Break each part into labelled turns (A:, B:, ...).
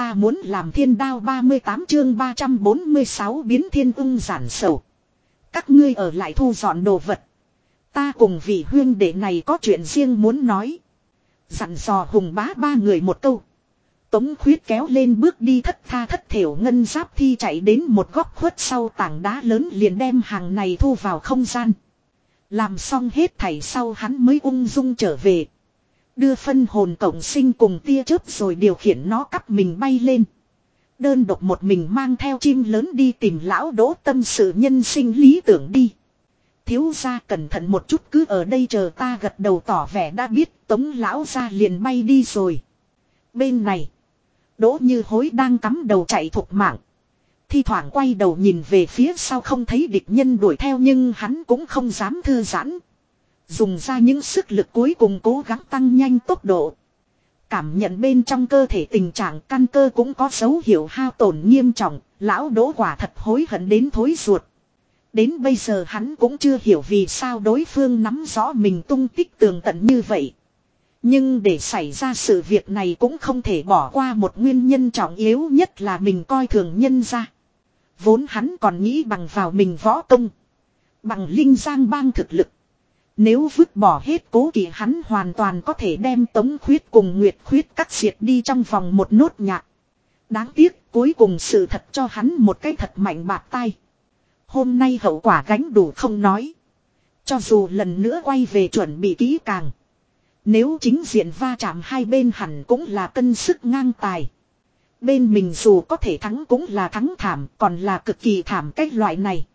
A: ta muốn làm thiên đao 38 chương 346 biến thiên ung giản sầu. Các ngươi ở lại thu dọn đồ vật. Ta cùng vị huyên đệ này có chuyện riêng muốn nói. Dặn dò hùng bá ba người một câu. Tống khuyết kéo lên bước đi thất tha thất thiểu ngân giáp thi chạy đến một góc khuất sau tảng đá lớn liền đem hàng này thu vào không gian. Làm xong hết thảy sau hắn mới ung dung trở về. Đưa phân hồn cộng sinh cùng tia chớp rồi điều khiển nó cắp mình bay lên. Đơn độc một mình mang theo chim lớn đi tìm lão đỗ tâm sự nhân sinh lý tưởng đi. Thiếu gia cẩn thận một chút cứ ở đây chờ ta gật đầu tỏ vẻ đã biết tống lão gia liền bay đi rồi. Bên này. Đỗ như hối đang cắm đầu chạy thục mạng. Thi thoảng quay đầu nhìn về phía sau không thấy địch nhân đuổi theo nhưng hắn cũng không dám thư giãn. Dùng ra những sức lực cuối cùng cố gắng tăng nhanh tốc độ. Cảm nhận bên trong cơ thể tình trạng căn cơ cũng có dấu hiệu hao tổn nghiêm trọng, lão đỗ quả thật hối hận đến thối ruột. Đến bây giờ hắn cũng chưa hiểu vì sao đối phương nắm rõ mình tung tích tường tận như vậy. Nhưng để xảy ra sự việc này cũng không thể bỏ qua một nguyên nhân trọng yếu nhất là mình coi thường nhân ra. Vốn hắn còn nghĩ bằng vào mình võ công. Bằng linh giang bang thực lực. Nếu vứt bỏ hết cố kỵ hắn hoàn toàn có thể đem tống khuyết cùng nguyệt khuyết cắt diệt đi trong vòng một nốt nhạc. Đáng tiếc, cuối cùng sự thật cho hắn một cái thật mạnh bạc tay. Hôm nay hậu quả gánh đủ không nói. Cho dù lần nữa quay về chuẩn bị kỹ càng. Nếu chính diện va chạm hai bên hẳn cũng là cân sức ngang tài. Bên mình dù có thể thắng cũng là thắng thảm, còn là cực kỳ thảm cách loại này.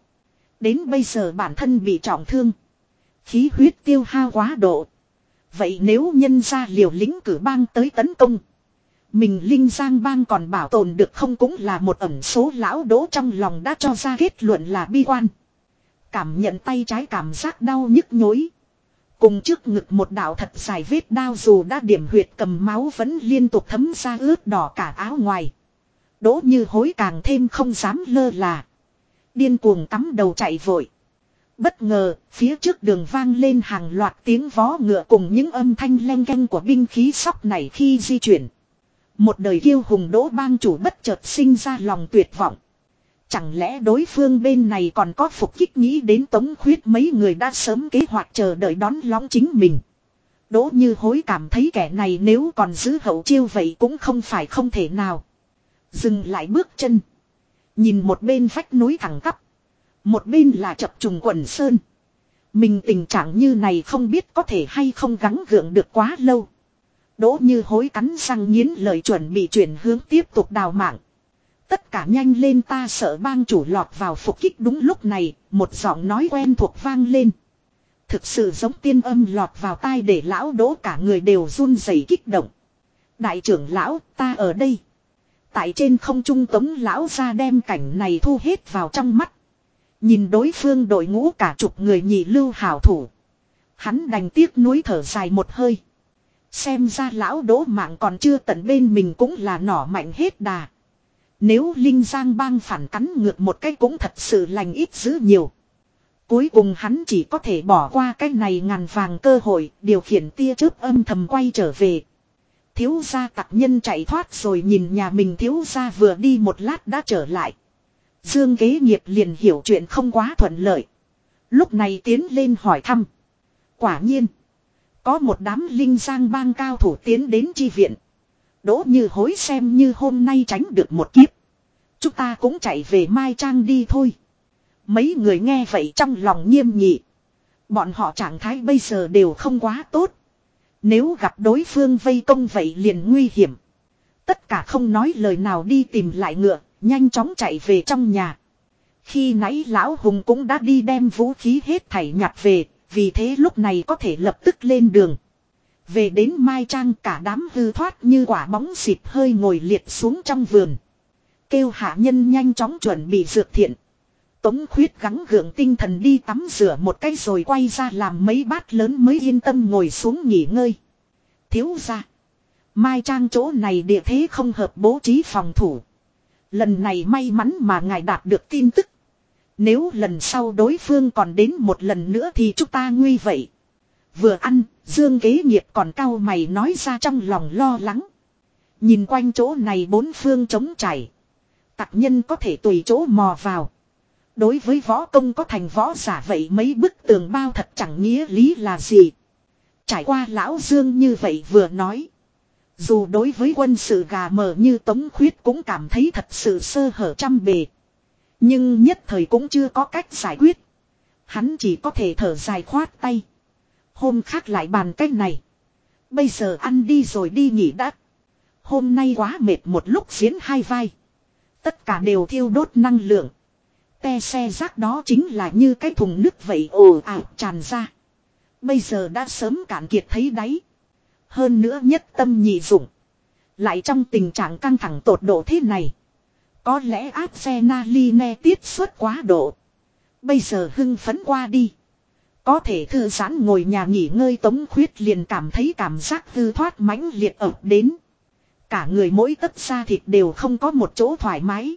A: Đến bây giờ bản thân bị trọng thương. Khí huyết tiêu hao quá độ. Vậy nếu nhân ra liều lính cử bang tới tấn công. Mình Linh Giang bang còn bảo tồn được không cũng là một ẩn số lão đỗ trong lòng đã cho ra kết luận là bi quan. Cảm nhận tay trái cảm giác đau nhức nhối. Cùng trước ngực một đạo thật dài vết đao dù đã điểm huyệt cầm máu vẫn liên tục thấm ra ướt đỏ cả áo ngoài. Đỗ như hối càng thêm không dám lơ là. Điên cuồng tắm đầu chạy vội. Bất ngờ, phía trước đường vang lên hàng loạt tiếng vó ngựa cùng những âm thanh len canh của binh khí sóc này khi di chuyển. Một đời kiêu hùng đỗ bang chủ bất chợt sinh ra lòng tuyệt vọng. Chẳng lẽ đối phương bên này còn có phục kích nghĩ đến tống khuyết mấy người đã sớm kế hoạch chờ đợi đón lóng chính mình. Đỗ như hối cảm thấy kẻ này nếu còn giữ hậu chiêu vậy cũng không phải không thể nào. Dừng lại bước chân. Nhìn một bên vách núi thẳng tắp. Một bên là chập trùng quần sơn. Mình tình trạng như này không biết có thể hay không gắng gượng được quá lâu. Đỗ như hối cắn răng nghiến lời chuẩn bị chuyển hướng tiếp tục đào mạng. Tất cả nhanh lên ta sợ bang chủ lọt vào phục kích đúng lúc này, một giọng nói quen thuộc vang lên. Thực sự giống tiên âm lọt vào tai để lão đỗ cả người đều run rẩy kích động. Đại trưởng lão, ta ở đây. Tại trên không trung tống lão ra đem cảnh này thu hết vào trong mắt. Nhìn đối phương đội ngũ cả chục người nhị lưu hảo thủ. Hắn đành tiếc nuối thở dài một hơi. Xem ra lão đỗ mạng còn chưa tận bên mình cũng là nỏ mạnh hết đà. Nếu Linh Giang bang phản cắn ngược một cái cũng thật sự lành ít dữ nhiều. Cuối cùng hắn chỉ có thể bỏ qua cái này ngàn vàng cơ hội, điều khiển tia chớp âm thầm quay trở về. Thiếu gia tặc nhân chạy thoát rồi nhìn nhà mình thiếu gia vừa đi một lát đã trở lại. Dương kế nghiệp liền hiểu chuyện không quá thuận lợi. Lúc này tiến lên hỏi thăm. Quả nhiên. Có một đám linh giang bang cao thủ tiến đến chi viện. Đỗ như hối xem như hôm nay tránh được một kiếp. Chúng ta cũng chạy về Mai Trang đi thôi. Mấy người nghe vậy trong lòng nghiêm nhị. Bọn họ trạng thái bây giờ đều không quá tốt. Nếu gặp đối phương vây công vậy liền nguy hiểm. Tất cả không nói lời nào đi tìm lại ngựa, nhanh chóng chạy về trong nhà. Khi nãy lão hùng cũng đã đi đem vũ khí hết thảy nhặt về, vì thế lúc này có thể lập tức lên đường. Về đến Mai Trang cả đám hư thoát như quả bóng xịt hơi ngồi liệt xuống trong vườn. Kêu hạ nhân nhanh chóng chuẩn bị dược thiện. Tống khuyết gắng gượng tinh thần đi tắm rửa một cái rồi quay ra làm mấy bát lớn mới yên tâm ngồi xuống nghỉ ngơi. Thiếu ra. Mai Trang chỗ này địa thế không hợp bố trí phòng thủ. Lần này may mắn mà ngài đạt được tin tức. Nếu lần sau đối phương còn đến một lần nữa thì chúng ta nguy vậy. Vừa ăn, Dương kế nghiệp còn cau mày nói ra trong lòng lo lắng. Nhìn quanh chỗ này bốn phương trống chảy. Tặc nhân có thể tùy chỗ mò vào. Đối với võ công có thành võ giả vậy mấy bức tường bao thật chẳng nghĩa lý là gì. Trải qua lão Dương như vậy vừa nói. Dù đối với quân sự gà mờ như Tống Khuyết cũng cảm thấy thật sự sơ hở trăm bề. Nhưng nhất thời cũng chưa có cách giải quyết. Hắn chỉ có thể thở dài khoát tay. Hôm khác lại bàn cách này. Bây giờ ăn đi rồi đi nghỉ đã. Hôm nay quá mệt một lúc diễn hai vai. Tất cả đều thiêu đốt năng lượng. Te xe rác đó chính là như cái thùng nước vậy ồ ạt tràn ra. Bây giờ đã sớm cạn kiệt thấy đáy. Hơn nữa nhất tâm nhị dụng. Lại trong tình trạng căng thẳng tột độ thế này. Có lẽ adrenaline tiết xuất quá độ. Bây giờ hưng phấn qua đi. Có thể thư giãn ngồi nhà nghỉ ngơi tống khuyết liền cảm thấy cảm giác thư thoát mãnh liệt ập đến. Cả người mỗi tấc da thịt đều không có một chỗ thoải mái.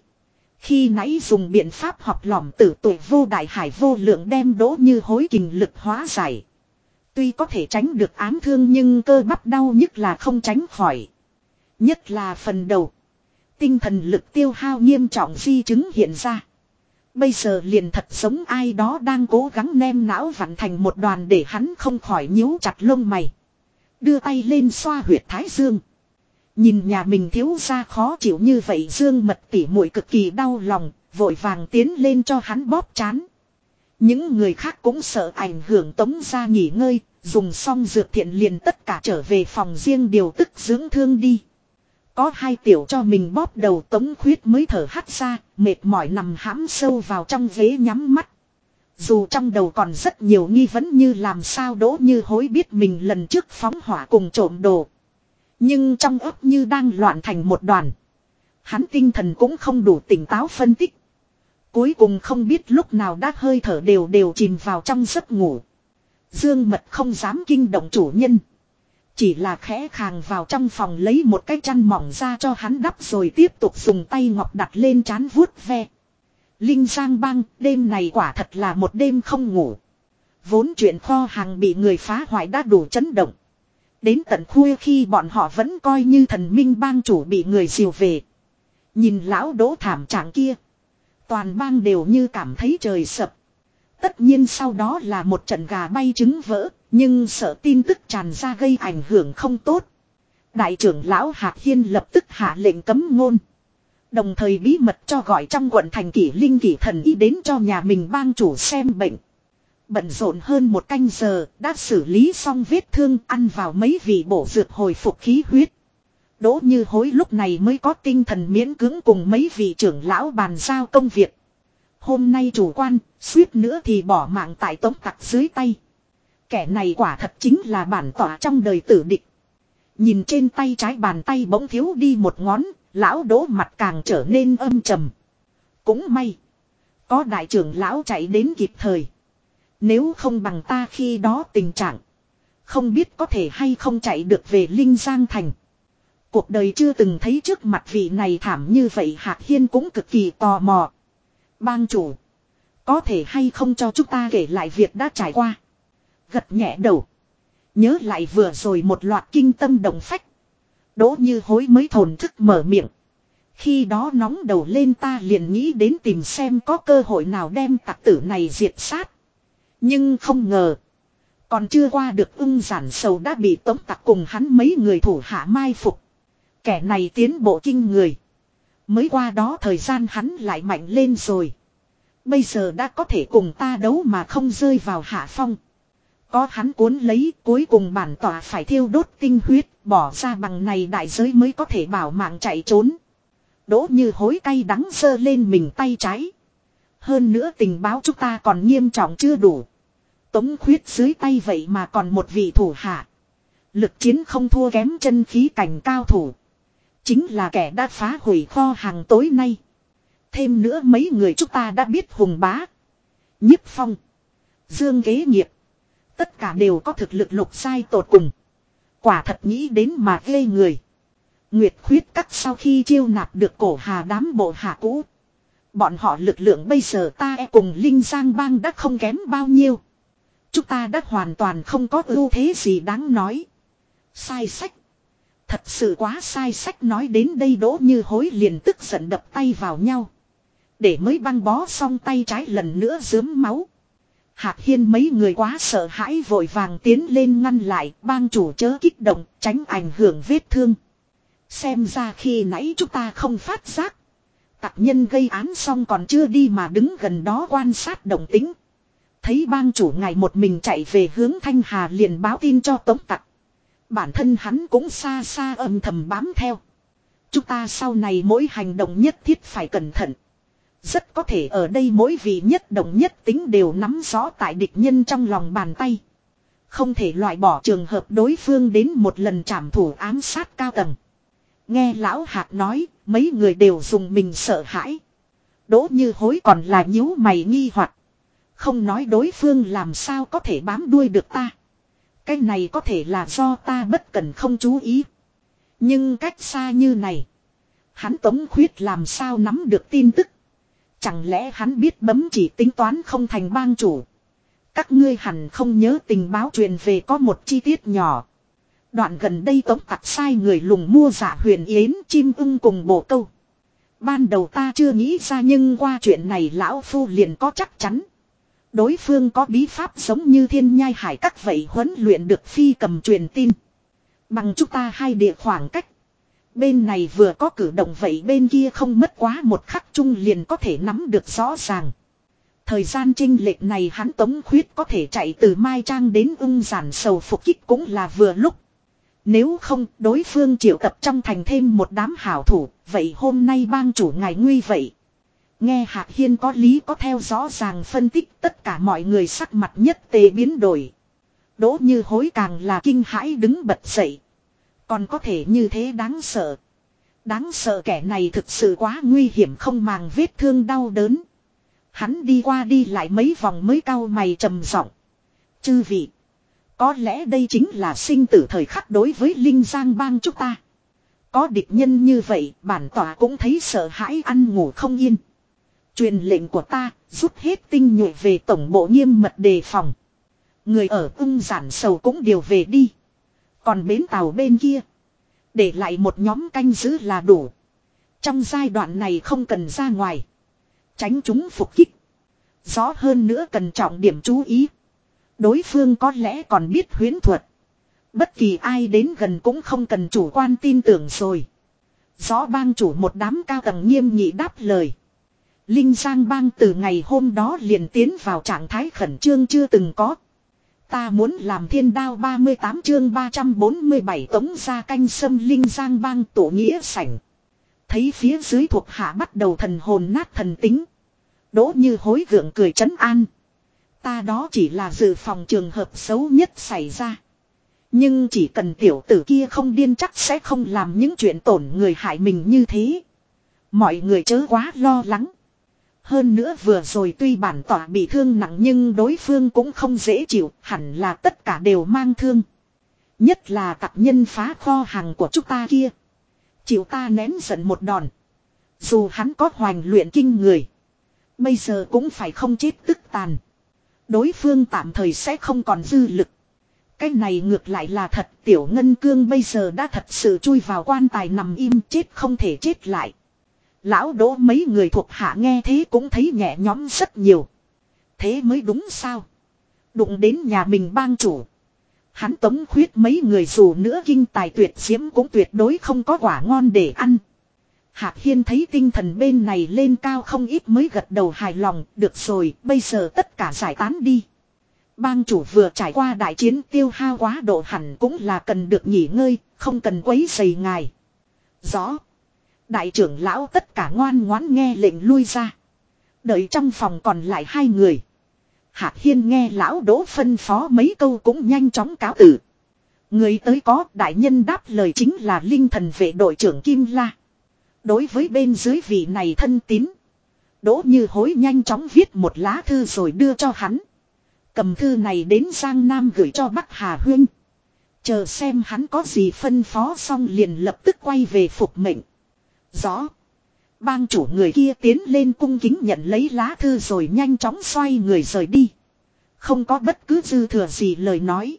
A: Khi nãy dùng biện pháp học lỏm tử tuổi vô đại hải vô lượng đem đỗ như hối kình lực hóa giải. Tuy có thể tránh được ám thương nhưng cơ bắp đau nhất là không tránh khỏi. Nhất là phần đầu. Tinh thần lực tiêu hao nghiêm trọng di chứng hiện ra. Bây giờ liền thật giống ai đó đang cố gắng nem não vặn thành một đoàn để hắn không khỏi nhíu chặt lông mày. Đưa tay lên xoa huyệt thái dương. Nhìn nhà mình thiếu ra khó chịu như vậy dương mật tỉ mũi cực kỳ đau lòng, vội vàng tiến lên cho hắn bóp chán. Những người khác cũng sợ ảnh hưởng tống ra nghỉ ngơi, dùng xong dược thiện liền tất cả trở về phòng riêng điều tức dưỡng thương đi. Có hai tiểu cho mình bóp đầu tống khuyết mới thở hắt ra, mệt mỏi nằm hãm sâu vào trong ghế nhắm mắt. Dù trong đầu còn rất nhiều nghi vấn như làm sao đỗ như hối biết mình lần trước phóng hỏa cùng trộm đồ. Nhưng trong ấp như đang loạn thành một đoàn. Hắn tinh thần cũng không đủ tỉnh táo phân tích. Cuối cùng không biết lúc nào đã hơi thở đều đều chìm vào trong giấc ngủ. Dương mật không dám kinh động chủ nhân. Chỉ là khẽ khàng vào trong phòng lấy một cái chăn mỏng ra cho hắn đắp rồi tiếp tục dùng tay ngọc đặt lên chán vuốt ve. Linh Giang băng, đêm này quả thật là một đêm không ngủ. Vốn chuyện kho hàng bị người phá hoại đã đủ chấn động. Đến tận khuya khi bọn họ vẫn coi như thần minh bang chủ bị người diều về. Nhìn lão đỗ thảm trạng kia. Toàn bang đều như cảm thấy trời sập. Tất nhiên sau đó là một trận gà bay trứng vỡ, nhưng sợ tin tức tràn ra gây ảnh hưởng không tốt. Đại trưởng lão Hạc Hiên lập tức hạ lệnh cấm ngôn. Đồng thời bí mật cho gọi trong quận thành kỷ linh kỷ thần y đến cho nhà mình bang chủ xem bệnh. Bận rộn hơn một canh giờ, đã xử lý xong vết thương ăn vào mấy vị bổ dược hồi phục khí huyết. Đỗ như hối lúc này mới có tinh thần miễn cưỡng cùng mấy vị trưởng lão bàn giao công việc. Hôm nay chủ quan, suýt nữa thì bỏ mạng tại tống tặc dưới tay. Kẻ này quả thật chính là bản tỏa trong đời tử địch. Nhìn trên tay trái bàn tay bỗng thiếu đi một ngón, lão đỗ mặt càng trở nên âm trầm. Cũng may. Có đại trưởng lão chạy đến kịp thời. Nếu không bằng ta khi đó tình trạng. Không biết có thể hay không chạy được về Linh Giang Thành. Cuộc đời chưa từng thấy trước mặt vị này thảm như vậy Hạc Hiên cũng cực kỳ tò mò. Bang chủ. Có thể hay không cho chúng ta kể lại việc đã trải qua. Gật nhẹ đầu. Nhớ lại vừa rồi một loạt kinh tâm động phách. Đỗ như hối mới thồn thức mở miệng. Khi đó nóng đầu lên ta liền nghĩ đến tìm xem có cơ hội nào đem tặc tử này diệt sát. Nhưng không ngờ. Còn chưa qua được ưng giản sầu đã bị tống tặc cùng hắn mấy người thủ hạ mai phục. Kẻ này tiến bộ kinh người. Mới qua đó thời gian hắn lại mạnh lên rồi. Bây giờ đã có thể cùng ta đấu mà không rơi vào hạ phong. Có hắn cuốn lấy, cuối cùng bản tỏa phải thiêu đốt tinh huyết, bỏ ra bằng này đại giới mới có thể bảo mạng chạy trốn. Đỗ như hối cay đắng sơ lên mình tay trái. Hơn nữa tình báo chúng ta còn nghiêm trọng chưa đủ. Tống khuyết dưới tay vậy mà còn một vị thủ hạ. Lực chiến không thua kém chân khí cảnh cao thủ. Chính là kẻ đã phá hủy kho hàng tối nay. Thêm nữa mấy người chúng ta đã biết hùng bá. nhiếp phong. Dương kế nghiệp. Tất cả đều có thực lực lục sai tột cùng. Quả thật nghĩ đến mà ghê người. Nguyệt khuyết cắt sau khi chiêu nạp được cổ hà đám bộ hạ cũ. Bọn họ lực lượng bây giờ ta e cùng Linh Giang Bang đã không kém bao nhiêu. Chúng ta đã hoàn toàn không có ưu thế gì đáng nói. Sai sách. Thật sự quá sai sách nói đến đây đỗ như hối liền tức giận đập tay vào nhau. Để mới băng bó xong tay trái lần nữa dướm máu. Hạc hiên mấy người quá sợ hãi vội vàng tiến lên ngăn lại, bang chủ chớ kích động, tránh ảnh hưởng vết thương. Xem ra khi nãy chúng ta không phát giác. Tặc nhân gây án xong còn chưa đi mà đứng gần đó quan sát động tính. Thấy bang chủ ngài một mình chạy về hướng Thanh Hà liền báo tin cho tống tặc. Bản thân hắn cũng xa xa âm thầm bám theo. Chúng ta sau này mỗi hành động nhất thiết phải cẩn thận. Rất có thể ở đây mỗi vị nhất động nhất tính đều nắm rõ tại địch nhân trong lòng bàn tay. Không thể loại bỏ trường hợp đối phương đến một lần trảm thủ ám sát cao tầng. Nghe lão hạt nói, mấy người đều dùng mình sợ hãi. Đỗ như hối còn là nhíu mày nghi hoặc Không nói đối phương làm sao có thể bám đuôi được ta. Cái này có thể là do ta bất cần không chú ý. Nhưng cách xa như này. Hắn tống khuyết làm sao nắm được tin tức. Chẳng lẽ hắn biết bấm chỉ tính toán không thành bang chủ. Các ngươi hẳn không nhớ tình báo truyền về có một chi tiết nhỏ. Đoạn gần đây tống tặc sai người lùng mua giả huyền yến chim ưng cùng bộ câu. Ban đầu ta chưa nghĩ ra nhưng qua chuyện này lão phu liền có chắc chắn. Đối phương có bí pháp giống như thiên nhai hải các vậy huấn luyện được phi cầm truyền tin. Bằng chúng ta hai địa khoảng cách. Bên này vừa có cử động vậy bên kia không mất quá một khắc chung liền có thể nắm được rõ ràng. Thời gian trinh lệch này hắn tống khuyết có thể chạy từ Mai Trang đến ung giản sầu phục kích cũng là vừa lúc. Nếu không đối phương triệu tập trong thành thêm một đám hảo thủ, vậy hôm nay bang chủ ngài nguy vậy. Nghe Hạc Hiên có lý có theo rõ ràng phân tích tất cả mọi người sắc mặt nhất tề biến đổi. Đỗ như hối càng là kinh hãi đứng bật dậy. Còn có thể như thế đáng sợ. Đáng sợ kẻ này thực sự quá nguy hiểm không màng vết thương đau đớn. Hắn đi qua đi lại mấy vòng mới cao mày trầm giọng. Chư vị. Có lẽ đây chính là sinh tử thời khắc đối với Linh Giang bang chúng ta. Có địch nhân như vậy, bản tỏa cũng thấy sợ hãi ăn ngủ không yên. Truyền lệnh của ta, rút hết tinh nhuệ về tổng bộ nghiêm mật đề phòng. Người ở ung giản sầu cũng điều về đi. Còn bến tàu bên kia. Để lại một nhóm canh giữ là đủ. Trong giai đoạn này không cần ra ngoài. Tránh chúng phục kích. Rõ hơn nữa cần trọng điểm chú ý. Đối phương có lẽ còn biết huyến thuật. Bất kỳ ai đến gần cũng không cần chủ quan tin tưởng rồi. Gió bang chủ một đám cao tầng nghiêm nhị đáp lời. Linh Giang bang từ ngày hôm đó liền tiến vào trạng thái khẩn trương chưa từng có. Ta muốn làm thiên đao 38 chương 347 tống ra canh sâm Linh Giang bang tổ nghĩa sảnh. Thấy phía dưới thuộc hạ bắt đầu thần hồn nát thần tính. Đỗ như hối gượng cười chấn an. Ta đó chỉ là dự phòng trường hợp xấu nhất xảy ra. Nhưng chỉ cần tiểu tử kia không điên chắc sẽ không làm những chuyện tổn người hại mình như thế. Mọi người chớ quá lo lắng. Hơn nữa vừa rồi tuy bản tỏa bị thương nặng nhưng đối phương cũng không dễ chịu, hẳn là tất cả đều mang thương. Nhất là tặc nhân phá kho hàng của chúng ta kia. Chịu ta nén giận một đòn. Dù hắn có hoành luyện kinh người. Bây giờ cũng phải không chết tức tàn. Đối phương tạm thời sẽ không còn dư lực. Cái này ngược lại là thật tiểu ngân cương bây giờ đã thật sự chui vào quan tài nằm im chết không thể chết lại. Lão đỗ mấy người thuộc hạ nghe thế cũng thấy nhẹ nhõm rất nhiều. Thế mới đúng sao. Đụng đến nhà mình bang chủ. Hắn tống khuyết mấy người dù nữa kinh tài tuyệt diễm cũng tuyệt đối không có quả ngon để ăn. Hạc Hiên thấy tinh thần bên này lên cao không ít mới gật đầu hài lòng, được rồi, bây giờ tất cả giải tán đi. Bang chủ vừa trải qua đại chiến tiêu hao quá độ hẳn cũng là cần được nghỉ ngơi, không cần quấy dày ngài. Rõ. Đại trưởng lão tất cả ngoan ngoãn nghe lệnh lui ra. Đợi trong phòng còn lại hai người. Hạc Hiên nghe lão đỗ phân phó mấy câu cũng nhanh chóng cáo tử. Người tới có, đại nhân đáp lời chính là linh thần vệ đội trưởng Kim La. Đối với bên dưới vị này thân tín. Đỗ như hối nhanh chóng viết một lá thư rồi đưa cho hắn. Cầm thư này đến Giang Nam gửi cho Bắc Hà huynh Chờ xem hắn có gì phân phó xong liền lập tức quay về phục mệnh. Rõ. Bang chủ người kia tiến lên cung kính nhận lấy lá thư rồi nhanh chóng xoay người rời đi. Không có bất cứ dư thừa gì lời nói.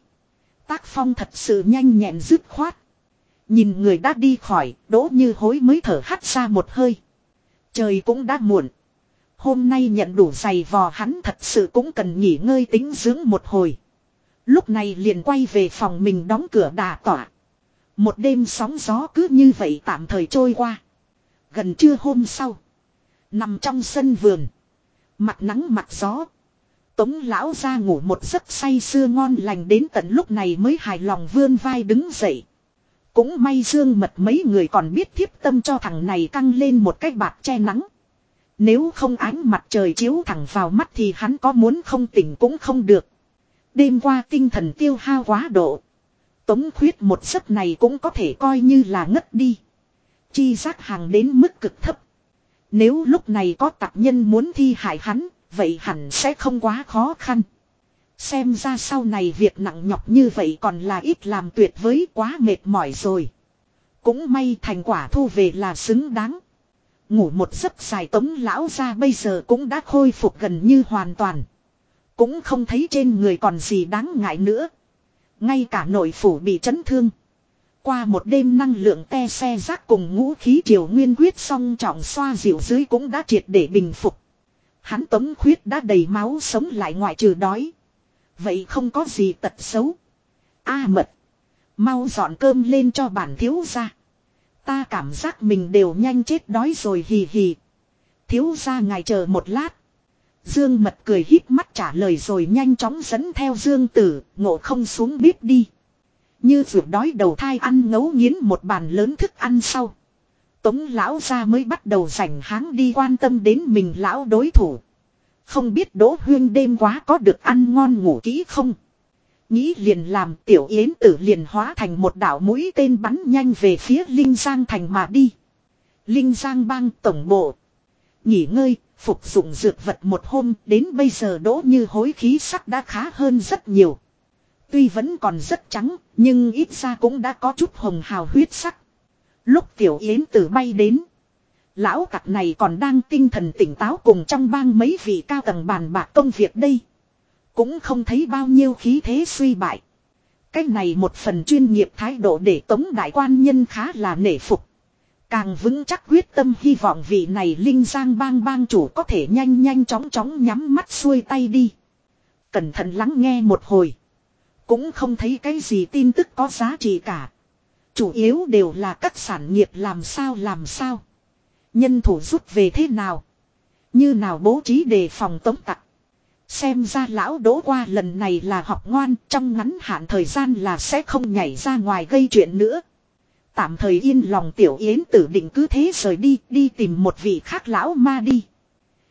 A: Tác phong thật sự nhanh nhẹn dứt khoát. Nhìn người đã đi khỏi, đỗ như hối mới thở hắt ra một hơi. Trời cũng đã muộn. Hôm nay nhận đủ giày vò hắn thật sự cũng cần nghỉ ngơi tính dưỡng một hồi. Lúc này liền quay về phòng mình đóng cửa đà tỏa. Một đêm sóng gió cứ như vậy tạm thời trôi qua. Gần trưa hôm sau. Nằm trong sân vườn. Mặt nắng mặt gió. Tống lão ra ngủ một giấc say sưa ngon lành đến tận lúc này mới hài lòng vươn vai đứng dậy. Cũng may dương mật mấy người còn biết thiếp tâm cho thằng này căng lên một cái bạt che nắng. Nếu không ánh mặt trời chiếu thẳng vào mắt thì hắn có muốn không tỉnh cũng không được. Đêm qua tinh thần tiêu hao quá độ. Tống khuyết một giấc này cũng có thể coi như là ngất đi. Chi giác hàng đến mức cực thấp. Nếu lúc này có tạp nhân muốn thi hại hắn, vậy hẳn sẽ không quá khó khăn. Xem ra sau này việc nặng nhọc như vậy còn là ít làm tuyệt với quá mệt mỏi rồi. Cũng may thành quả thu về là xứng đáng. Ngủ một giấc dài tống lão ra bây giờ cũng đã khôi phục gần như hoàn toàn. Cũng không thấy trên người còn gì đáng ngại nữa. Ngay cả nội phủ bị chấn thương. Qua một đêm năng lượng te xe rác cùng ngũ khí triều nguyên quyết song trọng xoa dịu dưới cũng đã triệt để bình phục. Hắn tống khuyết đã đầy máu sống lại ngoại trừ đói. Vậy không có gì tật xấu. A mật. Mau dọn cơm lên cho bản thiếu ra. Ta cảm giác mình đều nhanh chết đói rồi hì hì. Thiếu ra ngài chờ một lát. Dương mật cười híp mắt trả lời rồi nhanh chóng dẫn theo Dương tử, ngộ không xuống bếp đi. Như vượt đói đầu thai ăn ngấu nghiến một bàn lớn thức ăn sau. Tống lão ra mới bắt đầu rảnh háng đi quan tâm đến mình lão đối thủ. Không biết Đỗ Huyên đêm quá có được ăn ngon ngủ kỹ không? Nghĩ liền làm tiểu yến tử liền hóa thành một đảo mũi tên bắn nhanh về phía Linh Giang thành mà đi. Linh Giang bang tổng bộ. Nghỉ ngơi, phục dụng dược vật một hôm đến bây giờ đỗ như hối khí sắc đã khá hơn rất nhiều. Tuy vẫn còn rất trắng, nhưng ít ra cũng đã có chút hồng hào huyết sắc. Lúc tiểu yến tử bay đến. Lão cặc này còn đang tinh thần tỉnh táo cùng trong bang mấy vị cao tầng bàn bạc công việc đây. Cũng không thấy bao nhiêu khí thế suy bại. Cái này một phần chuyên nghiệp thái độ để tống đại quan nhân khá là nể phục. Càng vững chắc quyết tâm hy vọng vị này Linh Giang bang bang chủ có thể nhanh nhanh chóng chóng nhắm mắt xuôi tay đi. Cẩn thận lắng nghe một hồi. Cũng không thấy cái gì tin tức có giá trị cả. Chủ yếu đều là các sản nghiệp làm sao làm sao. Nhân thủ rút về thế nào. Như nào bố trí đề phòng tống tặc. Xem ra lão đỗ qua lần này là học ngoan trong ngắn hạn thời gian là sẽ không nhảy ra ngoài gây chuyện nữa. Tạm thời yên lòng tiểu yến tử định cứ thế rời đi, đi tìm một vị khác lão ma đi.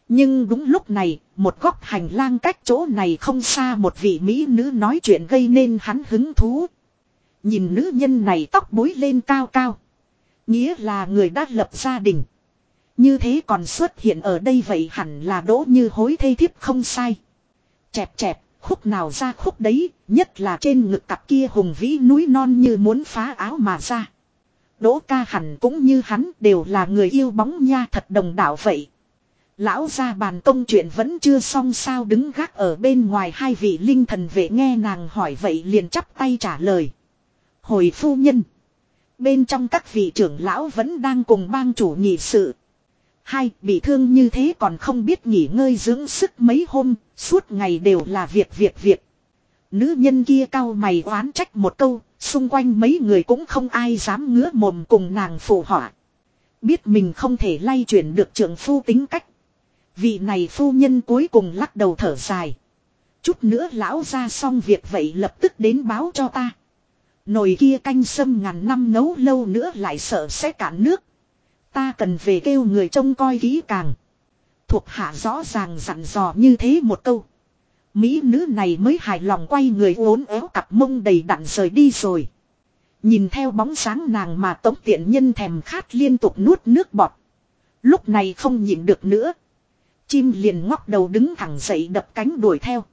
A: Nhưng đúng lúc này, một góc hành lang cách chỗ này không xa một vị mỹ nữ nói chuyện gây nên hắn hứng thú. Nhìn nữ nhân này tóc búi lên cao cao. Nghĩa là người đã lập gia đình. Như thế còn xuất hiện ở đây vậy hẳn là đỗ như hối thê thiếp không sai. Chẹp chẹp, khúc nào ra khúc đấy, nhất là trên ngực cặp kia hùng vĩ núi non như muốn phá áo mà ra. Đỗ ca hẳn cũng như hắn đều là người yêu bóng nha thật đồng đạo vậy. Lão ra bàn công chuyện vẫn chưa xong sao đứng gác ở bên ngoài hai vị linh thần vệ nghe nàng hỏi vậy liền chắp tay trả lời. Hồi phu nhân. Bên trong các vị trưởng lão vẫn đang cùng bang chủ nhị sự. Hai, bị thương như thế còn không biết nghỉ ngơi dưỡng sức mấy hôm, suốt ngày đều là việc việc việc. Nữ nhân kia cao mày oán trách một câu, xung quanh mấy người cũng không ai dám ngứa mồm cùng nàng phụ họa. Biết mình không thể lay chuyển được trưởng phu tính cách. Vị này phu nhân cuối cùng lắc đầu thở dài. Chút nữa lão ra xong việc vậy lập tức đến báo cho ta. Nồi kia canh sâm ngàn năm nấu lâu nữa lại sợ sẽ cạn nước. Ta cần về kêu người trông coi kỹ càng. Thuộc hạ rõ ràng dặn dò như thế một câu. Mỹ nữ này mới hài lòng quay người uốn éo cặp mông đầy đặn rời đi rồi. Nhìn theo bóng sáng nàng mà tống tiện nhân thèm khát liên tục nuốt nước bọt. Lúc này không nhịn được nữa. Chim liền ngóc đầu đứng thẳng dậy đập cánh đuổi theo.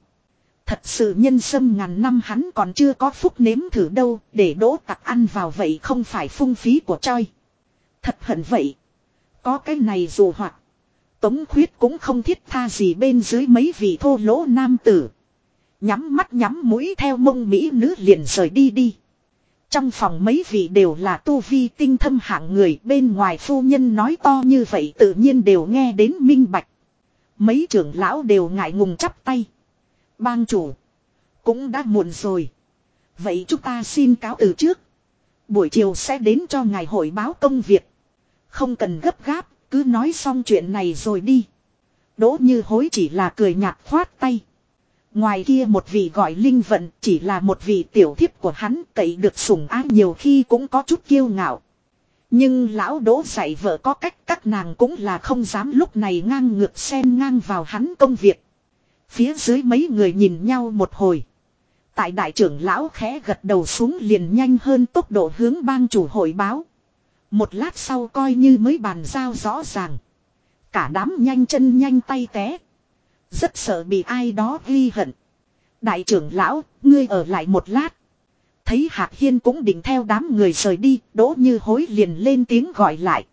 A: Thật sự nhân sâm ngàn năm hắn còn chưa có phúc nếm thử đâu, để đỗ tặc ăn vào vậy không phải phung phí của choi. Thật hận vậy. Có cái này dù hoặc. Tống khuyết cũng không thiết tha gì bên dưới mấy vị thô lỗ nam tử. Nhắm mắt nhắm mũi theo mông mỹ nữ liền rời đi đi. Trong phòng mấy vị đều là tu vi tinh thâm hạng người bên ngoài phu nhân nói to như vậy tự nhiên đều nghe đến minh bạch. Mấy trưởng lão đều ngại ngùng chắp tay. Bang chủ. Cũng đã muộn rồi. Vậy chúng ta xin cáo từ trước. Buổi chiều sẽ đến cho ngài hội báo công việc. Không cần gấp gáp, cứ nói xong chuyện này rồi đi. Đỗ như hối chỉ là cười nhạt khoát tay. Ngoài kia một vị gọi linh vận chỉ là một vị tiểu thiếp của hắn cậy được sủng ái nhiều khi cũng có chút kiêu ngạo. Nhưng lão đỗ dạy vợ có cách các nàng cũng là không dám lúc này ngang ngược xen ngang vào hắn công việc. Phía dưới mấy người nhìn nhau một hồi. Tại đại trưởng lão khẽ gật đầu xuống liền nhanh hơn tốc độ hướng bang chủ hội báo. Một lát sau coi như mới bàn giao rõ ràng. Cả đám nhanh chân nhanh tay té. Rất sợ bị ai đó ghi hận. Đại trưởng lão, ngươi ở lại một lát. Thấy Hạc Hiên cũng định theo đám người rời đi, đỗ như hối liền lên tiếng gọi lại.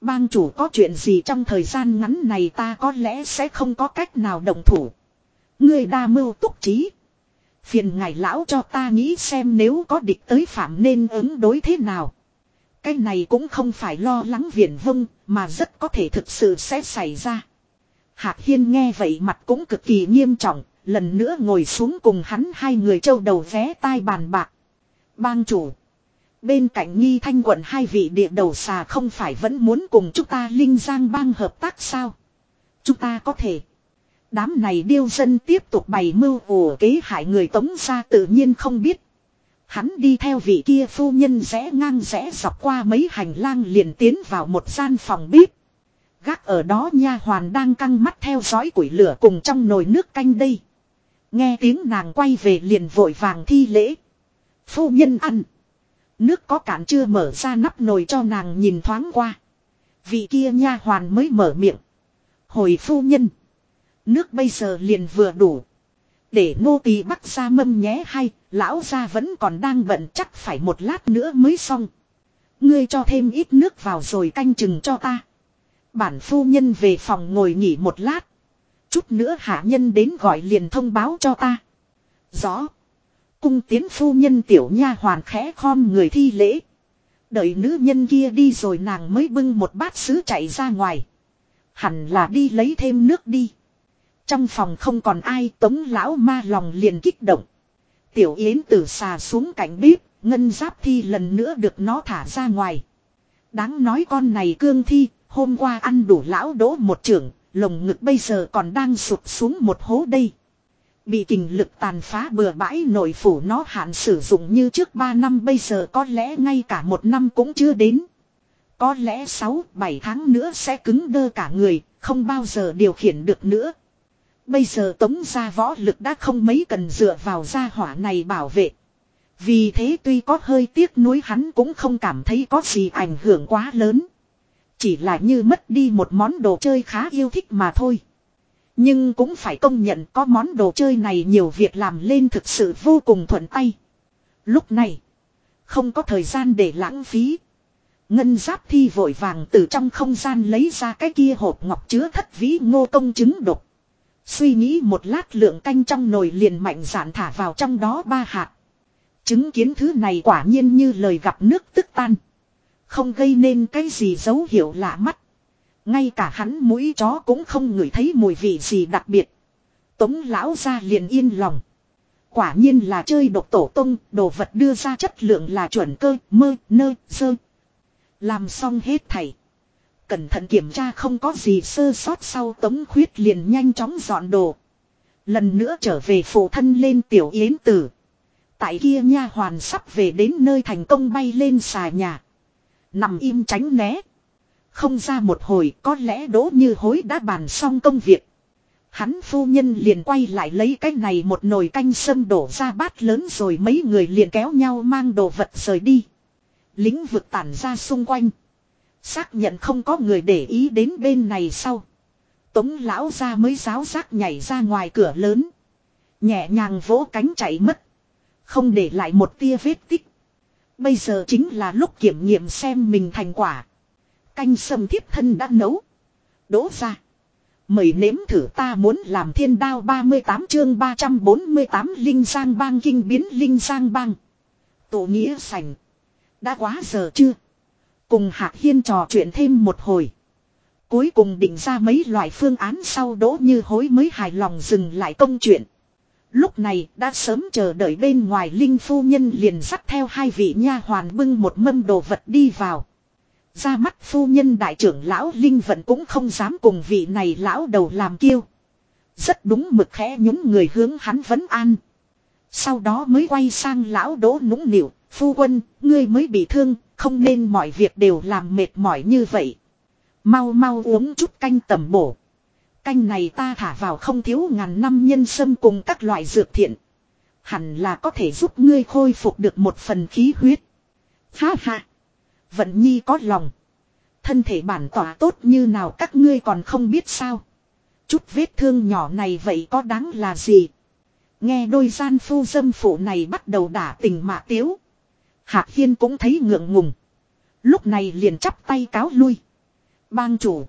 A: Bang chủ có chuyện gì trong thời gian ngắn này ta có lẽ sẽ không có cách nào đồng thủ. Người đa mưu túc trí. Phiền ngài lão cho ta nghĩ xem nếu có địch tới phạm nên ứng đối thế nào. Cái này cũng không phải lo lắng viển vông, mà rất có thể thực sự sẽ xảy ra. Hạc Hiên nghe vậy mặt cũng cực kỳ nghiêm trọng, lần nữa ngồi xuống cùng hắn hai người châu đầu vé tai bàn bạc. Bang chủ. Bên cạnh nghi thanh quận hai vị địa đầu xà không phải vẫn muốn cùng chúng ta linh giang bang hợp tác sao? Chúng ta có thể. Đám này điêu dân tiếp tục bày mưu ủ kế hại người tống ra tự nhiên không biết. Hắn đi theo vị kia phu nhân rẽ ngang rẽ dọc qua mấy hành lang liền tiến vào một gian phòng bếp. Gác ở đó nha hoàn đang căng mắt theo dõi củi lửa cùng trong nồi nước canh đây. Nghe tiếng nàng quay về liền vội vàng thi lễ. Phu nhân ăn. Nước có cạn chưa mở ra nắp nồi cho nàng nhìn thoáng qua. Vị kia nha hoàn mới mở miệng. Hồi phu nhân. Nước bây giờ liền vừa đủ. Để nô tỳ bắt ra mâm nhé hay, lão gia vẫn còn đang bận chắc phải một lát nữa mới xong. Ngươi cho thêm ít nước vào rồi canh chừng cho ta. Bản phu nhân về phòng ngồi nghỉ một lát. Chút nữa hạ nhân đến gọi liền thông báo cho ta. Rõ. Cung tiến phu nhân tiểu nha hoàn khẽ khom người thi lễ. Đợi nữ nhân kia đi rồi nàng mới bưng một bát sứ chạy ra ngoài. Hẳn là đi lấy thêm nước đi. Trong phòng không còn ai tống lão ma lòng liền kích động. Tiểu yến tử xà xuống cạnh bếp, ngân giáp thi lần nữa được nó thả ra ngoài. Đáng nói con này cương thi, hôm qua ăn đủ lão đỗ một trưởng, lồng ngực bây giờ còn đang sụt xuống một hố đây. Bị kình lực tàn phá bừa bãi nội phủ nó hạn sử dụng như trước 3 năm bây giờ có lẽ ngay cả một năm cũng chưa đến. Có lẽ 6-7 tháng nữa sẽ cứng đơ cả người, không bao giờ điều khiển được nữa. Bây giờ tống gia võ lực đã không mấy cần dựa vào gia hỏa này bảo vệ. Vì thế tuy có hơi tiếc nuối hắn cũng không cảm thấy có gì ảnh hưởng quá lớn. Chỉ là như mất đi một món đồ chơi khá yêu thích mà thôi. Nhưng cũng phải công nhận có món đồ chơi này nhiều việc làm lên thực sự vô cùng thuận tay. Lúc này, không có thời gian để lãng phí. Ngân giáp thi vội vàng từ trong không gian lấy ra cái kia hộp ngọc chứa thất vĩ ngô công chứng độc. Suy nghĩ một lát lượng canh trong nồi liền mạnh dạn thả vào trong đó ba hạt. Chứng kiến thứ này quả nhiên như lời gặp nước tức tan. Không gây nên cái gì dấu hiệu lạ mắt. Ngay cả hắn mũi chó cũng không ngửi thấy mùi vị gì đặc biệt. Tống lão ra liền yên lòng. Quả nhiên là chơi độc tổ tung, đồ vật đưa ra chất lượng là chuẩn cơ, mơ, nơ, sơ. Làm xong hết thảy. Cẩn thận kiểm tra không có gì sơ sót sau tống khuyết liền nhanh chóng dọn đồ. Lần nữa trở về phụ thân lên tiểu yến tử. Tại kia nha hoàn sắp về đến nơi thành công bay lên xà nhà. Nằm im tránh né. Không ra một hồi, có lẽ đỗ như hối đã bàn xong công việc. Hắn phu nhân liền quay lại lấy cái này một nồi canh sâm đổ ra bát lớn rồi mấy người liền kéo nhau mang đồ vật rời đi. Lính vực tản ra xung quanh. Xác nhận không có người để ý đến bên này sau. Tống lão ra mới giáo giác nhảy ra ngoài cửa lớn. Nhẹ nhàng vỗ cánh chạy mất. Không để lại một tia vết tích. Bây giờ chính là lúc kiểm nghiệm xem mình thành quả. Canh sâm thiếp thân đã nấu. Đỗ ra. Mời nếm thử ta muốn làm thiên đao 38 chương 348 Linh Giang Bang kinh biến Linh Giang Bang. Tổ nghĩa sành. Đã quá giờ chưa? Cùng Hạc Hiên trò chuyện thêm một hồi. Cuối cùng định ra mấy loại phương án sau đỗ như hối mới hài lòng dừng lại công chuyện. Lúc này đã sớm chờ đợi bên ngoài Linh Phu Nhân liền dắt theo hai vị nha hoàn bưng một mâm đồ vật đi vào. Ra mắt Phu Nhân đại trưởng lão Linh Vận cũng không dám cùng vị này lão đầu làm kiêu. Rất đúng mực khẽ nhúng người hướng hắn vấn an. Sau đó mới quay sang lão đỗ nũng nịu, phu quân, ngươi mới bị thương, không nên mọi việc đều làm mệt mỏi như vậy. Mau mau uống chút canh tẩm bổ. Canh này ta thả vào không thiếu ngàn năm nhân sâm cùng các loại dược thiện. Hẳn là có thể giúp ngươi khôi phục được một phần khí huyết. Ha ha. Vận nhi có lòng. Thân thể bản tỏa tốt như nào các ngươi còn không biết sao. Chút vết thương nhỏ này vậy có đáng là gì. Nghe đôi gian phu dâm phụ này bắt đầu đả tình mạ tiếu. Hạc Hiên cũng thấy ngượng ngùng. Lúc này liền chắp tay cáo lui. Bang chủ.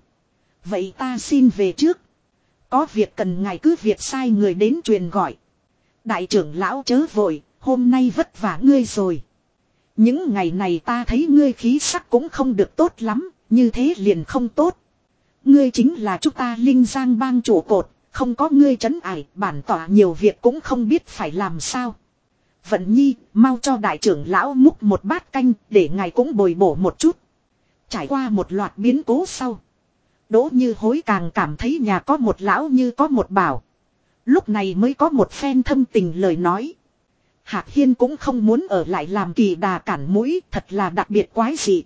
A: Vậy ta xin về trước. Có việc cần ngài cứ việc sai người đến truyền gọi. Đại trưởng lão chớ vội, hôm nay vất vả ngươi rồi. Những ngày này ta thấy ngươi khí sắc cũng không được tốt lắm, như thế liền không tốt. Ngươi chính là chúng ta linh giang bang chủ cột, không có ngươi chấn ải, bản tỏa nhiều việc cũng không biết phải làm sao. Vận nhi, mau cho đại trưởng lão múc một bát canh, để ngài cũng bồi bổ một chút. Trải qua một loạt biến cố sau. Đỗ như hối càng cảm thấy nhà có một lão như có một bảo. Lúc này mới có một phen thâm tình lời nói. Hạc Hiên cũng không muốn ở lại làm kỳ đà cản mũi, thật là đặc biệt quái dị.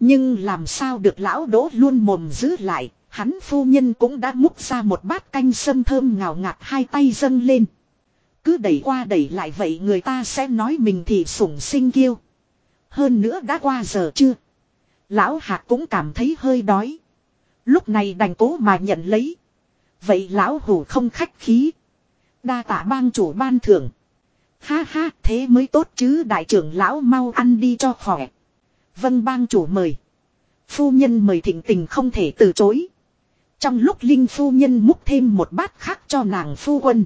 A: Nhưng làm sao được lão đỗ luôn mồm giữ lại, hắn phu nhân cũng đã múc ra một bát canh sâm thơm ngào ngạt hai tay dâng lên. Cứ đẩy qua đẩy lại vậy người ta sẽ nói mình thì sủng sinh kiêu. Hơn nữa đã qua giờ chưa? Lão hạc cũng cảm thấy hơi đói. Lúc này đành cố mà nhận lấy. Vậy lão hủ không khách khí. Đa tả bang chủ ban thưởng. Ha ha thế mới tốt chứ đại trưởng lão mau ăn đi cho khỏe. Vân bang chủ mời. Phu nhân mời thịnh tình không thể từ chối. Trong lúc Linh phu nhân múc thêm một bát khác cho nàng phu quân.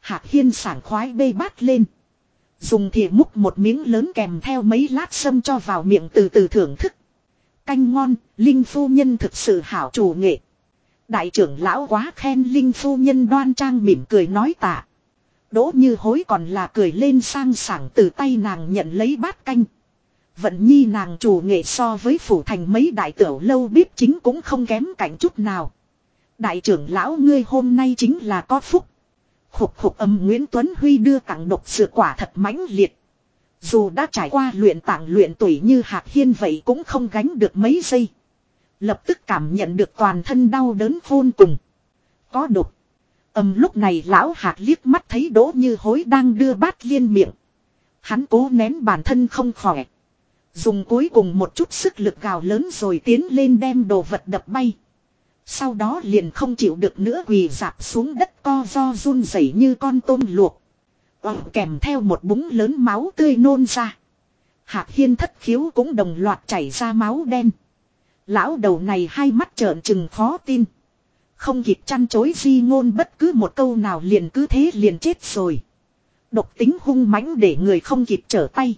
A: Hạc hiên sảng khoái bê bát lên. Dùng thìa múc một miếng lớn kèm theo mấy lát sâm cho vào miệng từ từ thưởng thức. Canh ngon, Linh phu nhân thực sự hảo chủ nghệ. Đại trưởng lão quá khen Linh phu nhân đoan trang mỉm cười nói tạ. Đỗ như hối còn là cười lên sang sảng từ tay nàng nhận lấy bát canh. Vận nhi nàng chủ nghệ so với phủ thành mấy đại tiểu lâu bếp chính cũng không kém cảnh chút nào. Đại trưởng lão ngươi hôm nay chính là có phúc. Khục khục âm Nguyễn Tuấn Huy đưa tặng độc sự quả thật mãnh liệt. Dù đã trải qua luyện tạng luyện tuổi như hạt hiên vậy cũng không gánh được mấy giây. Lập tức cảm nhận được toàn thân đau đớn khôn cùng. Có độc. Âm lúc này lão hạt liếc mắt thấy đỗ như hối đang đưa bát liên miệng. Hắn cố nén bản thân không khỏe. Dùng cuối cùng một chút sức lực gào lớn rồi tiến lên đem đồ vật đập bay. Sau đó liền không chịu được nữa quỳ dạp xuống đất co do run rẩy như con tôm luộc. Hoặc kèm theo một búng lớn máu tươi nôn ra. Hạc hiên thất khiếu cũng đồng loạt chảy ra máu đen. Lão đầu này hai mắt trợn trừng khó tin. Không kịp chăn chối di ngôn bất cứ một câu nào liền cứ thế liền chết rồi. Độc tính hung mãnh để người không kịp trở tay.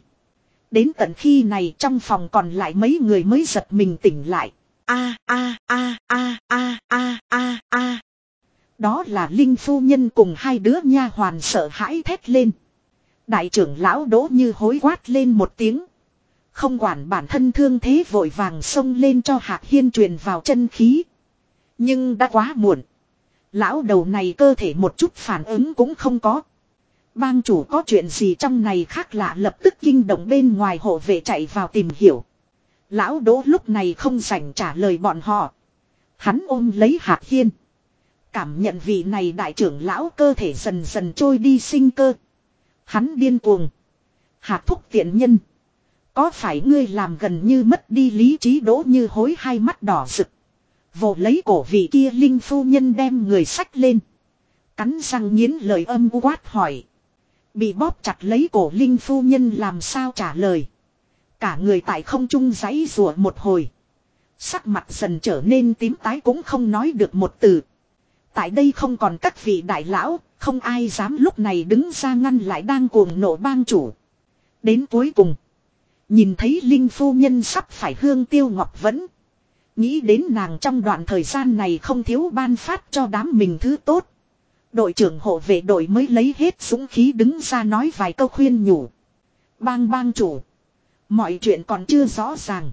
A: Đến tận khi này trong phòng còn lại mấy người mới giật mình tỉnh lại. A a a a a a a a. Đó là Linh phu nhân cùng hai đứa nha hoàn sợ hãi thét lên. Đại trưởng lão đỗ như hối quát lên một tiếng. Không quản bản thân thương thế vội vàng xông lên cho Hạc Hiên truyền vào chân khí. Nhưng đã quá muộn. Lão đầu này cơ thể một chút phản ứng cũng không có. Bang chủ có chuyện gì trong này khác lạ lập tức kinh động bên ngoài hộ vệ chạy vào tìm hiểu. Lão đỗ lúc này không rảnh trả lời bọn họ. Hắn ôm lấy hạt hiên. Cảm nhận vị này đại trưởng lão cơ thể dần dần trôi đi sinh cơ. Hắn điên cuồng. Hạt thúc tiện nhân. Có phải ngươi làm gần như mất đi lý trí đỗ như hối hai mắt đỏ rực. Vồ lấy cổ vị kia linh phu nhân đem người sách lên. Cắn răng nghiến lời âm quát hỏi. Bị bóp chặt lấy cổ linh phu nhân làm sao trả lời. Cả người tại không trung giấy rùa một hồi. Sắc mặt dần trở nên tím tái cũng không nói được một từ. Tại đây không còn các vị đại lão, không ai dám lúc này đứng ra ngăn lại đang cuồng nổ bang chủ. Đến cuối cùng. Nhìn thấy Linh phu nhân sắp phải hương tiêu ngọc vẫn. Nghĩ đến nàng trong đoạn thời gian này không thiếu ban phát cho đám mình thứ tốt. Đội trưởng hộ vệ đội mới lấy hết súng khí đứng ra nói vài câu khuyên nhủ. Bang bang chủ. Mọi chuyện còn chưa rõ ràng.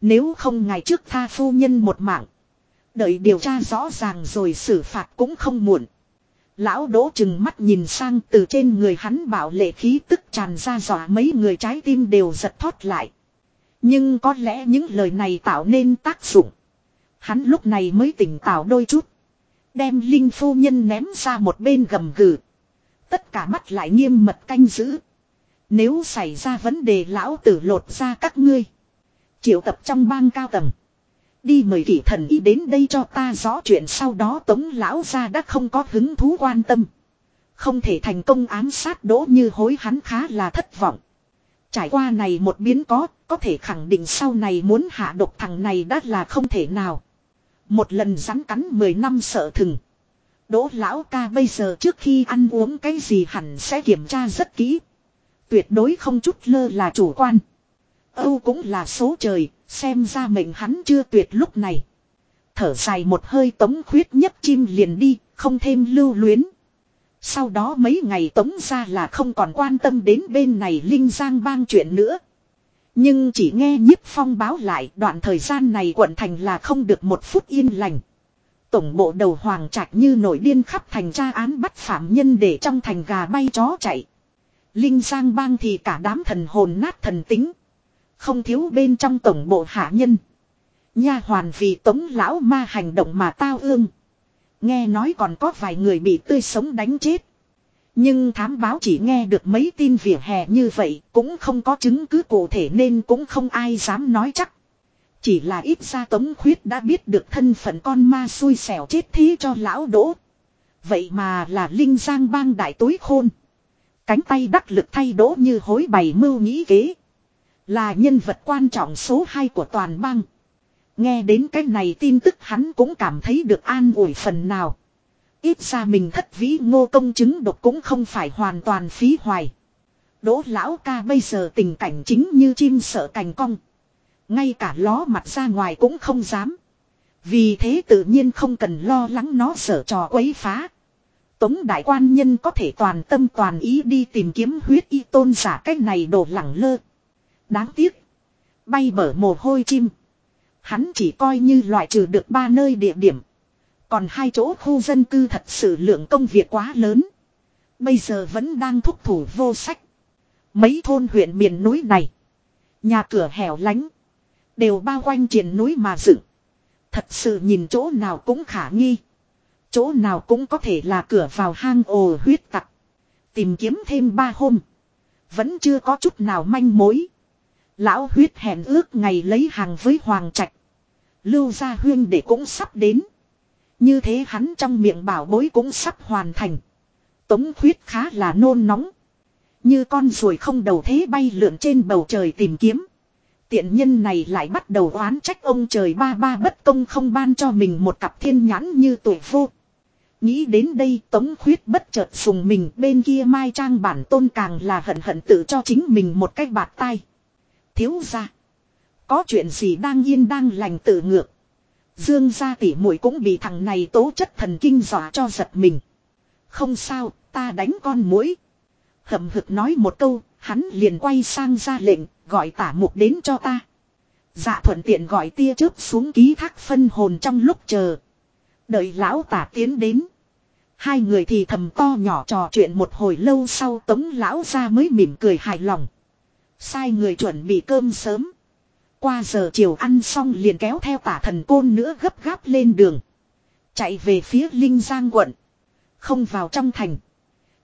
A: Nếu không ngày trước tha phu nhân một mạng. Đợi điều tra rõ ràng rồi xử phạt cũng không muộn. Lão đỗ chừng mắt nhìn sang từ trên người hắn bảo lệ khí tức tràn ra dọa mấy người trái tim đều giật thoát lại. Nhưng có lẽ những lời này tạo nên tác dụng. Hắn lúc này mới tỉnh táo đôi chút. Đem Linh phu nhân ném ra một bên gầm gừ. Tất cả mắt lại nghiêm mật canh giữ. Nếu xảy ra vấn đề lão tử lột ra các ngươi. Triệu tập trong bang cao tầng. Đi mời kỷ thần y đến đây cho ta rõ chuyện sau đó tống lão ra đã không có hứng thú quan tâm. Không thể thành công ám sát đỗ như hối hắn khá là thất vọng. Trải qua này một biến có, có thể khẳng định sau này muốn hạ độc thằng này đã là không thể nào. Một lần rắn cắn 10 năm sợ thừng. Đỗ lão ca bây giờ trước khi ăn uống cái gì hẳn sẽ kiểm tra rất kỹ. Tuyệt đối không chút lơ là chủ quan. Âu cũng là số trời, xem ra mệnh hắn chưa tuyệt lúc này. Thở dài một hơi tống khuyết nhất chim liền đi, không thêm lưu luyến. Sau đó mấy ngày tống ra là không còn quan tâm đến bên này Linh Giang bang chuyện nữa. Nhưng chỉ nghe nhiếp phong báo lại đoạn thời gian này quận thành là không được một phút yên lành. Tổng bộ đầu hoàng trạch như nổi điên khắp thành tra án bắt phạm nhân để trong thành gà bay chó chạy. Linh Giang bang thì cả đám thần hồn nát thần tính. Không thiếu bên trong tổng bộ hạ nhân. Nha hoàn vì tống lão ma hành động mà tao ương. Nghe nói còn có vài người bị tươi sống đánh chết. Nhưng thám báo chỉ nghe được mấy tin vỉa hè như vậy cũng không có chứng cứ cụ thể nên cũng không ai dám nói chắc. Chỉ là ít ra Tống Khuyết đã biết được thân phận con ma xui xẻo chết thí cho lão đỗ. Vậy mà là Linh Giang bang đại tối khôn. Cánh tay đắc lực thay đỗ như hối bày mưu nghĩ kế. Là nhân vật quan trọng số 2 của toàn bang. Nghe đến cái này tin tức hắn cũng cảm thấy được an ủi phần nào. Ít ra mình thất vĩ ngô công chứng độc cũng không phải hoàn toàn phí hoài. Đỗ lão ca bây giờ tình cảnh chính như chim sợ cành cong. Ngay cả ló mặt ra ngoài cũng không dám. Vì thế tự nhiên không cần lo lắng nó sở trò quấy phá. Tống đại quan nhân có thể toàn tâm toàn ý đi tìm kiếm huyết y tôn giả cách này đổ lẳng lơ. Đáng tiếc. Bay bở mồ hôi chim. Hắn chỉ coi như loại trừ được ba nơi địa điểm. Còn hai chỗ khu dân cư thật sự lượng công việc quá lớn. Bây giờ vẫn đang thúc thủ vô sách. Mấy thôn huyện miền núi này. Nhà cửa hẻo lánh. Đều bao quanh triền núi mà dựng. Thật sự nhìn chỗ nào cũng khả nghi. Chỗ nào cũng có thể là cửa vào hang ồ huyết tặc. Tìm kiếm thêm ba hôm. Vẫn chưa có chút nào manh mối. Lão huyết hẹn ước ngày lấy hàng với Hoàng Trạch. Lưu gia huyên để cũng sắp đến. Như thế hắn trong miệng bảo bối cũng sắp hoàn thành. Tống Khuyết khá là nôn nóng. Như con ruồi không đầu thế bay lượn trên bầu trời tìm kiếm. Tiện nhân này lại bắt đầu oán trách ông trời ba ba bất công không ban cho mình một cặp thiên nhãn như tuổi vô. Nghĩ đến đây tống khuyết bất chợt sùng mình bên kia mai trang bản tôn càng là hận hận tự cho chính mình một cách bạt tay. Thiếu ra. Có chuyện gì đang yên đang lành tự ngược. Dương gia tỷ muội cũng bị thằng này tố chất thần kinh dọa cho giật mình. Không sao, ta đánh con mũi. Hậm hực nói một câu, hắn liền quay sang ra lệnh, gọi tả mục đến cho ta. Dạ thuận tiện gọi tia chớp xuống ký thác phân hồn trong lúc chờ. Đợi lão tả tiến đến. Hai người thì thầm to nhỏ trò chuyện một hồi lâu sau tống lão ra mới mỉm cười hài lòng. Sai người chuẩn bị cơm sớm. Qua giờ chiều ăn xong liền kéo theo tả thần côn nữa gấp gáp lên đường. Chạy về phía Linh Giang quận. Không vào trong thành.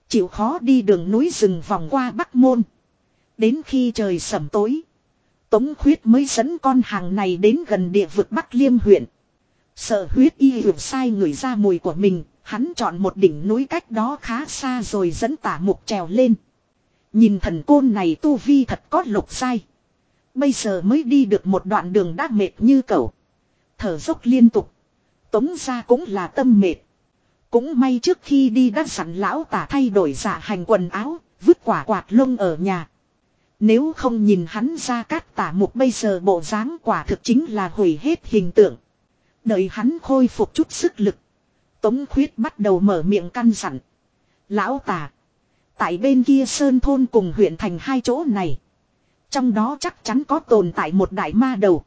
A: Chịu khó đi đường núi rừng vòng qua Bắc Môn. Đến khi trời sẩm tối. Tống khuyết mới dẫn con hàng này đến gần địa vực Bắc Liêm huyện. Sợ huyết y hiểu sai người ra mùi của mình. Hắn chọn một đỉnh núi cách đó khá xa rồi dẫn tả mục trèo lên. Nhìn thần côn này tu vi thật có lục sai. Bây giờ mới đi được một đoạn đường đã mệt như cẩu. Thở dốc liên tục. Tống ra cũng là tâm mệt. Cũng may trước khi đi đã sẵn lão tả thay đổi dạ hành quần áo, vứt quả quạt lông ở nhà. Nếu không nhìn hắn ra cát tả mục bây giờ bộ dáng quả thực chính là hủy hết hình tượng. Đợi hắn khôi phục chút sức lực. Tống khuyết bắt đầu mở miệng căn dặn. Lão tả Tại bên kia sơn thôn cùng huyện thành hai chỗ này. Trong đó chắc chắn có tồn tại một đại ma đầu.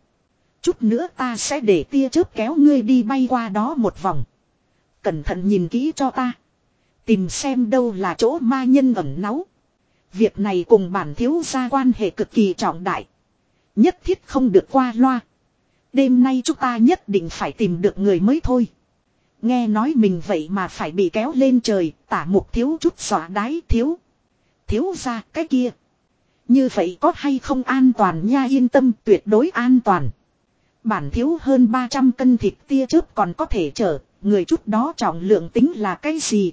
A: Chút nữa ta sẽ để tia chớp kéo ngươi đi bay qua đó một vòng. Cẩn thận nhìn kỹ cho ta. Tìm xem đâu là chỗ ma nhân ẩn náu. Việc này cùng bản thiếu gia quan hệ cực kỳ trọng đại. Nhất thiết không được qua loa. Đêm nay chúng ta nhất định phải tìm được người mới thôi. Nghe nói mình vậy mà phải bị kéo lên trời, tả mục thiếu chút xóa đái thiếu. Thiếu ra cái kia. Như vậy có hay không an toàn nha yên tâm tuyệt đối an toàn. Bản thiếu hơn 300 cân thịt tia chớp còn có thể chở, người chút đó trọng lượng tính là cái gì.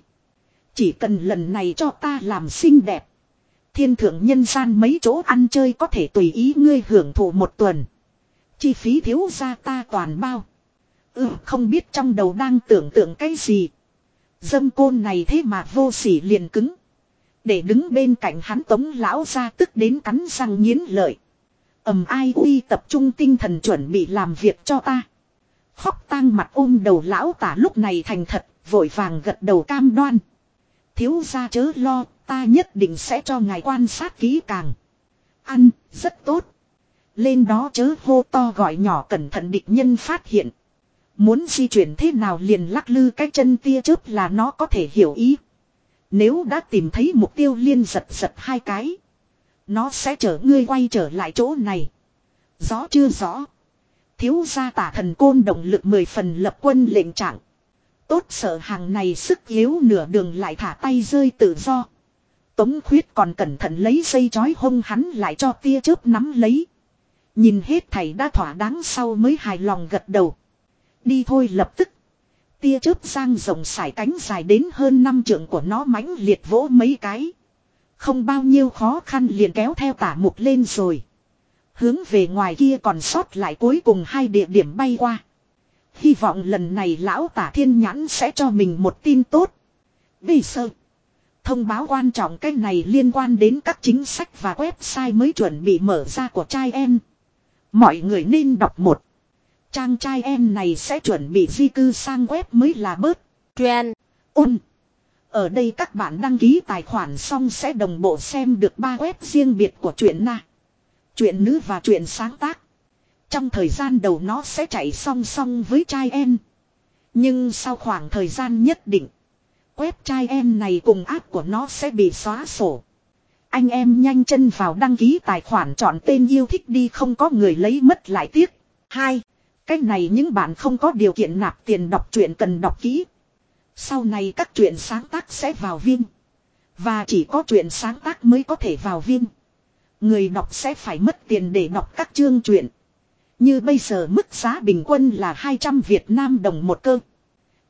A: Chỉ cần lần này cho ta làm xinh đẹp. Thiên thượng nhân gian mấy chỗ ăn chơi có thể tùy ý ngươi hưởng thụ một tuần. Chi phí thiếu ra ta toàn bao. Ừ không biết trong đầu đang tưởng tượng cái gì. Dâm côn này thế mà vô sỉ liền cứng. Để đứng bên cạnh hắn tống lão ra tức đến cắn răng nghiến lợi. ầm ai uy tập trung tinh thần chuẩn bị làm việc cho ta. Khóc tang mặt ôm đầu lão tả lúc này thành thật, vội vàng gật đầu cam đoan. Thiếu ra chớ lo, ta nhất định sẽ cho ngài quan sát kỹ càng. Ăn, rất tốt. Lên đó chớ hô to gọi nhỏ cẩn thận địch nhân phát hiện. Muốn di chuyển thế nào liền lắc lư cái chân tia chớp là nó có thể hiểu ý. Nếu đã tìm thấy mục tiêu liên giật giật hai cái. Nó sẽ chở ngươi quay trở lại chỗ này. Rõ chưa rõ. Thiếu gia tả thần côn động lực mười phần lập quân lệnh trạng. Tốt sợ hàng này sức yếu nửa đường lại thả tay rơi tự do. Tống khuyết còn cẩn thận lấy dây chói hông hắn lại cho tia chớp nắm lấy. Nhìn hết thầy đã thỏa đáng sau mới hài lòng gật đầu. Đi thôi lập tức. Tia chớp sang rộng sải cánh dài đến hơn năm trượng của nó mãnh liệt vỗ mấy cái. Không bao nhiêu khó khăn liền kéo theo tả mục lên rồi. Hướng về ngoài kia còn sót lại cuối cùng hai địa điểm bay qua. Hy vọng lần này lão tả thiên nhãn sẽ cho mình một tin tốt. Bây sơ. Thông báo quan trọng cái này liên quan đến các chính sách và website mới chuẩn bị mở ra của trai em. Mọi người nên đọc một. Trang trai em này sẽ chuẩn bị di cư sang web mới là bớt. Trend. Ôn. Ở đây các bạn đăng ký tài khoản xong sẽ đồng bộ xem được ba web riêng biệt của chuyện na. Chuyện nữ và chuyện sáng tác. Trong thời gian đầu nó sẽ chạy song song với trai em. Nhưng sau khoảng thời gian nhất định. Web trai em này cùng app của nó sẽ bị xóa sổ. Anh em nhanh chân vào đăng ký tài khoản chọn tên yêu thích đi không có người lấy mất lại tiếc. Hai. Cách này những bạn không có điều kiện nạp tiền đọc truyện cần đọc kỹ. Sau này các truyện sáng tác sẽ vào viên. Và chỉ có truyện sáng tác mới có thể vào viên. Người đọc sẽ phải mất tiền để đọc các chương truyện. Như bây giờ mức giá bình quân là 200 Việt Nam đồng một cơ.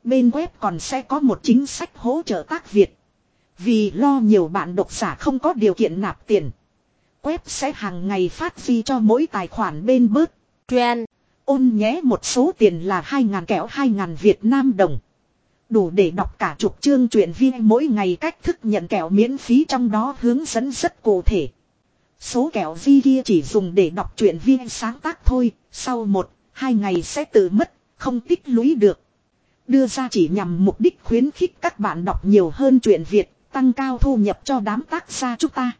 A: Bên web còn sẽ có một chính sách hỗ trợ tác Việt. Vì lo nhiều bạn độc giả không có điều kiện nạp tiền. Web sẽ hàng ngày phát phi cho mỗi tài khoản bên bớt. Trend. Ôn nhé một số tiền là 2.000 kẹo 2.000 Việt Nam đồng. Đủ để đọc cả chục chương truyện viên mỗi ngày cách thức nhận kẹo miễn phí trong đó hướng dẫn rất cụ thể. Số kẹo vi kia chỉ dùng để đọc truyện viên sáng tác thôi, sau một, hai ngày sẽ tự mất, không tích lũy được. Đưa ra chỉ nhằm mục đích khuyến khích các bạn đọc nhiều hơn truyện Việt, tăng cao thu nhập cho đám tác gia chúng ta.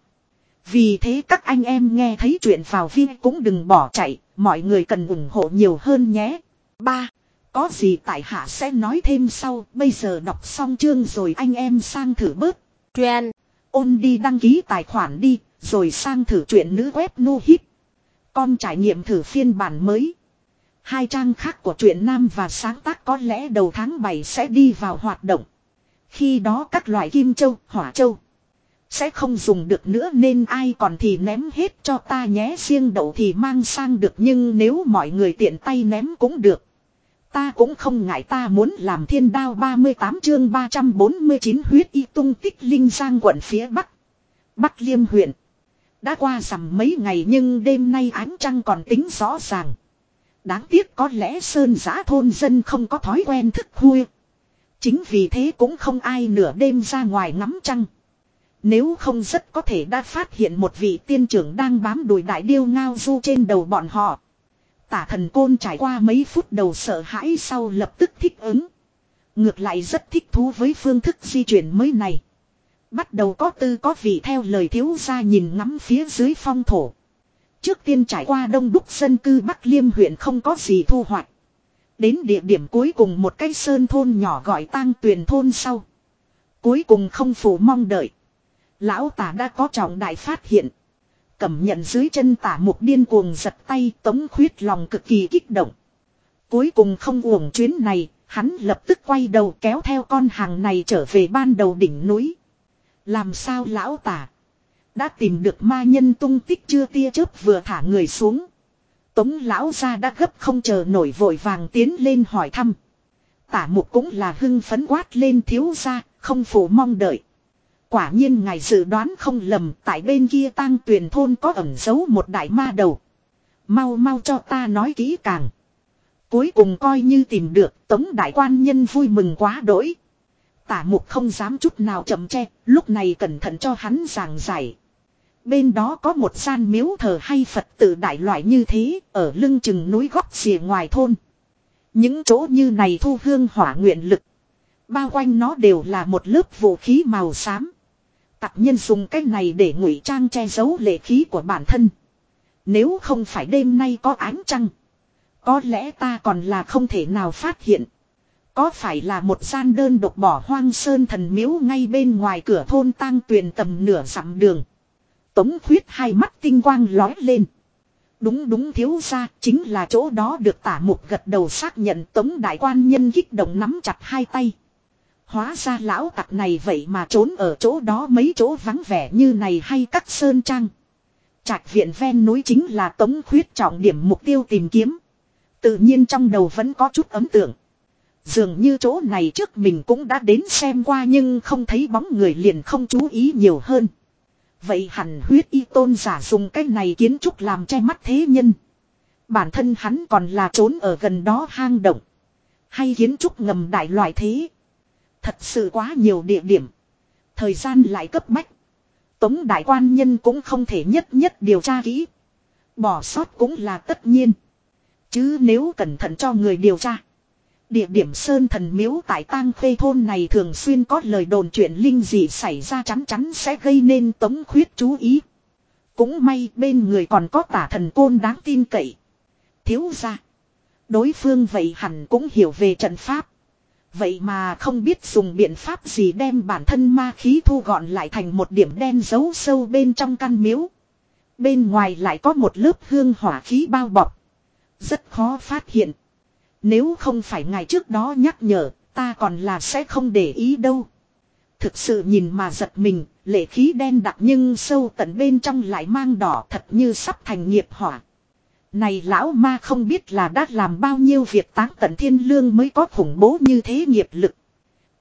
A: Vì thế các anh em nghe thấy chuyện vào viên cũng đừng bỏ chạy, mọi người cần ủng hộ nhiều hơn nhé. ba Có gì tại hạ sẽ nói thêm sau, bây giờ đọc xong chương rồi anh em sang thử bớt. Trend, ôn đi đăng ký tài khoản đi, rồi sang thử chuyện nữ web nu hit. Con trải nghiệm thử phiên bản mới. Hai trang khác của truyện nam và sáng tác có lẽ đầu tháng 7 sẽ đi vào hoạt động. Khi đó các loại kim châu, hỏa châu sẽ không dùng được nữa nên ai còn thì ném hết cho ta nhé riêng đậu thì mang sang được nhưng nếu mọi người tiện tay ném cũng được. Ta cũng không ngại ta muốn làm thiên đao 38 chương 349 huyết y tung tích linh giang quận phía Bắc. Bắc Liêm huyện. Đã qua rằm mấy ngày nhưng đêm nay ánh trăng còn tính rõ ràng. Đáng tiếc có lẽ sơn giã thôn dân không có thói quen thức khuya. Chính vì thế cũng không ai nửa đêm ra ngoài ngắm trăng. Nếu không rất có thể đã phát hiện một vị tiên trưởng đang bám đùi đại điêu ngao du trên đầu bọn họ. Tả thần côn trải qua mấy phút đầu sợ hãi sau lập tức thích ứng. Ngược lại rất thích thú với phương thức di chuyển mới này. Bắt đầu có tư có vị theo lời thiếu gia nhìn ngắm phía dưới phong thổ. Trước tiên trải qua đông đúc dân cư Bắc Liêm huyện không có gì thu hoạch. Đến địa điểm cuối cùng một cái sơn thôn nhỏ gọi tang tuyền thôn sau. Cuối cùng không phủ mong đợi. Lão tả đã có trọng đại phát hiện. Cẩm nhận dưới chân tả mục điên cuồng giật tay tống khuyết lòng cực kỳ kích động. Cuối cùng không uổng chuyến này, hắn lập tức quay đầu kéo theo con hàng này trở về ban đầu đỉnh núi. Làm sao lão tả? Đã tìm được ma nhân tung tích chưa tia chớp vừa thả người xuống. Tống lão ra đã gấp không chờ nổi vội vàng tiến lên hỏi thăm. Tả mục cũng là hưng phấn quát lên thiếu ra, không phủ mong đợi. Quả nhiên ngài dự đoán không lầm tại bên kia tang tuyền thôn có ẩn giấu một đại ma đầu. Mau mau cho ta nói kỹ càng. Cuối cùng coi như tìm được tống đại quan nhân vui mừng quá đỗi. Tả mục không dám chút nào chậm che, lúc này cẩn thận cho hắn giảng giải. Bên đó có một gian miếu thờ hay Phật tử đại loại như thế, ở lưng chừng núi góc xìa ngoài thôn. Những chỗ như này thu hương hỏa nguyện lực. Bao quanh nó đều là một lớp vũ khí màu xám. Tặc nhân dùng cái này để ngụy trang che giấu lệ khí của bản thân. Nếu không phải đêm nay có ánh trăng. Có lẽ ta còn là không thể nào phát hiện. Có phải là một gian đơn độc bỏ hoang sơn thần miếu ngay bên ngoài cửa thôn tang tuyền tầm nửa dặm đường. Tống khuyết hai mắt tinh quang lói lên. Đúng đúng thiếu ra chính là chỗ đó được tả mục gật đầu xác nhận tống đại quan nhân kích động nắm chặt hai tay. Hóa ra lão tặc này vậy mà trốn ở chỗ đó mấy chỗ vắng vẻ như này hay các sơn trang. Trạch viện ven núi chính là tống khuyết trọng điểm mục tiêu tìm kiếm. Tự nhiên trong đầu vẫn có chút ấn tượng. Dường như chỗ này trước mình cũng đã đến xem qua nhưng không thấy bóng người liền không chú ý nhiều hơn. Vậy hẳn huyết y tôn giả dùng cái này kiến trúc làm che mắt thế nhân. Bản thân hắn còn là trốn ở gần đó hang động. Hay kiến trúc ngầm đại loại thế. Thật sự quá nhiều địa điểm. Thời gian lại cấp bách. Tống đại quan nhân cũng không thể nhất nhất điều tra kỹ. Bỏ sót cũng là tất nhiên. Chứ nếu cẩn thận cho người điều tra. Địa điểm sơn thần miếu tại tang khê thôn này thường xuyên có lời đồn chuyện linh dị xảy ra chắn chắn sẽ gây nên tống khuyết chú ý. Cũng may bên người còn có tả thần côn đáng tin cậy. Thiếu ra. Đối phương vậy hẳn cũng hiểu về trận pháp. Vậy mà không biết dùng biện pháp gì đem bản thân ma khí thu gọn lại thành một điểm đen giấu sâu bên trong căn miếu. Bên ngoài lại có một lớp hương hỏa khí bao bọc. Rất khó phát hiện. Nếu không phải ngày trước đó nhắc nhở, ta còn là sẽ không để ý đâu. Thực sự nhìn mà giật mình, lệ khí đen đặc nhưng sâu tận bên trong lại mang đỏ thật như sắp thành nghiệp hỏa. Này lão ma không biết là đã làm bao nhiêu việc táng tận thiên lương mới có khủng bố như thế nghiệp lực.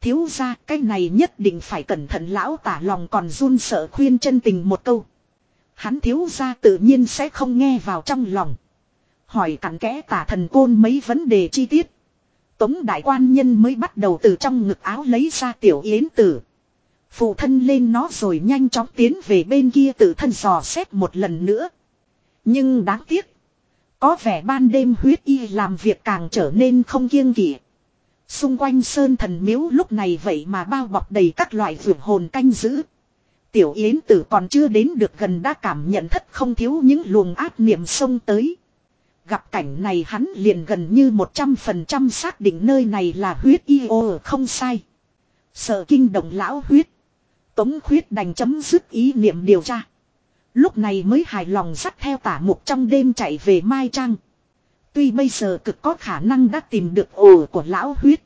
A: Thiếu ra cái này nhất định phải cẩn thận lão tả lòng còn run sợ khuyên chân tình một câu. Hắn thiếu ra tự nhiên sẽ không nghe vào trong lòng. Hỏi cặn kẽ tả thần côn mấy vấn đề chi tiết. Tống đại quan nhân mới bắt đầu từ trong ngực áo lấy ra tiểu yến tử. Phụ thân lên nó rồi nhanh chóng tiến về bên kia tự thân dò xét một lần nữa. Nhưng đáng tiếc. Có vẻ ban đêm huyết y làm việc càng trở nên không kiêng kỵ. Xung quanh sơn thần miếu lúc này vậy mà bao bọc đầy các loại vượt hồn canh giữ. Tiểu Yến tử còn chưa đến được gần đã cảm nhận thất không thiếu những luồng ác niệm xông tới. Gặp cảnh này hắn liền gần như 100% xác định nơi này là huyết y ô không sai. Sợ kinh động lão huyết. Tống huyết đành chấm dứt ý niệm điều tra. Lúc này mới hài lòng dắt theo tả mục trong đêm chạy về Mai Trang. Tuy bây giờ cực có khả năng đã tìm được ổ của lão huyết.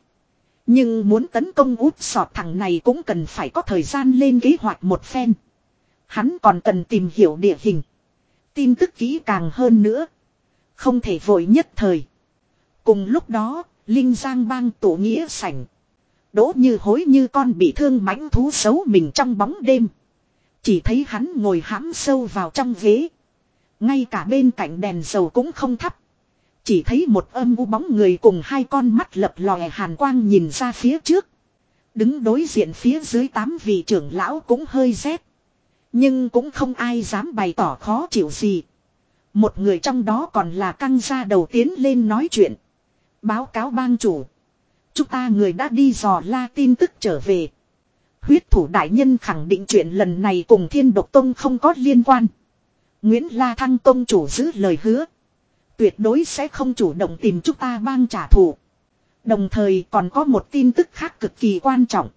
A: Nhưng muốn tấn công út sọt thằng này cũng cần phải có thời gian lên kế hoạch một phen. Hắn còn cần tìm hiểu địa hình. Tin tức kỹ càng hơn nữa. Không thể vội nhất thời. Cùng lúc đó, Linh Giang bang tổ nghĩa sảnh. Đỗ như hối như con bị thương mãnh thú xấu mình trong bóng đêm. Chỉ thấy hắn ngồi hãm sâu vào trong ghế. Ngay cả bên cạnh đèn dầu cũng không thắp. Chỉ thấy một âm u bóng người cùng hai con mắt lập lòe hàn quang nhìn ra phía trước. Đứng đối diện phía dưới tám vị trưởng lão cũng hơi rét. Nhưng cũng không ai dám bày tỏ khó chịu gì. Một người trong đó còn là căng ra đầu tiến lên nói chuyện. Báo cáo bang chủ. Chúng ta người đã đi dò la tin tức trở về. Huyết thủ đại nhân khẳng định chuyện lần này cùng thiên độc tông không có liên quan. Nguyễn La Thăng Tông chủ giữ lời hứa. Tuyệt đối sẽ không chủ động tìm chúng ta bang trả thù. Đồng thời còn có một tin tức khác cực kỳ quan trọng.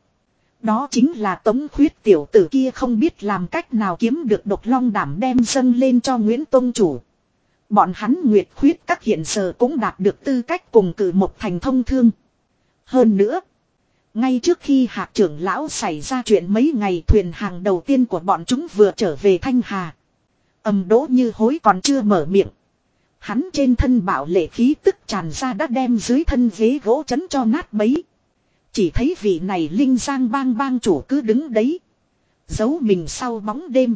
A: Đó chính là tống khuyết tiểu tử kia không biết làm cách nào kiếm được độc long đảm đem dâng lên cho Nguyễn Tông Chủ. Bọn hắn nguyệt khuyết các hiện giờ cũng đạt được tư cách cùng cử một thành thông thương. Hơn nữa, ngay trước khi hạc trưởng lão xảy ra chuyện mấy ngày thuyền hàng đầu tiên của bọn chúng vừa trở về Thanh Hà. Âm đỗ như hối còn chưa mở miệng. Hắn trên thân bảo lệ khí tức tràn ra đã đem dưới thân ghế gỗ chấn cho nát bấy. Chỉ thấy vị này linh giang bang bang chủ cứ đứng đấy. Giấu mình sau bóng đêm.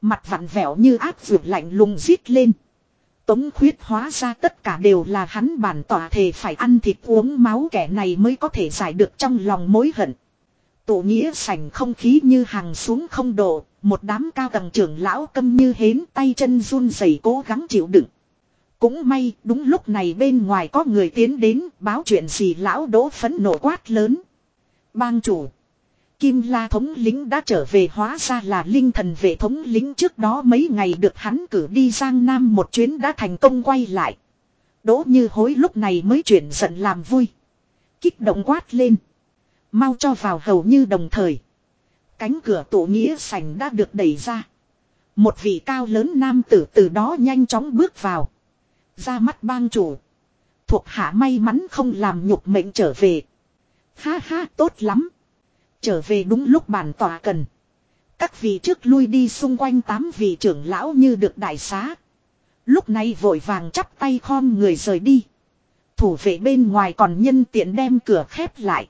A: Mặt vặn vẹo như áp vượt lạnh lùng rít lên. Tống khuyết hóa ra tất cả đều là hắn bản tỏa thể phải ăn thịt uống máu kẻ này mới có thể giải được trong lòng mối hận. Tổ nghĩa sảnh không khí như hàng xuống không độ, một đám cao tầng trưởng lão câm như hến tay chân run rẩy cố gắng chịu đựng. Cũng may đúng lúc này bên ngoài có người tiến đến báo chuyện gì lão đỗ phấn nộ quát lớn. Bang chủ. Kim la thống lính đã trở về hóa ra là linh thần vệ thống lính trước đó mấy ngày được hắn cử đi Giang Nam một chuyến đã thành công quay lại. Đỗ như hối lúc này mới chuyển giận làm vui. Kích động quát lên. Mau cho vào hầu như đồng thời. Cánh cửa tổ nghĩa sảnh đã được đẩy ra. Một vị cao lớn nam tử từ đó nhanh chóng bước vào. Ra mắt bang chủ. Thuộc hạ may mắn không làm nhục mệnh trở về. Ha ha, tốt lắm. Trở về đúng lúc bản tòa cần. Các vị trước lui đi xung quanh tám vị trưởng lão như được đại xá. Lúc này vội vàng chắp tay khom người rời đi. Thủ vệ bên ngoài còn nhân tiện đem cửa khép lại.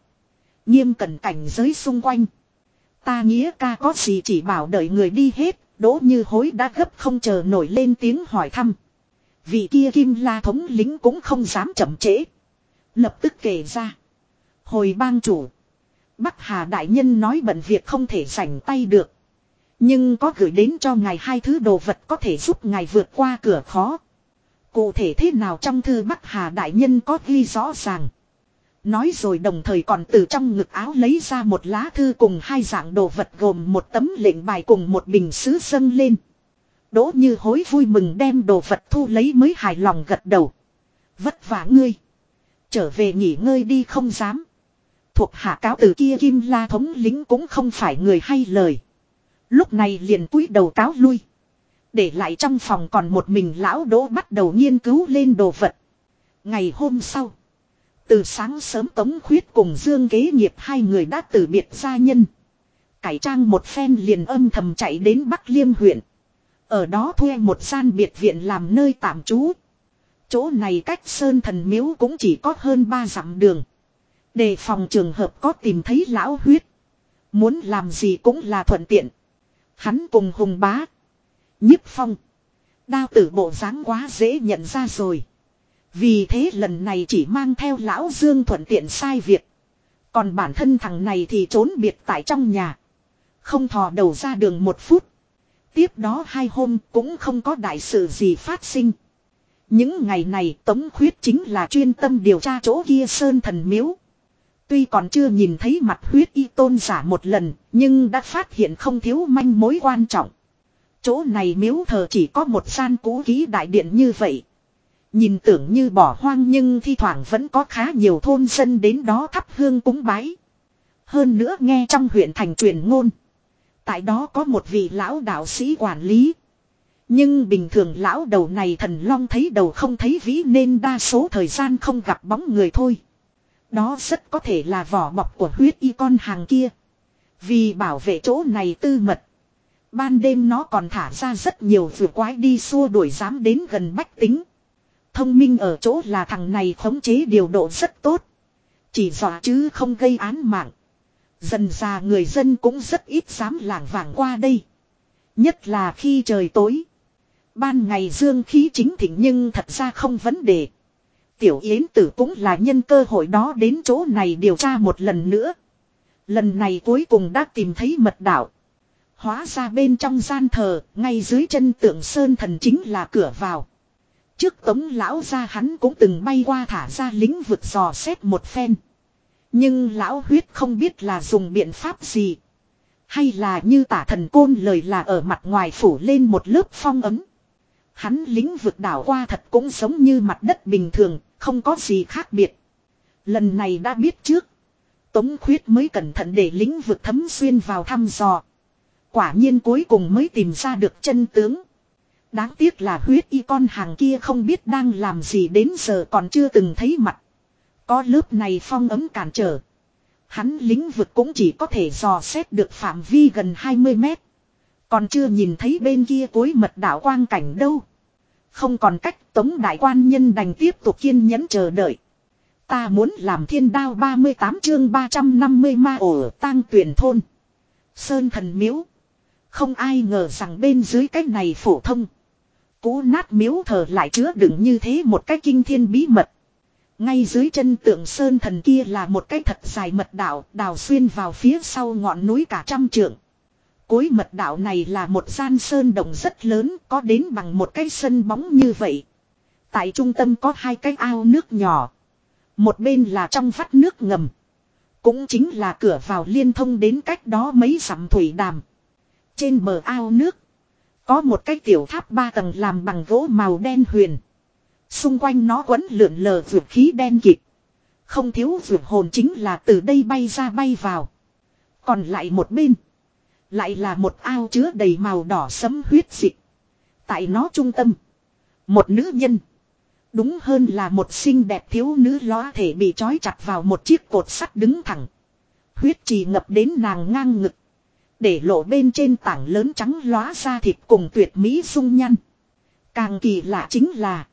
A: Nghiêm cẩn cảnh giới xung quanh. Ta nghĩa ca có gì chỉ bảo đợi người đi hết. Đỗ như hối đã gấp không chờ nổi lên tiếng hỏi thăm. Vị kia kim la thống lính cũng không dám chậm trễ. Lập tức kể ra. Hồi bang chủ. Bắc Hà Đại Nhân nói bận việc không thể rảnh tay được. Nhưng có gửi đến cho ngài hai thứ đồ vật có thể giúp ngài vượt qua cửa khó. Cụ thể thế nào trong thư Bắc Hà Đại Nhân có ghi rõ ràng. Nói rồi đồng thời còn từ trong ngực áo lấy ra một lá thư cùng hai dạng đồ vật gồm một tấm lệnh bài cùng một bình sứ dâng lên. Đỗ như hối vui mừng đem đồ vật thu lấy mới hài lòng gật đầu. Vất vả ngươi. Trở về nghỉ ngơi đi không dám. Thuộc hạ cáo từ kia kim la thống lính cũng không phải người hay lời. Lúc này liền cúi đầu cáo lui. Để lại trong phòng còn một mình lão đỗ bắt đầu nghiên cứu lên đồ vật. Ngày hôm sau. Từ sáng sớm Tống Khuyết cùng Dương Kế Nghiệp hai người đã từ biệt gia nhân. Cải trang một phen liền âm thầm chạy đến Bắc Liêm huyện. Ở đó thuê một gian biệt viện làm nơi tạm trú. Chỗ này cách Sơn Thần Miếu cũng chỉ có hơn ba dặm đường. Đề phòng trường hợp có tìm thấy lão huyết. Muốn làm gì cũng là thuận tiện. Hắn cùng hùng bá. nhiếp phong. Đao tử bộ dáng quá dễ nhận ra rồi. Vì thế lần này chỉ mang theo lão Dương thuận tiện sai việc. Còn bản thân thằng này thì trốn biệt tại trong nhà. Không thò đầu ra đường một phút. Tiếp đó hai hôm cũng không có đại sự gì phát sinh. Những ngày này Tống Khuyết chính là chuyên tâm điều tra chỗ kia Sơn Thần Miếu. Tuy còn chưa nhìn thấy mặt huyết y tôn giả một lần, nhưng đã phát hiện không thiếu manh mối quan trọng. Chỗ này miếu thờ chỉ có một gian cũ ký đại điện như vậy. Nhìn tưởng như bỏ hoang nhưng thi thoảng vẫn có khá nhiều thôn dân đến đó thắp hương cúng bái. Hơn nữa nghe trong huyện thành truyền ngôn. Tại đó có một vị lão đạo sĩ quản lý. Nhưng bình thường lão đầu này thần long thấy đầu không thấy vĩ nên đa số thời gian không gặp bóng người thôi. Đó rất có thể là vỏ bọc của huyết y con hàng kia. Vì bảo vệ chỗ này tư mật. Ban đêm nó còn thả ra rất nhiều vừa quái đi xua đuổi dám đến gần bách tính. Thông minh ở chỗ là thằng này khống chế điều độ rất tốt. Chỉ dọa chứ không gây án mạng. Dần ra người dân cũng rất ít dám lảng vảng qua đây. Nhất là khi trời tối. Ban ngày dương khí chính thịnh nhưng thật ra không vấn đề. Tiểu Yến Tử cũng là nhân cơ hội đó đến chỗ này điều tra một lần nữa. Lần này cuối cùng đã tìm thấy mật đạo. Hóa ra bên trong gian thờ, ngay dưới chân tượng sơn thần chính là cửa vào. Trước tống lão ra hắn cũng từng bay qua thả ra lính vực dò xét một phen. Nhưng lão huyết không biết là dùng biện pháp gì. Hay là như tả thần côn lời là ở mặt ngoài phủ lên một lớp phong ấm. Hắn lính vực đảo qua thật cũng giống như mặt đất bình thường, không có gì khác biệt. Lần này đã biết trước. Tống khuyết mới cẩn thận để lính vực thấm xuyên vào thăm dò. Quả nhiên cuối cùng mới tìm ra được chân tướng. Đáng tiếc là huyết y con hàng kia không biết đang làm gì đến giờ còn chưa từng thấy mặt. Có lớp này phong ấm cản trở. Hắn lính vực cũng chỉ có thể dò xét được phạm vi gần 20 mét. Còn chưa nhìn thấy bên kia cuối mật đảo quang cảnh đâu. Không còn cách, tống đại quan nhân đành tiếp tục kiên nhẫn chờ đợi. Ta muốn làm thiên đao 38 chương 350 ma ổ tang tuyển thôn. Sơn thần miếu. Không ai ngờ rằng bên dưới cái này phổ thông. Cú nát miếu thờ lại chứa đựng như thế một cái kinh thiên bí mật. Ngay dưới chân tượng sơn thần kia là một cái thật dài mật đảo, đào xuyên vào phía sau ngọn núi cả trăm trượng cối mật đạo này là một gian sơn động rất lớn, có đến bằng một cái sân bóng như vậy. Tại trung tâm có hai cái ao nước nhỏ. Một bên là trong vắt nước ngầm. Cũng chính là cửa vào liên thông đến cách đó mấy dặm thủy đàm. Trên bờ ao nước. Có một cái tiểu tháp ba tầng làm bằng gỗ màu đen huyền. Xung quanh nó quấn lượn lờ vượt khí đen kịt. Không thiếu vượt hồn chính là từ đây bay ra bay vào. Còn lại một bên. Lại là một ao chứa đầy màu đỏ sấm huyết dịch. Tại nó trung tâm. Một nữ nhân. Đúng hơn là một xinh đẹp thiếu nữ lóa thể bị trói chặt vào một chiếc cột sắt đứng thẳng. Huyết trì ngập đến nàng ngang ngực. Để lộ bên trên tảng lớn trắng lóa ra thịt cùng tuyệt mỹ sung nhăn. Càng kỳ lạ chính là.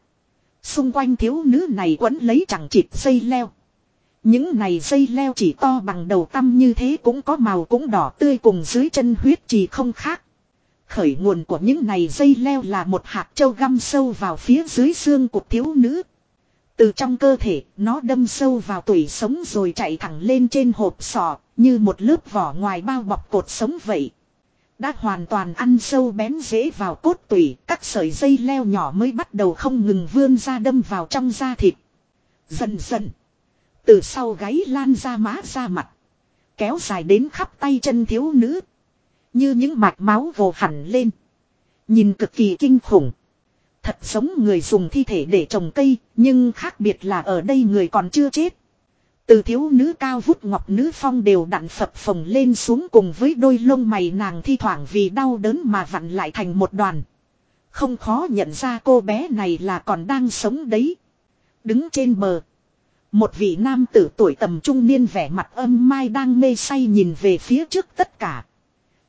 A: Xung quanh thiếu nữ này quấn lấy chẳng chịt dây leo. Những này dây leo chỉ to bằng đầu tăm như thế cũng có màu cũng đỏ tươi cùng dưới chân huyết trì không khác. Khởi nguồn của những này dây leo là một hạt châu găm sâu vào phía dưới xương của thiếu nữ. Từ trong cơ thể, nó đâm sâu vào tủy sống rồi chạy thẳng lên trên hộp sọ, như một lớp vỏ ngoài bao bọc cột sống vậy. Đã hoàn toàn ăn sâu bén dễ vào cốt tủy, các sợi dây leo nhỏ mới bắt đầu không ngừng vươn ra đâm vào trong da thịt. Dần dần, từ sau gáy lan ra má ra mặt, kéo dài đến khắp tay chân thiếu nữ. Như những mạch máu vồ hẳn lên. Nhìn cực kỳ kinh khủng. Thật giống người dùng thi thể để trồng cây, nhưng khác biệt là ở đây người còn chưa chết. Từ thiếu nữ cao vút ngọc nữ phong đều đặn phập phồng lên xuống cùng với đôi lông mày nàng thi thoảng vì đau đớn mà vặn lại thành một đoàn. Không khó nhận ra cô bé này là còn đang sống đấy. Đứng trên bờ. Một vị nam tử tuổi tầm trung niên vẻ mặt âm mai đang mê say nhìn về phía trước tất cả.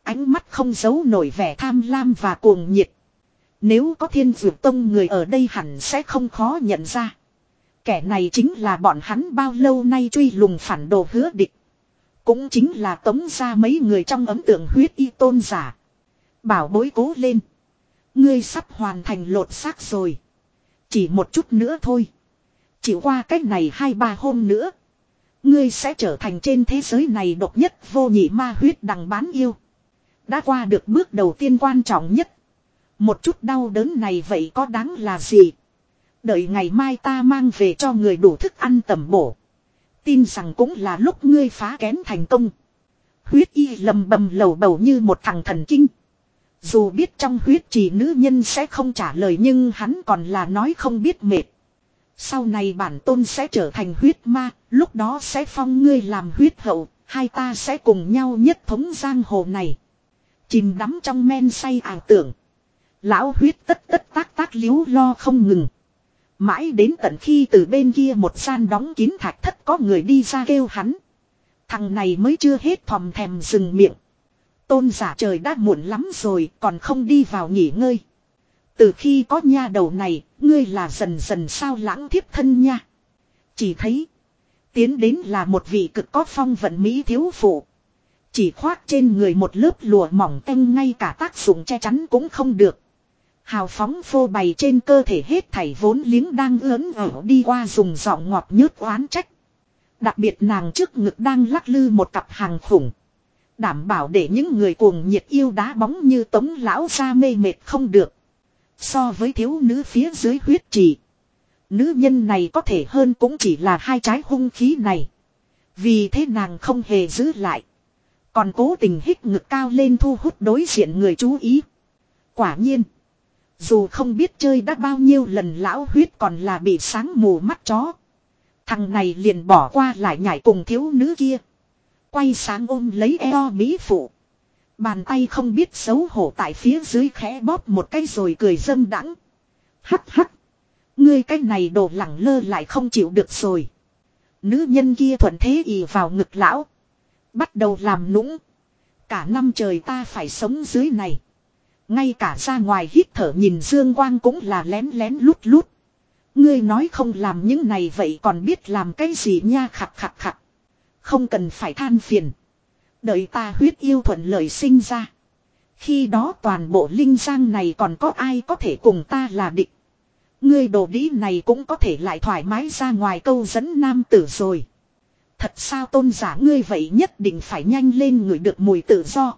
A: Ánh mắt không giấu nổi vẻ tham lam và cuồng nhiệt. Nếu có thiên dược tông người ở đây hẳn sẽ không khó nhận ra. Kẻ này chính là bọn hắn bao lâu nay truy lùng phản đồ hứa địch. Cũng chính là tống ra mấy người trong ấm tượng huyết y tôn giả. Bảo bối cố lên. Ngươi sắp hoàn thành lột xác rồi. Chỉ một chút nữa thôi. Chỉ qua cách này hai ba hôm nữa. Ngươi sẽ trở thành trên thế giới này độc nhất vô nhị ma huyết đằng bán yêu. Đã qua được bước đầu tiên quan trọng nhất. Một chút đau đớn này vậy có đáng là gì? Đợi ngày mai ta mang về cho người đủ thức ăn tầm bổ. Tin rằng cũng là lúc ngươi phá kén thành công. Huyết y lầm bầm lầu bầu như một thằng thần kinh. Dù biết trong huyết trì nữ nhân sẽ không trả lời nhưng hắn còn là nói không biết mệt. Sau này bản tôn sẽ trở thành huyết ma, lúc đó sẽ phong ngươi làm huyết hậu, hai ta sẽ cùng nhau nhất thống giang hồ này. Chìm đắm trong men say ảo tưởng. Lão huyết tất tất tác tác liếu lo không ngừng. Mãi đến tận khi từ bên kia một gian đóng kín thạch thất có người đi ra kêu hắn. Thằng này mới chưa hết thòm thèm dừng miệng. Tôn giả trời đã muộn lắm rồi còn không đi vào nghỉ ngơi. Từ khi có nha đầu này, ngươi là dần dần sao lãng thiếp thân nha. Chỉ thấy, tiến đến là một vị cực có phong vận Mỹ thiếu phụ. Chỉ khoác trên người một lớp lụa mỏng tanh ngay cả tác dụng che chắn cũng không được. Hào phóng phô bày trên cơ thể hết thảy vốn liếng đang ớn ở đi qua dùng giọng ngọt nhớt oán trách. Đặc biệt nàng trước ngực đang lắc lư một cặp hàng khủng. Đảm bảo để những người cuồng nhiệt yêu đá bóng như tống lão ra mê mệt không được. So với thiếu nữ phía dưới huyết trì. Nữ nhân này có thể hơn cũng chỉ là hai trái hung khí này. Vì thế nàng không hề giữ lại. Còn cố tình hít ngực cao lên thu hút đối diện người chú ý. Quả nhiên. Dù không biết chơi đã bao nhiêu lần lão huyết còn là bị sáng mù mắt chó. Thằng này liền bỏ qua lại nhảy cùng thiếu nữ kia. Quay sáng ôm lấy eo mỹ phụ. Bàn tay không biết xấu hổ tại phía dưới khẽ bóp một cái rồi cười dâm đắng. Hắc hắc. Ngươi cái này đồ lẳng lơ lại không chịu được rồi. Nữ nhân kia thuận thế ì vào ngực lão. Bắt đầu làm nũng. Cả năm trời ta phải sống dưới này. Ngay cả ra ngoài hít thở nhìn dương quang cũng là lén lén lút lút. Ngươi nói không làm những này vậy còn biết làm cái gì nha khặt khặt khặt. Không cần phải than phiền. Đợi ta huyết yêu thuận lợi sinh ra. Khi đó toàn bộ linh giang này còn có ai có thể cùng ta là địch. Ngươi đồ đĩ này cũng có thể lại thoải mái ra ngoài câu dẫn nam tử rồi. Thật sao tôn giả ngươi vậy nhất định phải nhanh lên người được mùi tự do.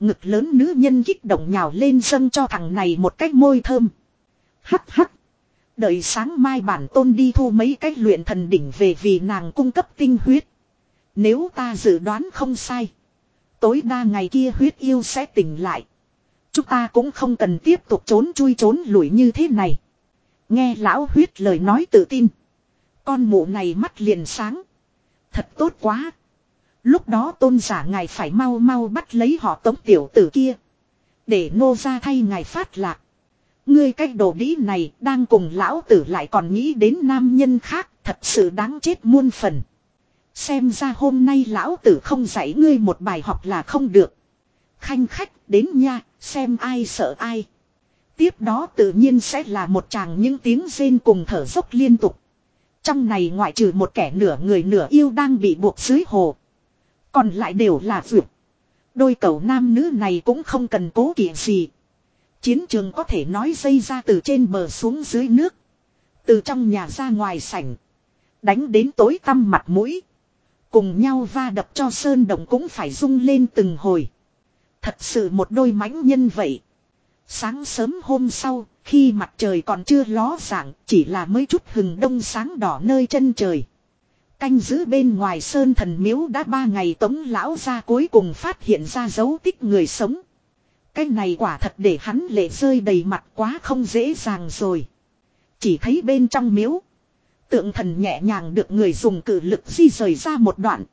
A: Ngực lớn nữ nhân kích động nhào lên sân cho thằng này một cách môi thơm. Hắt hắt. Đợi sáng mai bản tôn đi thu mấy cách luyện thần đỉnh về vì nàng cung cấp tinh huyết. Nếu ta dự đoán không sai. Tối đa ngày kia huyết yêu sẽ tỉnh lại. Chúng ta cũng không cần tiếp tục trốn chui trốn lủi như thế này. Nghe lão huyết lời nói tự tin. Con mụ này mắt liền sáng. Thật tốt quá. Lúc đó tôn giả ngài phải mau mau bắt lấy họ tống tiểu tử kia. Để nô ra thay ngài phát lạc. Ngươi cách đồ đĩ này đang cùng lão tử lại còn nghĩ đến nam nhân khác, thật sự đáng chết muôn phần. Xem ra hôm nay lão tử không dạy ngươi một bài học là không được. Khanh khách đến nha, xem ai sợ ai. Tiếp đó tự nhiên sẽ là một chàng những tiếng rên cùng thở dốc liên tục. Trong này ngoại trừ một kẻ nửa người nửa yêu đang bị buộc dưới hồ. Còn lại đều là vượt. Đôi cầu nam nữ này cũng không cần cố kỵ gì. Chiến trường có thể nói dây ra từ trên bờ xuống dưới nước. Từ trong nhà ra ngoài sảnh. Đánh đến tối tăm mặt mũi. Cùng nhau va đập cho sơn động cũng phải rung lên từng hồi. Thật sự một đôi mãnh nhân vậy. Sáng sớm hôm sau, khi mặt trời còn chưa ló dạng, chỉ là mấy chút hừng đông sáng đỏ nơi chân trời. Canh giữ bên ngoài sơn thần miếu đã ba ngày tống lão ra cuối cùng phát hiện ra dấu tích người sống. Cái này quả thật để hắn lệ rơi đầy mặt quá không dễ dàng rồi. Chỉ thấy bên trong miếu. Tượng thần nhẹ nhàng được người dùng cử lực di rời ra một đoạn.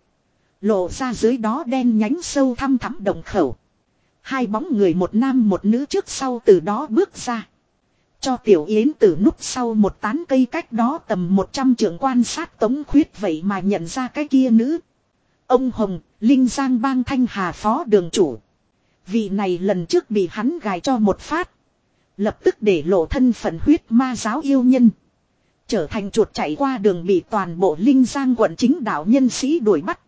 A: Lộ ra dưới đó đen nhánh sâu thăm thắm đồng khẩu. Hai bóng người một nam một nữ trước sau từ đó bước ra. Cho tiểu yến từ núp sau một tán cây cách đó tầm 100 trưởng quan sát tống khuyết vậy mà nhận ra cái kia nữ. Ông Hồng, Linh Giang bang thanh hà phó đường chủ. Vị này lần trước bị hắn gài cho một phát. Lập tức để lộ thân phận huyết ma giáo yêu nhân. Trở thành chuột chạy qua đường bị toàn bộ Linh Giang quận chính đạo nhân sĩ đuổi bắt.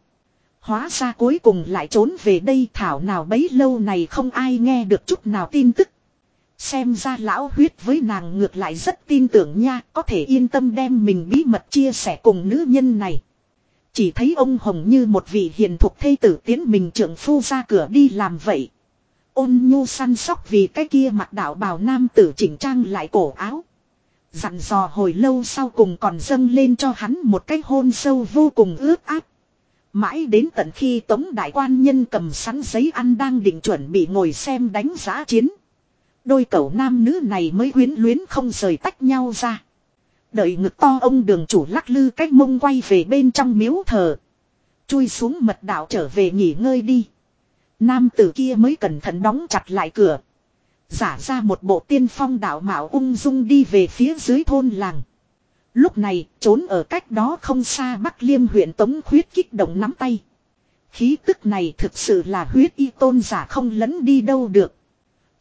A: Hóa ra cuối cùng lại trốn về đây thảo nào bấy lâu này không ai nghe được chút nào tin tức. Xem ra lão huyết với nàng ngược lại rất tin tưởng nha, có thể yên tâm đem mình bí mật chia sẻ cùng nữ nhân này. Chỉ thấy ông Hồng như một vị hiền thục thê tử tiến mình trưởng phu ra cửa đi làm vậy. Ôn nhu săn sóc vì cái kia mặt đạo bào nam tử chỉnh trang lại cổ áo. Dặn dò hồi lâu sau cùng còn dâng lên cho hắn một cái hôn sâu vô cùng ướt áp. Mãi đến tận khi tống đại quan nhân cầm sẵn giấy ăn đang định chuẩn bị ngồi xem đánh giá chiến. Đôi cậu nam nữ này mới quyến luyến không rời tách nhau ra. Đợi ngực to ông đường chủ lắc lư cách mông quay về bên trong miếu thờ. Chui xuống mật đạo trở về nghỉ ngơi đi. Nam tử kia mới cẩn thận đóng chặt lại cửa. Giả ra một bộ tiên phong đạo mạo ung dung đi về phía dưới thôn làng. Lúc này, trốn ở cách đó không xa Bắc Liêm huyện Tống Khuyết kích động nắm tay. Khí tức này thực sự là huyết y tôn giả không lấn đi đâu được.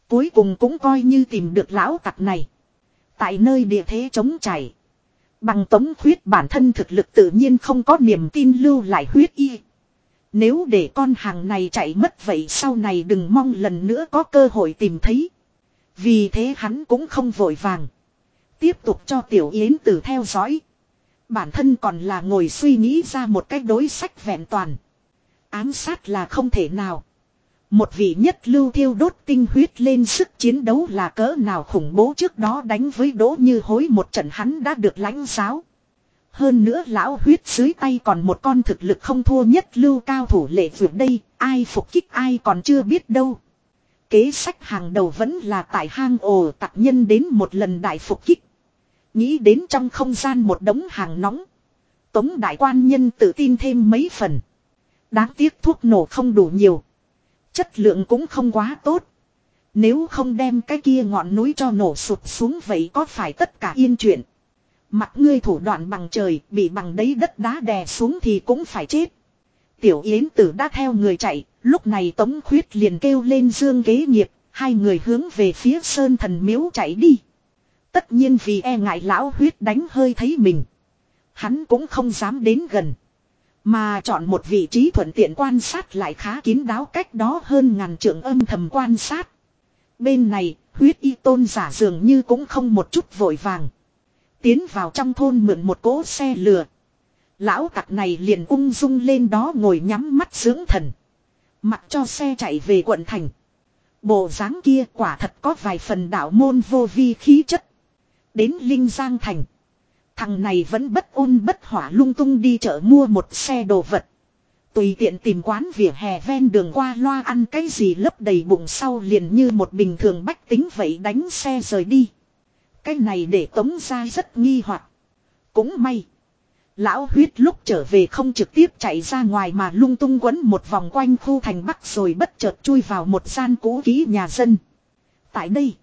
A: Cuối cùng cũng coi như tìm được lão tặc này. Tại nơi địa thế chống chảy. Bằng Tống Khuyết bản thân thực lực tự nhiên không có niềm tin lưu lại huyết y. Nếu để con hàng này chạy mất vậy sau này đừng mong lần nữa có cơ hội tìm thấy. Vì thế hắn cũng không vội vàng. Tiếp tục cho Tiểu Yến Tử theo dõi. Bản thân còn là ngồi suy nghĩ ra một cách đối sách vẹn toàn. ám sát là không thể nào. Một vị nhất lưu thiêu đốt tinh huyết lên sức chiến đấu là cỡ nào khủng bố trước đó đánh với đỗ như hối một trận hắn đã được lãnh giáo. Hơn nữa lão huyết dưới tay còn một con thực lực không thua nhất lưu cao thủ lệ vượt đây, ai phục kích ai còn chưa biết đâu. Kế sách hàng đầu vẫn là tại hang ồ tặc nhân đến một lần đại phục kích. Nghĩ đến trong không gian một đống hàng nóng. Tống đại quan nhân tự tin thêm mấy phần. Đáng tiếc thuốc nổ không đủ nhiều. Chất lượng cũng không quá tốt. Nếu không đem cái kia ngọn núi cho nổ sụp xuống vậy có phải tất cả yên chuyện. Mặt ngươi thủ đoạn bằng trời bị bằng đấy đất đá đè xuống thì cũng phải chết. Tiểu Yến tử đã theo người chạy, lúc này Tống Khuyết liền kêu lên dương kế nghiệp, hai người hướng về phía sơn thần miếu chạy đi. Tất nhiên vì e ngại lão huyết đánh hơi thấy mình. Hắn cũng không dám đến gần. Mà chọn một vị trí thuận tiện quan sát lại khá kín đáo cách đó hơn ngàn trượng âm thầm quan sát. Bên này, huyết y tôn giả dường như cũng không một chút vội vàng. Tiến vào trong thôn mượn một cỗ xe lừa. Lão tặc này liền ung dung lên đó ngồi nhắm mắt dưỡng thần. Mặc cho xe chạy về quận thành. Bộ dáng kia quả thật có vài phần đạo môn vô vi khí chất. Đến Linh Giang Thành. Thằng này vẫn bất ôn bất hỏa lung tung đi chợ mua một xe đồ vật. Tùy tiện tìm quán vỉa hè ven đường qua loa ăn cái gì lấp đầy bụng sau liền như một bình thường bách tính vậy đánh xe rời đi. Cái này để tống ra rất nghi hoặc Cũng may. Lão huyết lúc trở về không trực tiếp chạy ra ngoài mà lung tung quấn một vòng quanh khu thành bắc rồi bất chợt chui vào một gian cũ kỹ nhà dân. Tại đây,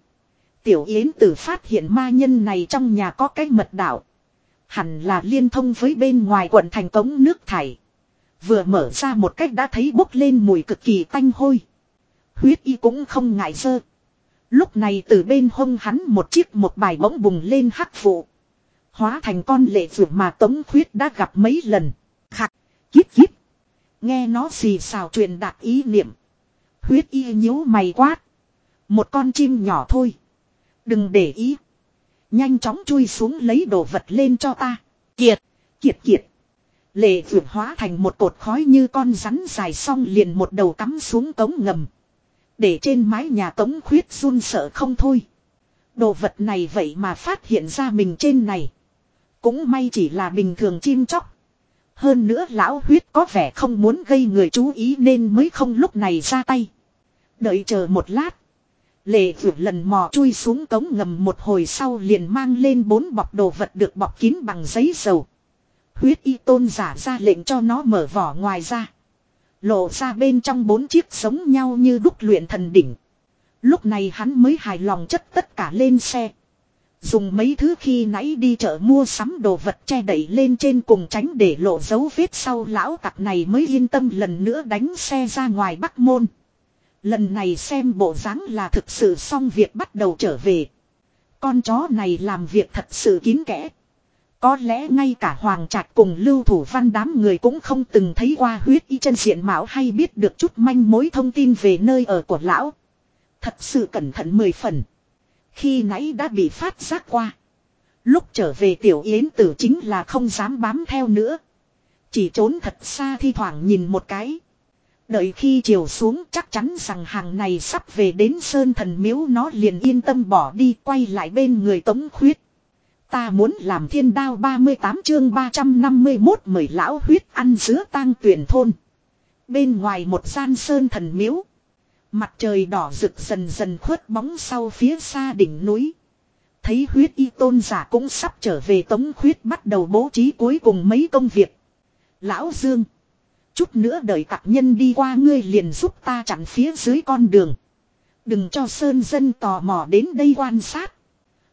A: Tiểu Yến tử phát hiện ma nhân này trong nhà có cái mật đạo. Hẳn là liên thông với bên ngoài quận thành cống nước thải. Vừa mở ra một cách đã thấy bốc lên mùi cực kỳ tanh hôi. Huyết y cũng không ngại dơ. Lúc này từ bên hông hắn một chiếc một bài bỗng bùng lên hắc vụ. Hóa thành con lệ vượt mà Tống Khuyết đã gặp mấy lần. Khạc, kíp kíp. Nghe nó xì xào truyền đạt ý niệm. Huyết y nhíu mày quát. Một con chim nhỏ thôi. Đừng để ý. Nhanh chóng chui xuống lấy đồ vật lên cho ta. Kiệt, kiệt kiệt. Lệ vượt hóa thành một cột khói như con rắn dài xong liền một đầu cắm xuống cống ngầm. Để trên mái nhà tống khuyết run sợ không thôi. Đồ vật này vậy mà phát hiện ra mình trên này. Cũng may chỉ là bình thường chim chóc. Hơn nữa lão huyết có vẻ không muốn gây người chú ý nên mới không lúc này ra tay. Đợi chờ một lát. Lệ vượt lần mò chui xuống cống ngầm một hồi sau liền mang lên bốn bọc đồ vật được bọc kín bằng giấy dầu. Huyết y tôn giả ra lệnh cho nó mở vỏ ngoài ra. Lộ ra bên trong bốn chiếc sống nhau như đúc luyện thần đỉnh. Lúc này hắn mới hài lòng chất tất cả lên xe. Dùng mấy thứ khi nãy đi chợ mua sắm đồ vật che đẩy lên trên cùng tránh để lộ dấu vết sau lão tặc này mới yên tâm lần nữa đánh xe ra ngoài Bắc Môn. Lần này xem bộ dáng là thực sự xong việc bắt đầu trở về. Con chó này làm việc thật sự kín kẽ. Có lẽ ngay cả Hoàng Trạch cùng lưu thủ văn đám người cũng không từng thấy qua huyết y chân diện mạo hay biết được chút manh mối thông tin về nơi ở của lão. Thật sự cẩn thận mười phần. Khi nãy đã bị phát giác qua. Lúc trở về tiểu yến tử chính là không dám bám theo nữa. Chỉ trốn thật xa thi thoảng nhìn một cái. Đợi khi chiều xuống chắc chắn rằng hàng này sắp về đến sơn thần miếu nó liền yên tâm bỏ đi quay lại bên người tống khuyết. Ta muốn làm thiên đao 38 chương 351 mời lão huyết ăn giữa tang tuyển thôn. Bên ngoài một gian sơn thần miếu. Mặt trời đỏ rực dần dần khuất bóng sau phía xa đỉnh núi. Thấy huyết y tôn giả cũng sắp trở về tống khuyết bắt đầu bố trí cuối cùng mấy công việc. Lão Dương. Chút nữa đợi tạc nhân đi qua ngươi liền giúp ta chặn phía dưới con đường. Đừng cho sơn dân tò mò đến đây quan sát.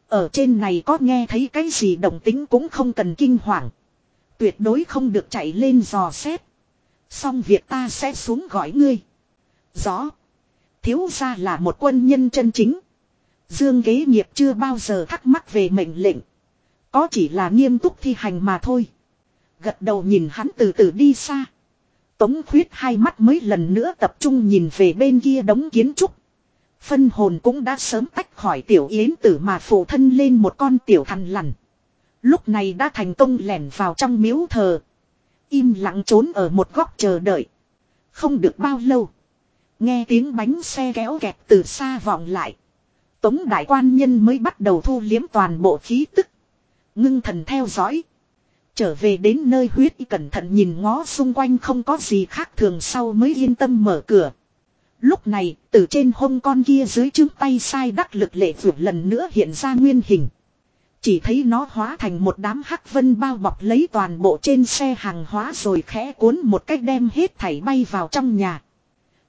A: Ở trên này có nghe thấy cái gì động tính cũng không cần kinh hoàng. Tuyệt đối không được chạy lên dò xét. Xong việc ta sẽ xuống gọi ngươi. Rõ. Thiếu gia là một quân nhân chân chính. Dương kế nghiệp chưa bao giờ thắc mắc về mệnh lệnh. Có chỉ là nghiêm túc thi hành mà thôi. Gật đầu nhìn hắn từ từ đi xa. Tống khuyết hai mắt mới lần nữa tập trung nhìn về bên kia đống kiến trúc. Phân hồn cũng đã sớm tách khỏi tiểu yến tử mà phụ thân lên một con tiểu thằn lằn. Lúc này đã thành công lẻn vào trong miếu thờ. Im lặng trốn ở một góc chờ đợi. Không được bao lâu. Nghe tiếng bánh xe kéo kẹt từ xa vọng lại. Tống đại quan nhân mới bắt đầu thu liếm toàn bộ khí tức. Ngưng thần theo dõi. Trở về đến nơi huyết y cẩn thận nhìn ngó xung quanh không có gì khác thường sau mới yên tâm mở cửa. Lúc này, từ trên hông con kia dưới chứng tay sai đắc lực lệ vượt lần nữa hiện ra nguyên hình. Chỉ thấy nó hóa thành một đám hắc vân bao bọc lấy toàn bộ trên xe hàng hóa rồi khẽ cuốn một cách đem hết thảy bay vào trong nhà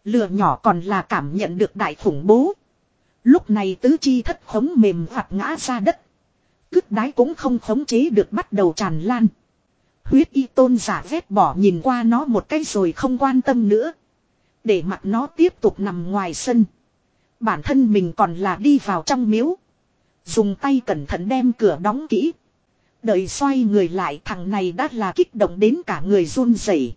A: lừa nhỏ còn là cảm nhận được đại khủng bố. Lúc này tứ chi thất khống mềm hoặc ngã ra đất. Cứt đái cũng không khống chế được bắt đầu tràn lan. Huyết y tôn giả vét bỏ nhìn qua nó một cái rồi không quan tâm nữa. Để mặt nó tiếp tục nằm ngoài sân. Bản thân mình còn là đi vào trong miếu. Dùng tay cẩn thận đem cửa đóng kỹ. Đợi xoay người lại, thằng này đã là kích động đến cả người run rẩy.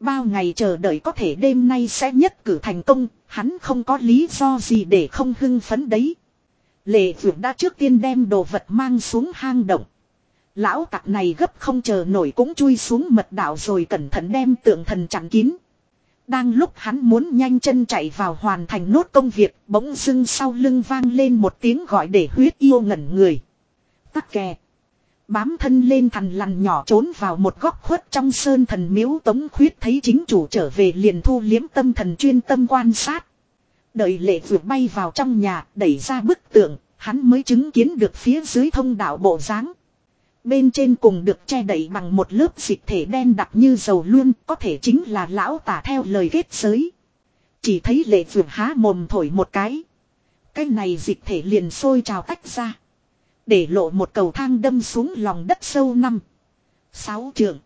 A: Bao ngày chờ đợi có thể đêm nay sẽ nhất cử thành công, hắn không có lý do gì để không hưng phấn đấy. Lệ vượt đã trước tiên đem đồ vật mang xuống hang động. Lão tặc này gấp không chờ nổi cũng chui xuống mật đảo rồi cẩn thận đem tượng thần chặn kín. Đang lúc hắn muốn nhanh chân chạy vào hoàn thành nốt công việc, bỗng dưng sau lưng vang lên một tiếng gọi để huyết yêu ngẩn người. Tắc kè. Bám thân lên thằn lằn nhỏ trốn vào một góc khuất trong sơn thần miếu tống khuyết thấy chính chủ trở về liền thu liếm tâm thần chuyên tâm quan sát. Đợi lệ vượt bay vào trong nhà, đẩy ra bức tượng, hắn mới chứng kiến được phía dưới thông đạo bộ dáng Bên trên cùng được che đẩy bằng một lớp dịch thể đen đặc như dầu luôn, có thể chính là lão tả theo lời kết giới. Chỉ thấy lệ vượt há mồm thổi một cái. Cái này dịch thể liền sôi trào tách ra. Để lộ một cầu thang đâm xuống lòng đất sâu năm. Sáu trường.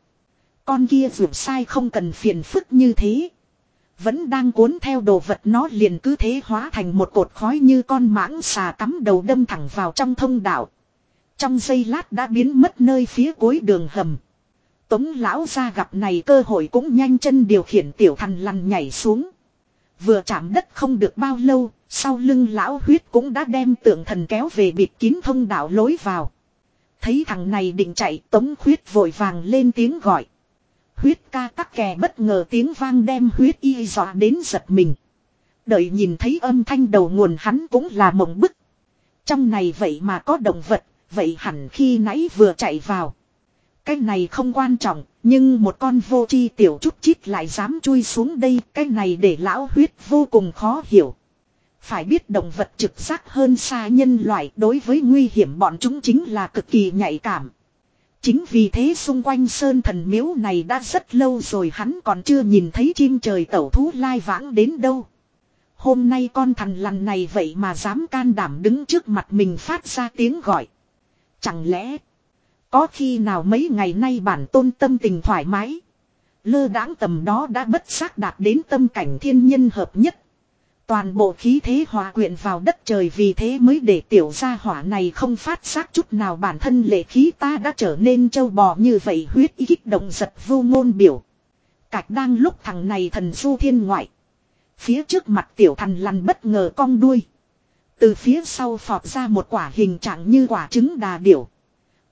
A: Con kia vượt sai không cần phiền phức như thế. Vẫn đang cuốn theo đồ vật nó liền cứ thế hóa thành một cột khói như con mãng xà cắm đầu đâm thẳng vào trong thông đạo. Trong giây lát đã biến mất nơi phía cuối đường hầm. Tống lão ra gặp này cơ hội cũng nhanh chân điều khiển tiểu thần lằn nhảy xuống. Vừa chạm đất không được bao lâu, sau lưng lão huyết cũng đã đem tượng thần kéo về bịt kín thông đạo lối vào. Thấy thằng này định chạy tống huyết vội vàng lên tiếng gọi. Huyết ca tắc kè bất ngờ tiếng vang đem huyết y dọa đến giật mình. Đợi nhìn thấy âm thanh đầu nguồn hắn cũng là mộng bức. Trong này vậy mà có động vật, vậy hẳn khi nãy vừa chạy vào. Cái này không quan trọng, nhưng một con vô chi tiểu chút chít lại dám chui xuống đây, cái này để lão huyết vô cùng khó hiểu. Phải biết động vật trực giác hơn xa nhân loại đối với nguy hiểm bọn chúng chính là cực kỳ nhạy cảm. Chính vì thế xung quanh sơn thần miếu này đã rất lâu rồi hắn còn chưa nhìn thấy chim trời tẩu thú lai vãng đến đâu. Hôm nay con thằn lằn này vậy mà dám can đảm đứng trước mặt mình phát ra tiếng gọi. Chẳng lẽ có khi nào mấy ngày nay bản tôn tâm tình thoải mái. Lơ đãng tầm đó đã bất giác đạt đến tâm cảnh thiên nhân hợp nhất. Toàn bộ khí thế hòa quyện vào đất trời vì thế mới để tiểu gia hỏa này không phát giác chút nào bản thân lệ khí ta đã trở nên trâu bò như vậy huyết ý kích động giật vô ngôn biểu. Cạch đang lúc thằng này thần du thiên ngoại. Phía trước mặt tiểu thần lằn bất ngờ cong đuôi. Từ phía sau phọt ra một quả hình trạng như quả trứng đà điểu.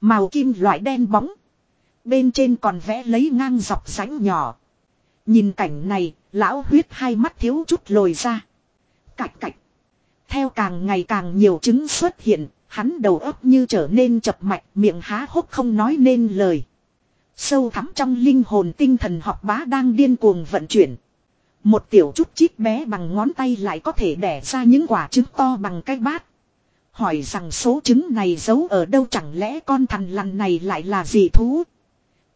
A: Màu kim loại đen bóng. Bên trên còn vẽ lấy ngang dọc rãnh nhỏ. Nhìn cảnh này, lão huyết hai mắt thiếu chút lồi ra. Cạch cạch. Theo càng ngày càng nhiều trứng xuất hiện, hắn đầu óc như trở nên chập mạch, miệng há hốc không nói nên lời. Sâu thắm trong linh hồn tinh thần học bá đang điên cuồng vận chuyển. Một tiểu chút chít bé bằng ngón tay lại có thể đẻ ra những quả trứng to bằng cái bát. Hỏi rằng số trứng này giấu ở đâu chẳng lẽ con thằn lằn này lại là gì thú?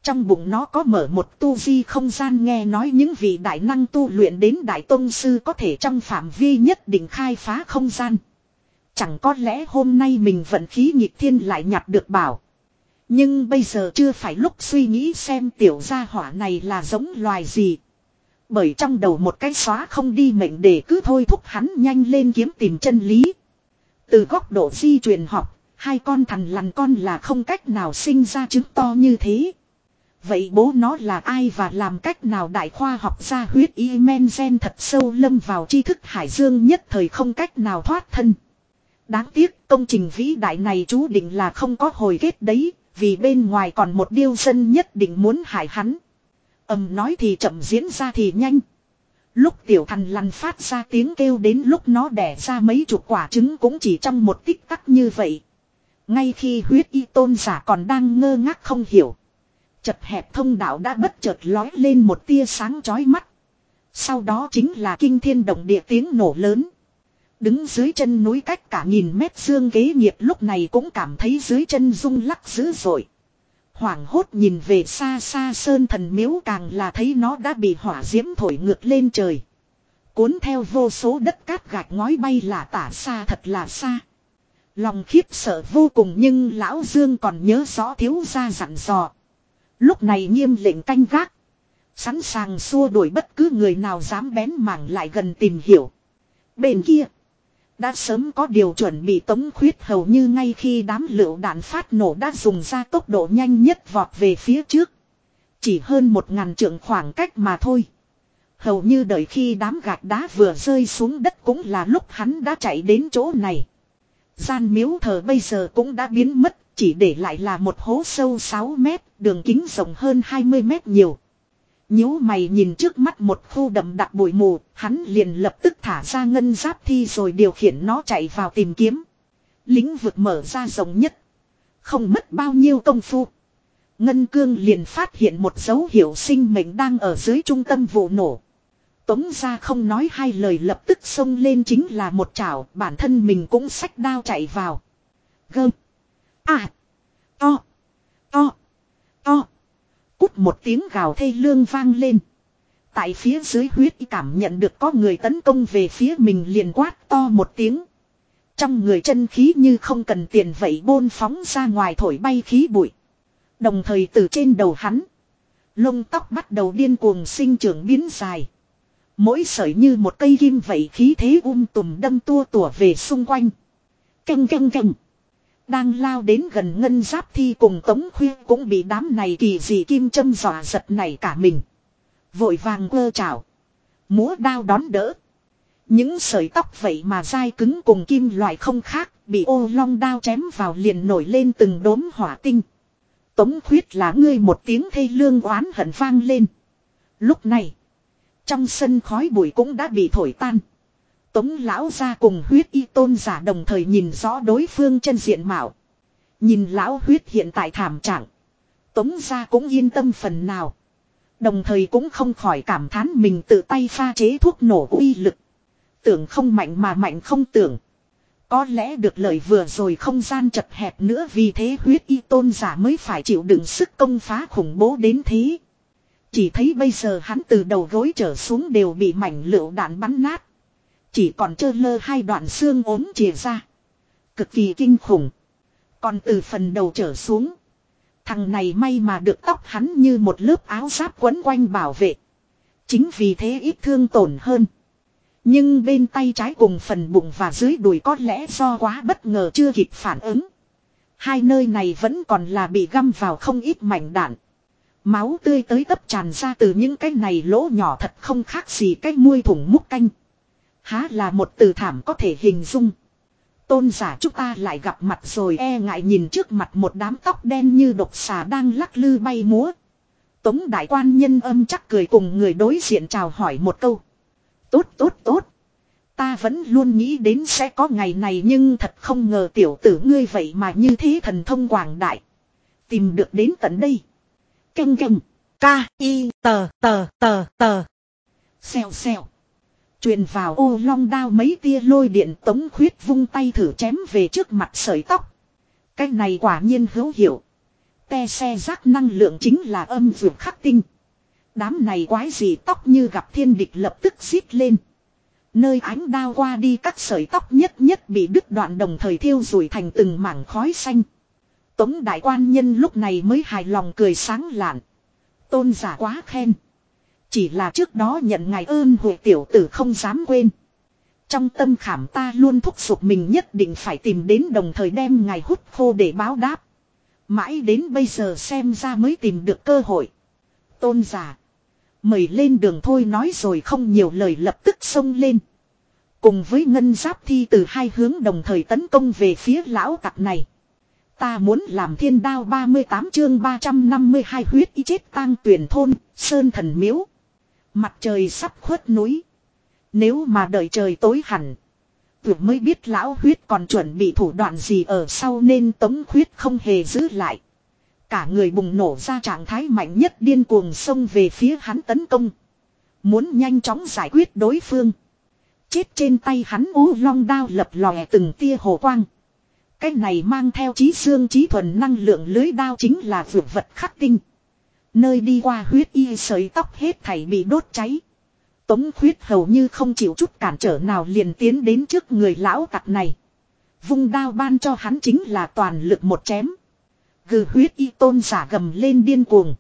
A: Trong bụng nó có mở một tu vi không gian nghe nói những vị đại năng tu luyện đến đại tôn sư có thể trong phạm vi nhất định khai phá không gian. Chẳng có lẽ hôm nay mình vận khí nhịp thiên lại nhặt được bảo. Nhưng bây giờ chưa phải lúc suy nghĩ xem tiểu gia hỏa này là giống loài gì. Bởi trong đầu một cái xóa không đi mệnh để cứ thôi thúc hắn nhanh lên kiếm tìm chân lý. Từ góc độ di truyền học, hai con thằn lằn con là không cách nào sinh ra trứng to như thế. Vậy bố nó là ai và làm cách nào đại khoa học ra huyết y men gen thật sâu lâm vào tri thức hải dương nhất thời không cách nào thoát thân. Đáng tiếc công trình vĩ đại này chú định là không có hồi kết đấy, vì bên ngoài còn một điêu dân nhất định muốn hại hắn. ầm nói thì chậm diễn ra thì nhanh. Lúc tiểu thần lằn phát ra tiếng kêu đến lúc nó đẻ ra mấy chục quả trứng cũng chỉ trong một tích tắc như vậy. Ngay khi huyết y tôn giả còn đang ngơ ngác không hiểu. Chật hẹp thông đạo đã bất chợt lói lên một tia sáng chói mắt. Sau đó chính là kinh thiên động địa tiếng nổ lớn. Đứng dưới chân núi cách cả nghìn mét dương kế nghiệp lúc này cũng cảm thấy dưới chân rung lắc dữ dội. Hoảng hốt nhìn về xa xa sơn thần miếu càng là thấy nó đã bị hỏa diễm thổi ngược lên trời. Cuốn theo vô số đất cát gạch ngói bay là tả xa thật là xa. Lòng khiếp sợ vô cùng nhưng lão Dương còn nhớ rõ thiếu gia dặn dò. Lúc này nghiêm lệnh canh gác. Sẵn sàng xua đuổi bất cứ người nào dám bén mảng lại gần tìm hiểu. Bên kia. Đã sớm có điều chuẩn bị tống khuyết hầu như ngay khi đám lựu đạn phát nổ đã dùng ra tốc độ nhanh nhất vọt về phía trước. Chỉ hơn một ngàn trượng khoảng cách mà thôi. Hầu như đợi khi đám gạch đá vừa rơi xuống đất cũng là lúc hắn đã chạy đến chỗ này. Gian miếu thờ bây giờ cũng đã biến mất, chỉ để lại là một hố sâu 6 mét, đường kính rộng hơn 20 mét nhiều nhíu mày nhìn trước mắt một khu đậm đặc bụi mù, hắn liền lập tức thả ra ngân giáp thi rồi điều khiển nó chạy vào tìm kiếm. Lính vực mở ra rộng nhất. Không mất bao nhiêu công phu. Ngân cương liền phát hiện một dấu hiệu sinh mệnh đang ở dưới trung tâm vụ nổ. Tống ra không nói hai lời lập tức xông lên chính là một chảo, bản thân mình cũng sách đao chạy vào. Gơm. À. To. To. To. Cút một tiếng gào thê lương vang lên. Tại phía dưới huyết cảm nhận được có người tấn công về phía mình liền quát to một tiếng. Trong người chân khí như không cần tiền vậy bôn phóng ra ngoài thổi bay khí bụi. Đồng thời từ trên đầu hắn. Lông tóc bắt đầu điên cuồng sinh trưởng biến dài. Mỗi sợi như một cây kim vậy khí thế um tùm đâm tua tủa về xung quanh. Canh canh canh. Đang lao đến gần ngân giáp thi cùng tống khuya cũng bị đám này kỳ dị kim châm dọa giật này cả mình. Vội vàng quơ chảo. Múa đao đón đỡ. Những sợi tóc vậy mà dai cứng cùng kim loại không khác, bị ô long đao chém vào liền nổi lên từng đốm hỏa tinh. Tống khuyết là ngươi một tiếng thê lương oán hận vang lên. Lúc này, trong sân khói bụi cũng đã bị thổi tan. Tống lão ra cùng huyết y tôn giả đồng thời nhìn rõ đối phương chân diện mạo. Nhìn lão huyết hiện tại thảm trạng. Tống ra cũng yên tâm phần nào. Đồng thời cũng không khỏi cảm thán mình tự tay pha chế thuốc nổ uy lực. Tưởng không mạnh mà mạnh không tưởng. Có lẽ được lời vừa rồi không gian chật hẹp nữa vì thế huyết y tôn giả mới phải chịu đựng sức công phá khủng bố đến thế. Chỉ thấy bây giờ hắn từ đầu gối trở xuống đều bị mảnh lựu đạn bắn nát. Chỉ còn trơ lơ hai đoạn xương ốm chìa ra. Cực kỳ kinh khủng. Còn từ phần đầu trở xuống. Thằng này may mà được tóc hắn như một lớp áo giáp quấn quanh bảo vệ. Chính vì thế ít thương tổn hơn. Nhưng bên tay trái cùng phần bụng và dưới đùi có lẽ do quá bất ngờ chưa kịp phản ứng. Hai nơi này vẫn còn là bị găm vào không ít mảnh đạn. Máu tươi tới tấp tràn ra từ những cái này lỗ nhỏ thật không khác gì cái muôi thủng múc canh. Há là một từ thảm có thể hình dung. Tôn giả chúng ta lại gặp mặt rồi e ngại nhìn trước mặt một đám tóc đen như độc xà đang lắc lư bay múa. Tống đại quan nhân âm chắc cười cùng người đối diện chào hỏi một câu. Tốt tốt tốt. Ta vẫn luôn nghĩ đến sẽ có ngày này nhưng thật không ngờ tiểu tử ngươi vậy mà như thế thần thông quảng đại. Tìm được đến tận đây. Canh canh. k, i, t t t t Xèo xèo. Truyền vào ô long đao mấy tia lôi điện tống khuyết vung tay thử chém về trước mặt sợi tóc. Cái này quả nhiên hữu hiệu. Te xe rác năng lượng chính là âm vượt khắc tinh. Đám này quái gì tóc như gặp thiên địch lập tức xít lên. Nơi ánh đao qua đi các sợi tóc nhất nhất bị đứt đoạn đồng thời thiêu rủi thành từng mảng khói xanh. Tống đại quan nhân lúc này mới hài lòng cười sáng lạn. Tôn giả quá khen. Chỉ là trước đó nhận ngài ơn hội tiểu tử không dám quên. Trong tâm khảm ta luôn thúc giục mình nhất định phải tìm đến đồng thời đem ngài hút khô để báo đáp. Mãi đến bây giờ xem ra mới tìm được cơ hội. Tôn giả. Mời lên đường thôi nói rồi không nhiều lời lập tức xông lên. Cùng với ngân giáp thi từ hai hướng đồng thời tấn công về phía lão cặc này. Ta muốn làm thiên đao 38 chương 352 huyết y chết tang tuyển thôn, sơn thần miếu. Mặt trời sắp khuất núi. Nếu mà đợi trời tối hẳn. Tuyệt mới biết lão huyết còn chuẩn bị thủ đoạn gì ở sau nên tống huyết không hề giữ lại. Cả người bùng nổ ra trạng thái mạnh nhất điên cuồng xông về phía hắn tấn công. Muốn nhanh chóng giải quyết đối phương. Chết trên tay hắn ú long đao lập lòe từng tia hồ quang. Cái này mang theo trí xương trí thuần năng lượng lưới đao chính là vượt vật khắc tinh. Nơi đi qua huyết y sợi tóc hết thảy bị đốt cháy. Tống huyết hầu như không chịu chút cản trở nào liền tiến đến trước người lão tặc này. Vung đao ban cho hắn chính là toàn lực một chém. Gừ huyết y tôn giả gầm lên điên cuồng.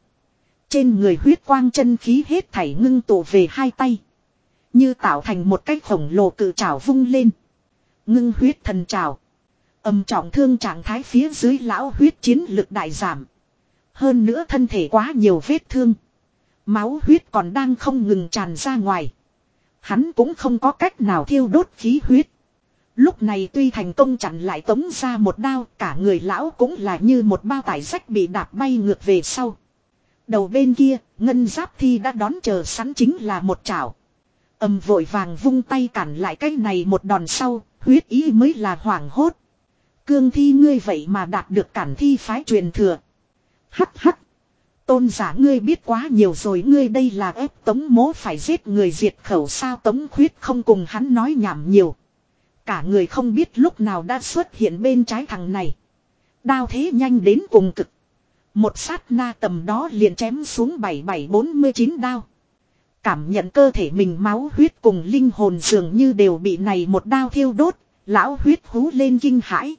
A: Trên người huyết quang chân khí hết thảy ngưng tụ về hai tay. Như tạo thành một cái khổng lồ cự trảo vung lên. Ngưng huyết thần trảo. Âm trọng thương trạng thái phía dưới lão huyết chiến lực đại giảm. Hơn nữa thân thể quá nhiều vết thương. Máu huyết còn đang không ngừng tràn ra ngoài. Hắn cũng không có cách nào thiêu đốt khí huyết. Lúc này tuy thành công chặn lại tống ra một đao cả người lão cũng là như một bao tải rách bị đạp bay ngược về sau. Đầu bên kia, ngân giáp thi đã đón chờ sẵn chính là một chảo. Âm vội vàng vung tay cản lại cái này một đòn sau, huyết ý mới là hoảng hốt. Cương thi ngươi vậy mà đạt được cản thi phái truyền thừa. Hắc hắc. Tôn giả ngươi biết quá nhiều rồi ngươi đây là ép tống mố phải giết người diệt khẩu sao tống khuyết không cùng hắn nói nhảm nhiều. Cả người không biết lúc nào đã xuất hiện bên trái thằng này. Đao thế nhanh đến cùng cực. Một sát na tầm đó liền chém xuống 7749 đao. Cảm nhận cơ thể mình máu huyết cùng linh hồn dường như đều bị này một đao thiêu đốt, lão huyết hú lên kinh hãi.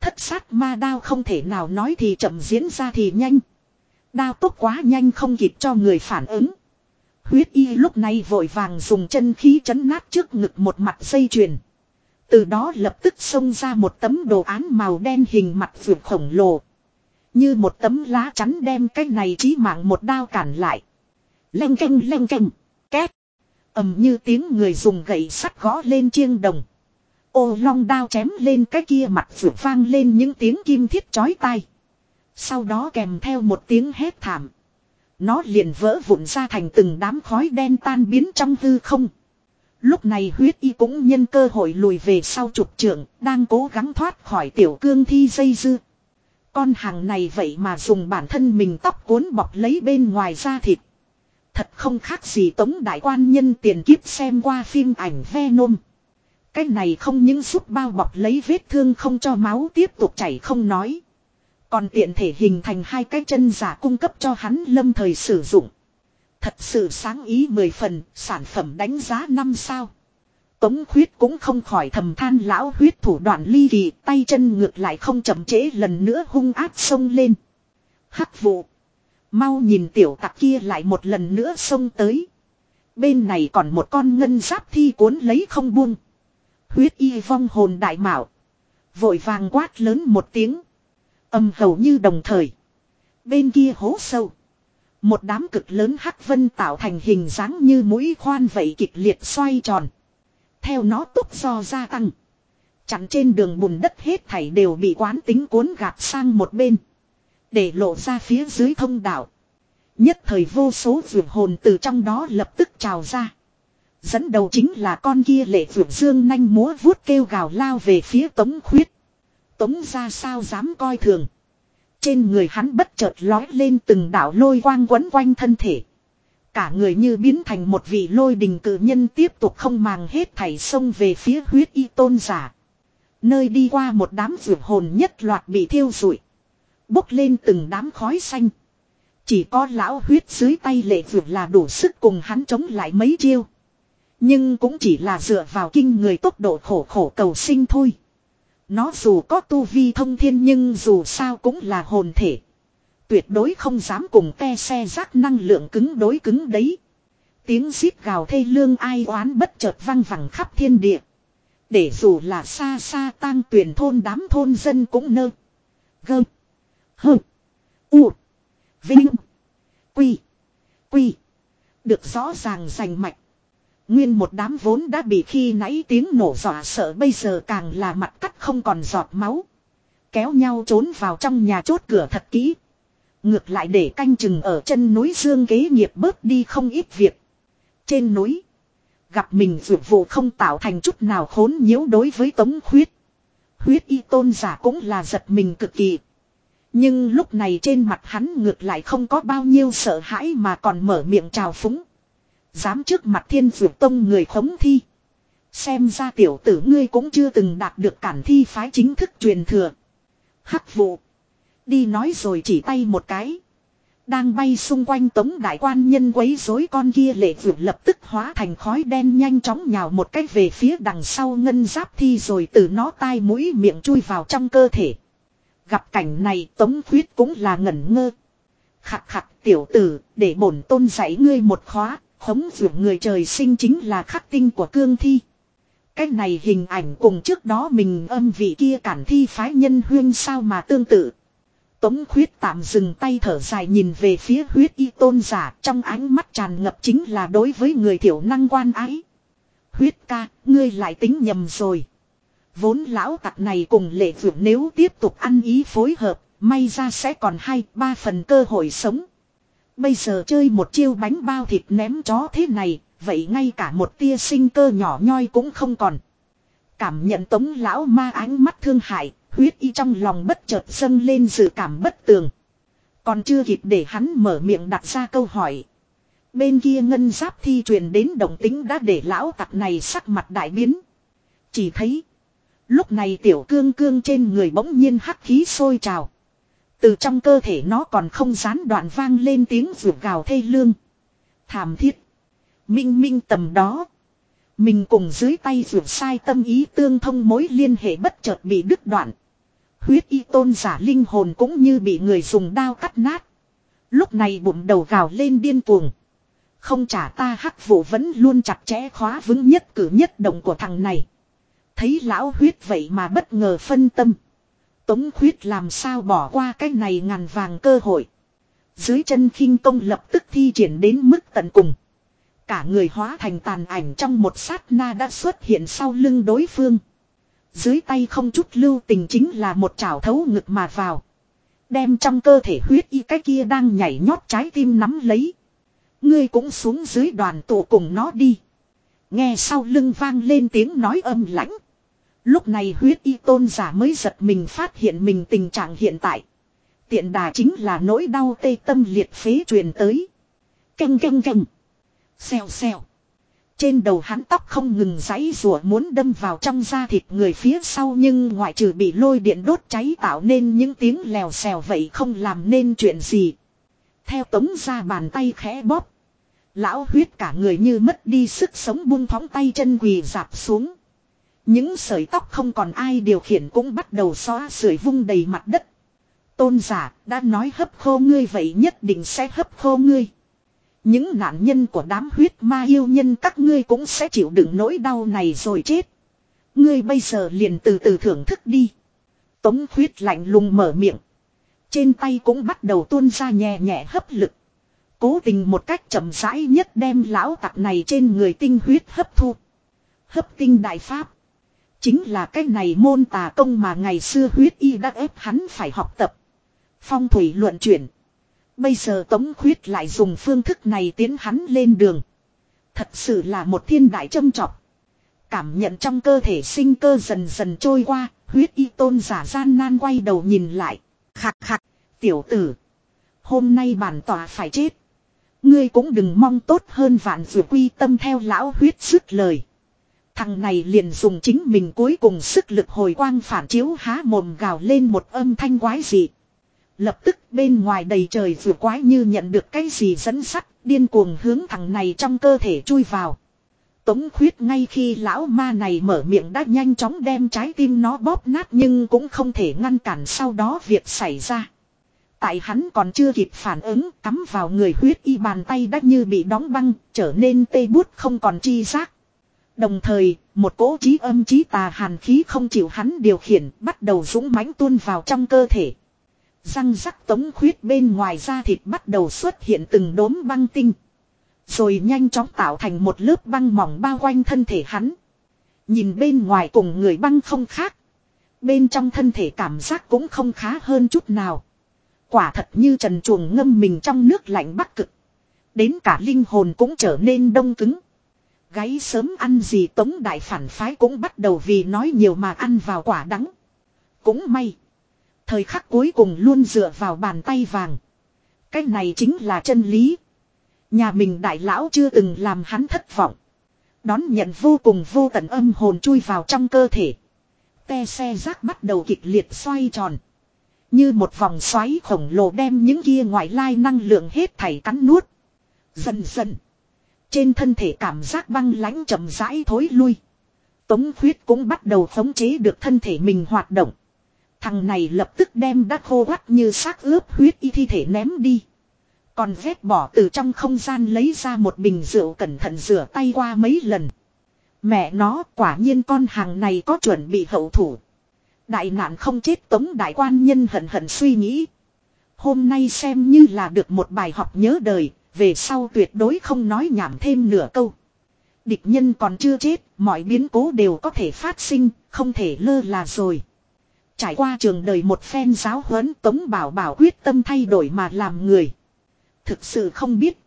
A: Thất sát ma đao không thể nào nói thì chậm diễn ra thì nhanh. Đao tốc quá nhanh không kịp cho người phản ứng. Huyết y lúc này vội vàng dùng chân khí chấn nát trước ngực một mặt dây chuyền. Từ đó lập tức xông ra một tấm đồ án màu đen hình mặt vượt khổng lồ. Như một tấm lá chắn đem cái này chí mạng một đao cản lại. Lanh canh lanh canh. Két. ầm như tiếng người dùng gậy sắt gõ lên chiêng đồng. Ô long đao chém lên cái kia mặt vượt vang lên những tiếng kim thiết chói tai. Sau đó kèm theo một tiếng hét thảm. Nó liền vỡ vụn ra thành từng đám khói đen tan biến trong hư không. Lúc này huyết y cũng nhân cơ hội lùi về sau trục trưởng, đang cố gắng thoát khỏi tiểu cương thi dây dưa. Con hàng này vậy mà dùng bản thân mình tóc cuốn bọc lấy bên ngoài da thịt. Thật không khác gì tống đại quan nhân tiền kiếp xem qua phim ảnh Venom. Cái này không những giúp bao bọc lấy vết thương không cho máu tiếp tục chảy không nói. Còn tiện thể hình thành hai cái chân giả cung cấp cho hắn lâm thời sử dụng. Thật sự sáng ý mười phần, sản phẩm đánh giá năm sao. Tống huyết cũng không khỏi thầm than lão huyết thủ đoạn ly kỳ, tay chân ngược lại không chậm trễ lần nữa hung ác xông lên. Hắc vụ. Mau nhìn tiểu tặc kia lại một lần nữa xông tới. Bên này còn một con ngân giáp thi cuốn lấy không buông. Huyết y vong hồn đại mạo. Vội vàng quát lớn một tiếng. Âm hầu như đồng thời. Bên kia hố sâu. Một đám cực lớn hắc vân tạo thành hình dáng như mũi khoan vậy kịch liệt xoay tròn. Theo nó tốc do gia tăng. Chặn trên đường bùn đất hết thảy đều bị quán tính cuốn gạt sang một bên. Để lộ ra phía dưới thông đạo. Nhất thời vô số vượt hồn từ trong đó lập tức trào ra. Dẫn đầu chính là con kia lệ vượt dương nanh múa vuốt kêu gào lao về phía tống khuyết. Tống ra sao dám coi thường. Trên người hắn bất chợt lói lên từng đảo lôi quang quấn quanh thân thể. Cả người như biến thành một vị lôi đình cử nhân tiếp tục không màng hết thảy sông về phía huyết y tôn giả. Nơi đi qua một đám vượt hồn nhất loạt bị thiêu rụi. Bốc lên từng đám khói xanh. Chỉ có lão huyết dưới tay lệ vượt là đủ sức cùng hắn chống lại mấy chiêu. Nhưng cũng chỉ là dựa vào kinh người tốc độ khổ khổ cầu sinh thôi. Nó dù có tu vi thông thiên nhưng dù sao cũng là hồn thể. Tuyệt đối không dám cùng te xe rác năng lượng cứng đối cứng đấy. Tiếng xít gào thê lương ai oán bất chợt vang vẳng khắp thiên địa. Để dù là xa xa tang tuyển thôn đám thôn dân cũng nơ. Gơ. Hơ. U. Vinh. Quy. Quy. Được rõ ràng rành mạch. Nguyên một đám vốn đã bị khi nãy tiếng nổ dọa sợ bây giờ càng là mặt cắt không còn giọt máu. Kéo nhau trốn vào trong nhà chốt cửa thật kỹ. Ngược lại để canh chừng ở chân núi dương kế nghiệp bớt đi không ít việc. Trên núi. Gặp mình vượt vụ không tạo thành chút nào khốn nhiễu đối với tống khuyết. Huyết y tôn giả cũng là giật mình cực kỳ. Nhưng lúc này trên mặt hắn ngược lại không có bao nhiêu sợ hãi mà còn mở miệng chào phúng. Dám trước mặt thiên dược tông người khống thi. Xem ra tiểu tử ngươi cũng chưa từng đạt được cản thi phái chính thức truyền thừa. Hắc vụ. Đi nói rồi chỉ tay một cái. Đang bay xung quanh tống đại quan nhân quấy rối con kia lệ vượt lập tức hóa thành khói đen nhanh chóng nhào một cách về phía đằng sau ngân giáp thi rồi từ nó tai mũi miệng chui vào trong cơ thể. Gặp cảnh này tống khuyết cũng là ngẩn ngơ. Khặt khặt tiểu tử để bổn tôn dạy ngươi một khóa, khống dưỡng người trời sinh chính là khắc tinh của cương thi. Cái này hình ảnh cùng trước đó mình âm vị kia cản thi phái nhân huyên sao mà tương tự. Tống khuyết tạm dừng tay thở dài nhìn về phía huyết y tôn giả trong ánh mắt tràn ngập chính là đối với người thiểu năng quan ái. Huyết ca, ngươi lại tính nhầm rồi. Vốn lão tặc này cùng lệ vượng nếu tiếp tục ăn ý phối hợp, may ra sẽ còn hai ba phần cơ hội sống. Bây giờ chơi một chiêu bánh bao thịt ném chó thế này, vậy ngay cả một tia sinh cơ nhỏ nhoi cũng không còn. Cảm nhận tống lão ma ánh mắt thương hại, huyết y trong lòng bất chợt dâng lên dự cảm bất tường. Còn chưa kịp để hắn mở miệng đặt ra câu hỏi. Bên kia ngân giáp thi truyền đến đồng tính đã để lão tặc này sắc mặt đại biến. Chỉ thấy. Lúc này tiểu cương cương trên người bỗng nhiên hắc khí sôi trào. Từ trong cơ thể nó còn không gián đoạn vang lên tiếng rượu gào thê lương. Thảm thiết. Minh minh tầm đó. Mình cùng dưới tay rượu sai tâm ý tương thông mối liên hệ bất chợt bị đứt đoạn. Huyết y tôn giả linh hồn cũng như bị người dùng đao cắt nát. Lúc này bụng đầu gào lên điên cuồng. Không trả ta hắc vụ vẫn luôn chặt chẽ khóa vững nhất cử nhất động của thằng này. Thấy lão huyết vậy mà bất ngờ phân tâm. Tống Khuyết làm sao bỏ qua cái này ngàn vàng cơ hội. Dưới chân khinh công lập tức thi triển đến mức tận cùng. Cả người hóa thành tàn ảnh trong một sát na đã xuất hiện sau lưng đối phương. Dưới tay không chút lưu tình chính là một chảo thấu ngực mà vào. Đem trong cơ thể huyết y cái kia đang nhảy nhót trái tim nắm lấy. Ngươi cũng xuống dưới đoàn tụ cùng nó đi. Nghe sau lưng vang lên tiếng nói âm lãnh. Lúc này huyết y tôn giả mới giật mình phát hiện mình tình trạng hiện tại. Tiện đà chính là nỗi đau tê tâm liệt phế truyền tới. Canh canh canh. Xèo xèo. Trên đầu hắn tóc không ngừng giãy rùa muốn đâm vào trong da thịt người phía sau nhưng ngoại trừ bị lôi điện đốt cháy tạo nên những tiếng lèo xèo vậy không làm nên chuyện gì. Theo tống ra bàn tay khẽ bóp. Lão huyết cả người như mất đi sức sống buông thóng tay chân quỳ dạp xuống. Những sợi tóc không còn ai điều khiển cũng bắt đầu xóa sưởi vung đầy mặt đất. Tôn giả đã nói hấp khô ngươi vậy nhất định sẽ hấp khô ngươi. Những nạn nhân của đám huyết ma yêu nhân các ngươi cũng sẽ chịu đựng nỗi đau này rồi chết. Ngươi bây giờ liền từ từ thưởng thức đi. Tống huyết lạnh lùng mở miệng. Trên tay cũng bắt đầu tuôn ra nhẹ nhẹ hấp lực. Cố tình một cách chậm rãi nhất đem lão tặc này trên người tinh huyết hấp thu. Hấp tinh đại pháp. Chính là cái này môn tà công mà ngày xưa huyết y đã ép hắn phải học tập. Phong thủy luận chuyển. Bây giờ Tống Khuyết lại dùng phương thức này tiến hắn lên đường. Thật sự là một thiên đại châm trọc. Cảm nhận trong cơ thể sinh cơ dần dần trôi qua, huyết y tôn giả gian nan quay đầu nhìn lại. Khạc khạc, tiểu tử. Hôm nay bản tòa phải chết. Ngươi cũng đừng mong tốt hơn vạn vừa quy tâm theo lão huyết sức lời. Thằng này liền dùng chính mình cuối cùng sức lực hồi quang phản chiếu há mồm gào lên một âm thanh quái dị. Lập tức bên ngoài đầy trời vừa quái như nhận được cái gì dẫn sắt, điên cuồng hướng thằng này trong cơ thể chui vào. Tống khuyết ngay khi lão ma này mở miệng đã nhanh chóng đem trái tim nó bóp nát nhưng cũng không thể ngăn cản sau đó việc xảy ra. Tại hắn còn chưa kịp phản ứng cắm vào người huyết y bàn tay đã như bị đóng băng trở nên tê bút không còn chi giác. Đồng thời, một cỗ trí âm trí tà hàn khí không chịu hắn điều khiển bắt đầu dũng mãnh tuôn vào trong cơ thể. Răng rắc tống khuyết bên ngoài da thịt bắt đầu xuất hiện từng đốm băng tinh. Rồi nhanh chóng tạo thành một lớp băng mỏng bao quanh thân thể hắn. Nhìn bên ngoài cùng người băng không khác. Bên trong thân thể cảm giác cũng không khá hơn chút nào. Quả thật như trần chuồng ngâm mình trong nước lạnh bắc cực. Đến cả linh hồn cũng trở nên đông cứng. Gáy sớm ăn gì tống đại phản phái cũng bắt đầu vì nói nhiều mà ăn vào quả đắng. Cũng may. Thời khắc cuối cùng luôn dựa vào bàn tay vàng. Cái này chính là chân lý. Nhà mình đại lão chưa từng làm hắn thất vọng. Đón nhận vô cùng vô tận âm hồn chui vào trong cơ thể. Te xe rác bắt đầu kịch liệt xoay tròn. Như một vòng xoáy khổng lồ đem những kia ngoại lai năng lượng hết thảy cắn nuốt. Dần dần. Trên thân thể cảm giác băng lãnh chậm rãi thối lui. Tống khuyết cũng bắt đầu khống chế được thân thể mình hoạt động. Thằng này lập tức đem đắc khô quắt như xác ướp huyết y thi thể ném đi. Còn vét bỏ từ trong không gian lấy ra một bình rượu cẩn thận rửa tay qua mấy lần. Mẹ nó quả nhiên con hàng này có chuẩn bị hậu thủ. Đại nạn không chết tống đại quan nhân hận hận suy nghĩ. Hôm nay xem như là được một bài học nhớ đời, về sau tuyệt đối không nói nhảm thêm nửa câu. Địch nhân còn chưa chết, mọi biến cố đều có thể phát sinh, không thể lơ là rồi. Trải qua trường đời một phen giáo huấn Tống Bảo Bảo quyết tâm thay đổi mà làm người. Thực sự không biết.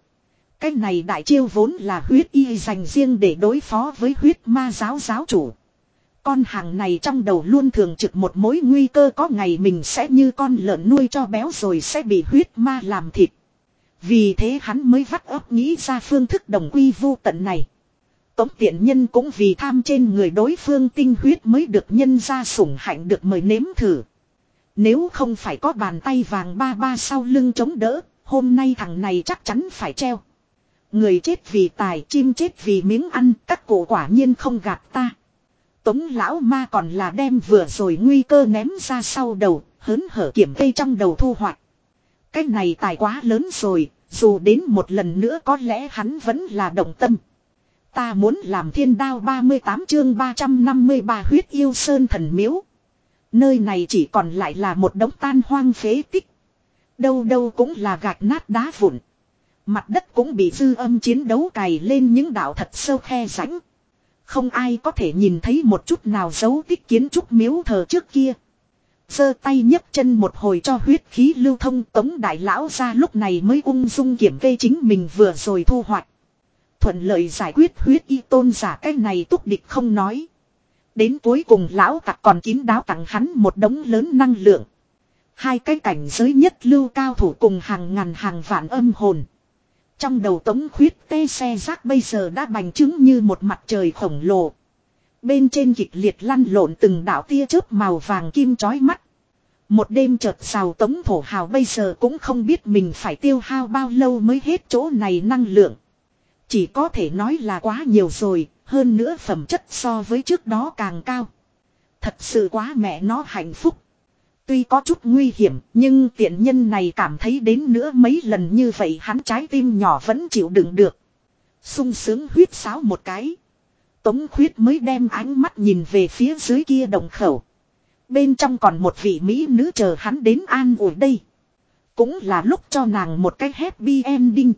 A: Cái này đại chiêu vốn là huyết y dành riêng để đối phó với huyết ma giáo giáo chủ. Con hàng này trong đầu luôn thường trực một mối nguy cơ có ngày mình sẽ như con lợn nuôi cho béo rồi sẽ bị huyết ma làm thịt. Vì thế hắn mới vắt óc nghĩ ra phương thức đồng quy vô tận này. Tống tiện nhân cũng vì tham trên người đối phương tinh huyết mới được nhân ra sủng hạnh được mời nếm thử. Nếu không phải có bàn tay vàng ba ba sau lưng chống đỡ, hôm nay thằng này chắc chắn phải treo. Người chết vì tài, chim chết vì miếng ăn, các cổ quả nhiên không gạt ta. Tống lão ma còn là đem vừa rồi nguy cơ ném ra sau đầu, hớn hở kiểm cây trong đầu thu hoạch. Cái này tài quá lớn rồi, dù đến một lần nữa có lẽ hắn vẫn là động tâm. Ta muốn làm thiên đao 38 chương 353 huyết yêu sơn thần miếu. Nơi này chỉ còn lại là một đống tan hoang phế tích. Đâu đâu cũng là gạch nát đá vụn. Mặt đất cũng bị dư âm chiến đấu cày lên những đảo thật sâu khe rãnh. Không ai có thể nhìn thấy một chút nào dấu tích kiến trúc miếu thờ trước kia giơ tay nhấc chân một hồi cho huyết khí lưu thông tống đại lão ra lúc này mới ung dung kiểm kê chính mình vừa rồi thu hoạch. Thuận lợi giải quyết huyết y tôn giả cái này túc địch không nói. Đến cuối cùng lão tặc còn kín đáo tặng hắn một đống lớn năng lượng. Hai cái cảnh giới nhất lưu cao thủ cùng hàng ngàn hàng vạn âm hồn. Trong đầu tống khuyết tê xe rác bây giờ đã bành trướng như một mặt trời khổng lồ. Bên trên kịch liệt lăn lộn từng đạo tia chớp màu vàng kim chói mắt. Một đêm chợt xào tống thổ hào bây giờ cũng không biết mình phải tiêu hao bao lâu mới hết chỗ này năng lượng. Chỉ có thể nói là quá nhiều rồi, hơn nữa phẩm chất so với trước đó càng cao. Thật sự quá mẹ nó hạnh phúc. Tuy có chút nguy hiểm, nhưng tiện nhân này cảm thấy đến nữa mấy lần như vậy hắn trái tim nhỏ vẫn chịu đựng được. sung sướng huyết sáo một cái. Tống khuyết mới đem ánh mắt nhìn về phía dưới kia đồng khẩu. Bên trong còn một vị mỹ nữ chờ hắn đến an ủi đây. Cũng là lúc cho nàng một cái happy ending.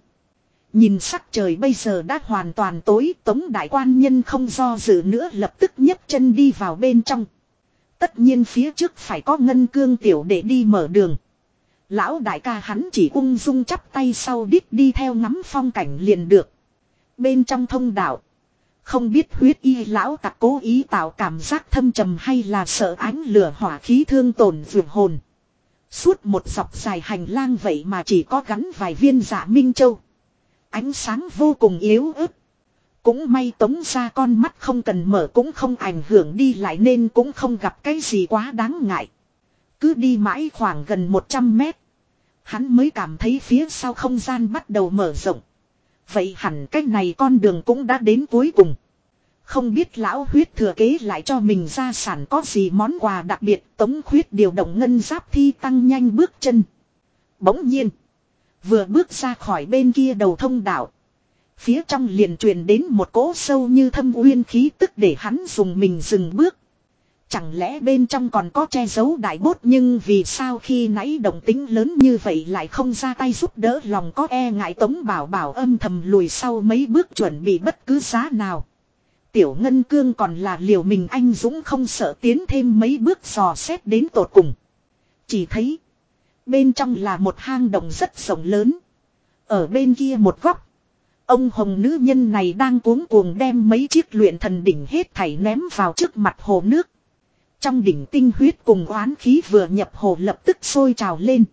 A: Nhìn sắc trời bây giờ đã hoàn toàn tối, tống đại quan nhân không do dự nữa lập tức nhấc chân đi vào bên trong. Tất nhiên phía trước phải có ngân cương tiểu để đi mở đường. Lão đại ca hắn chỉ ung dung chắp tay sau đít đi theo ngắm phong cảnh liền được. Bên trong thông đạo. Không biết huyết y lão tặc cố ý tạo cảm giác thâm trầm hay là sợ ánh lửa hỏa khí thương tổn vượt hồn. Suốt một dọc dài hành lang vậy mà chỉ có gắn vài viên dạ minh châu. Ánh sáng vô cùng yếu ớt. Cũng may tống ra con mắt không cần mở cũng không ảnh hưởng đi lại nên cũng không gặp cái gì quá đáng ngại. Cứ đi mãi khoảng gần 100 mét. Hắn mới cảm thấy phía sau không gian bắt đầu mở rộng. Vậy hẳn cách này con đường cũng đã đến cuối cùng. Không biết lão huyết thừa kế lại cho mình ra sản có gì món quà đặc biệt, tống huyết điều động ngân giáp thi tăng nhanh bước chân. Bỗng nhiên. Vừa bước ra khỏi bên kia đầu thông đạo. Phía trong liền truyền đến một cỗ sâu như thâm uyên khí tức để hắn dùng mình dừng bước. Chẳng lẽ bên trong còn có che giấu đại bốt nhưng vì sao khi nãy động tính lớn như vậy lại không ra tay giúp đỡ lòng có e ngại tống bảo bảo âm thầm lùi sau mấy bước chuẩn bị bất cứ giá nào. Tiểu Ngân Cương còn là liều mình anh Dũng không sợ tiến thêm mấy bước dò xét đến tột cùng. Chỉ thấy, bên trong là một hang động rất rộng lớn. Ở bên kia một góc, Ông hồng nữ nhân này đang cuống cuồng đem mấy chiếc luyện thần đỉnh hết thảy ném vào trước mặt hồ nước. Trong đỉnh tinh huyết cùng oán khí vừa nhập hồ lập tức sôi trào lên.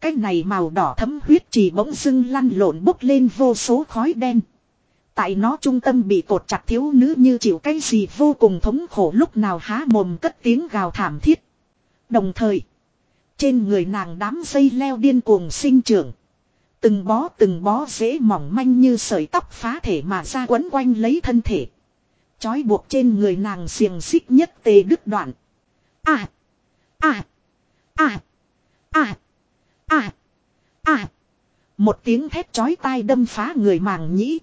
A: Cái này màu đỏ thấm huyết chỉ bỗng dưng lăn lộn bốc lên vô số khói đen. Tại nó trung tâm bị cột chặt thiếu nữ như chịu cái gì vô cùng thống khổ lúc nào há mồm cất tiếng gào thảm thiết. Đồng thời, trên người nàng đám dây leo điên cuồng sinh trưởng. Từng bó từng bó dễ mỏng manh như sợi tóc phá thể mà ra quấn quanh lấy thân thể. Chói buộc trên người nàng xiềng xích nhất tê đứt đoạn. À! À! À! À! À! À! Một tiếng thét chói tai đâm phá người màng nhĩ.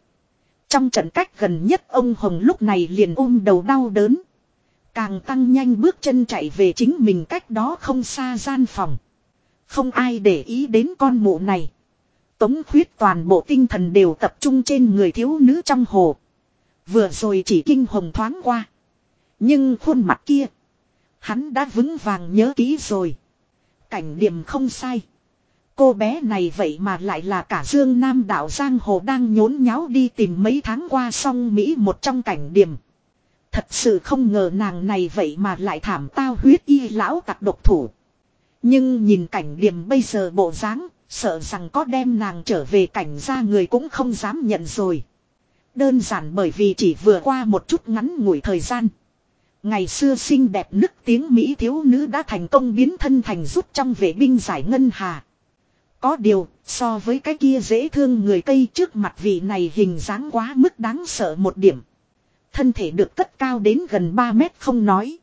A: Trong trận cách gần nhất ông Hồng lúc này liền ôm đầu đau đớn. Càng tăng nhanh bước chân chạy về chính mình cách đó không xa gian phòng. Không ai để ý đến con mụ này. Tống khuyết toàn bộ tinh thần đều tập trung trên người thiếu nữ trong hồ. Vừa rồi chỉ kinh hồng thoáng qua. Nhưng khuôn mặt kia. Hắn đã vững vàng nhớ kỹ rồi. Cảnh điểm không sai. Cô bé này vậy mà lại là cả Dương Nam đảo Giang Hồ đang nhốn nháo đi tìm mấy tháng qua song Mỹ một trong cảnh điểm. Thật sự không ngờ nàng này vậy mà lại thảm tao huyết y lão tặc độc thủ. Nhưng nhìn cảnh điểm bây giờ bộ dáng, sợ rằng có đem nàng trở về cảnh ra người cũng không dám nhận rồi. Đơn giản bởi vì chỉ vừa qua một chút ngắn ngủi thời gian. Ngày xưa xinh đẹp nức tiếng Mỹ thiếu nữ đã thành công biến thân thành rút trong vệ binh giải ngân hà. Có điều, so với cái kia dễ thương người cây trước mặt vị này hình dáng quá mức đáng sợ một điểm. Thân thể được cất cao đến gần 3 mét không nói.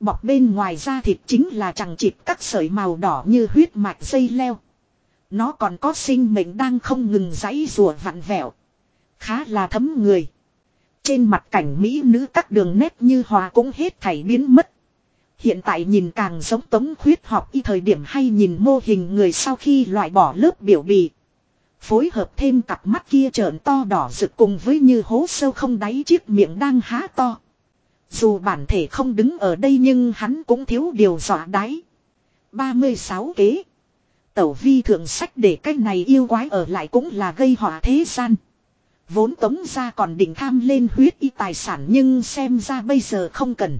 A: Bọc bên ngoài da thịt chính là chẳng chịp các sợi màu đỏ như huyết mạch dây leo. Nó còn có sinh mệnh đang không ngừng giãy rùa vặn vẹo. Khá là thấm người. Trên mặt cảnh Mỹ nữ các đường nét như hòa cũng hết thảy biến mất. Hiện tại nhìn càng giống tống khuyết họp y thời điểm hay nhìn mô hình người sau khi loại bỏ lớp biểu bì. Phối hợp thêm cặp mắt kia trợn to đỏ rực cùng với như hố sâu không đáy chiếc miệng đang há to. Dù bản thể không đứng ở đây nhưng hắn cũng thiếu điều dọa đáy. 36 kế. Tẩu vi thượng sách để cái này yêu quái ở lại cũng là gây họa thế gian. Vốn tống ra còn định tham lên huyết y tài sản nhưng xem ra bây giờ không cần.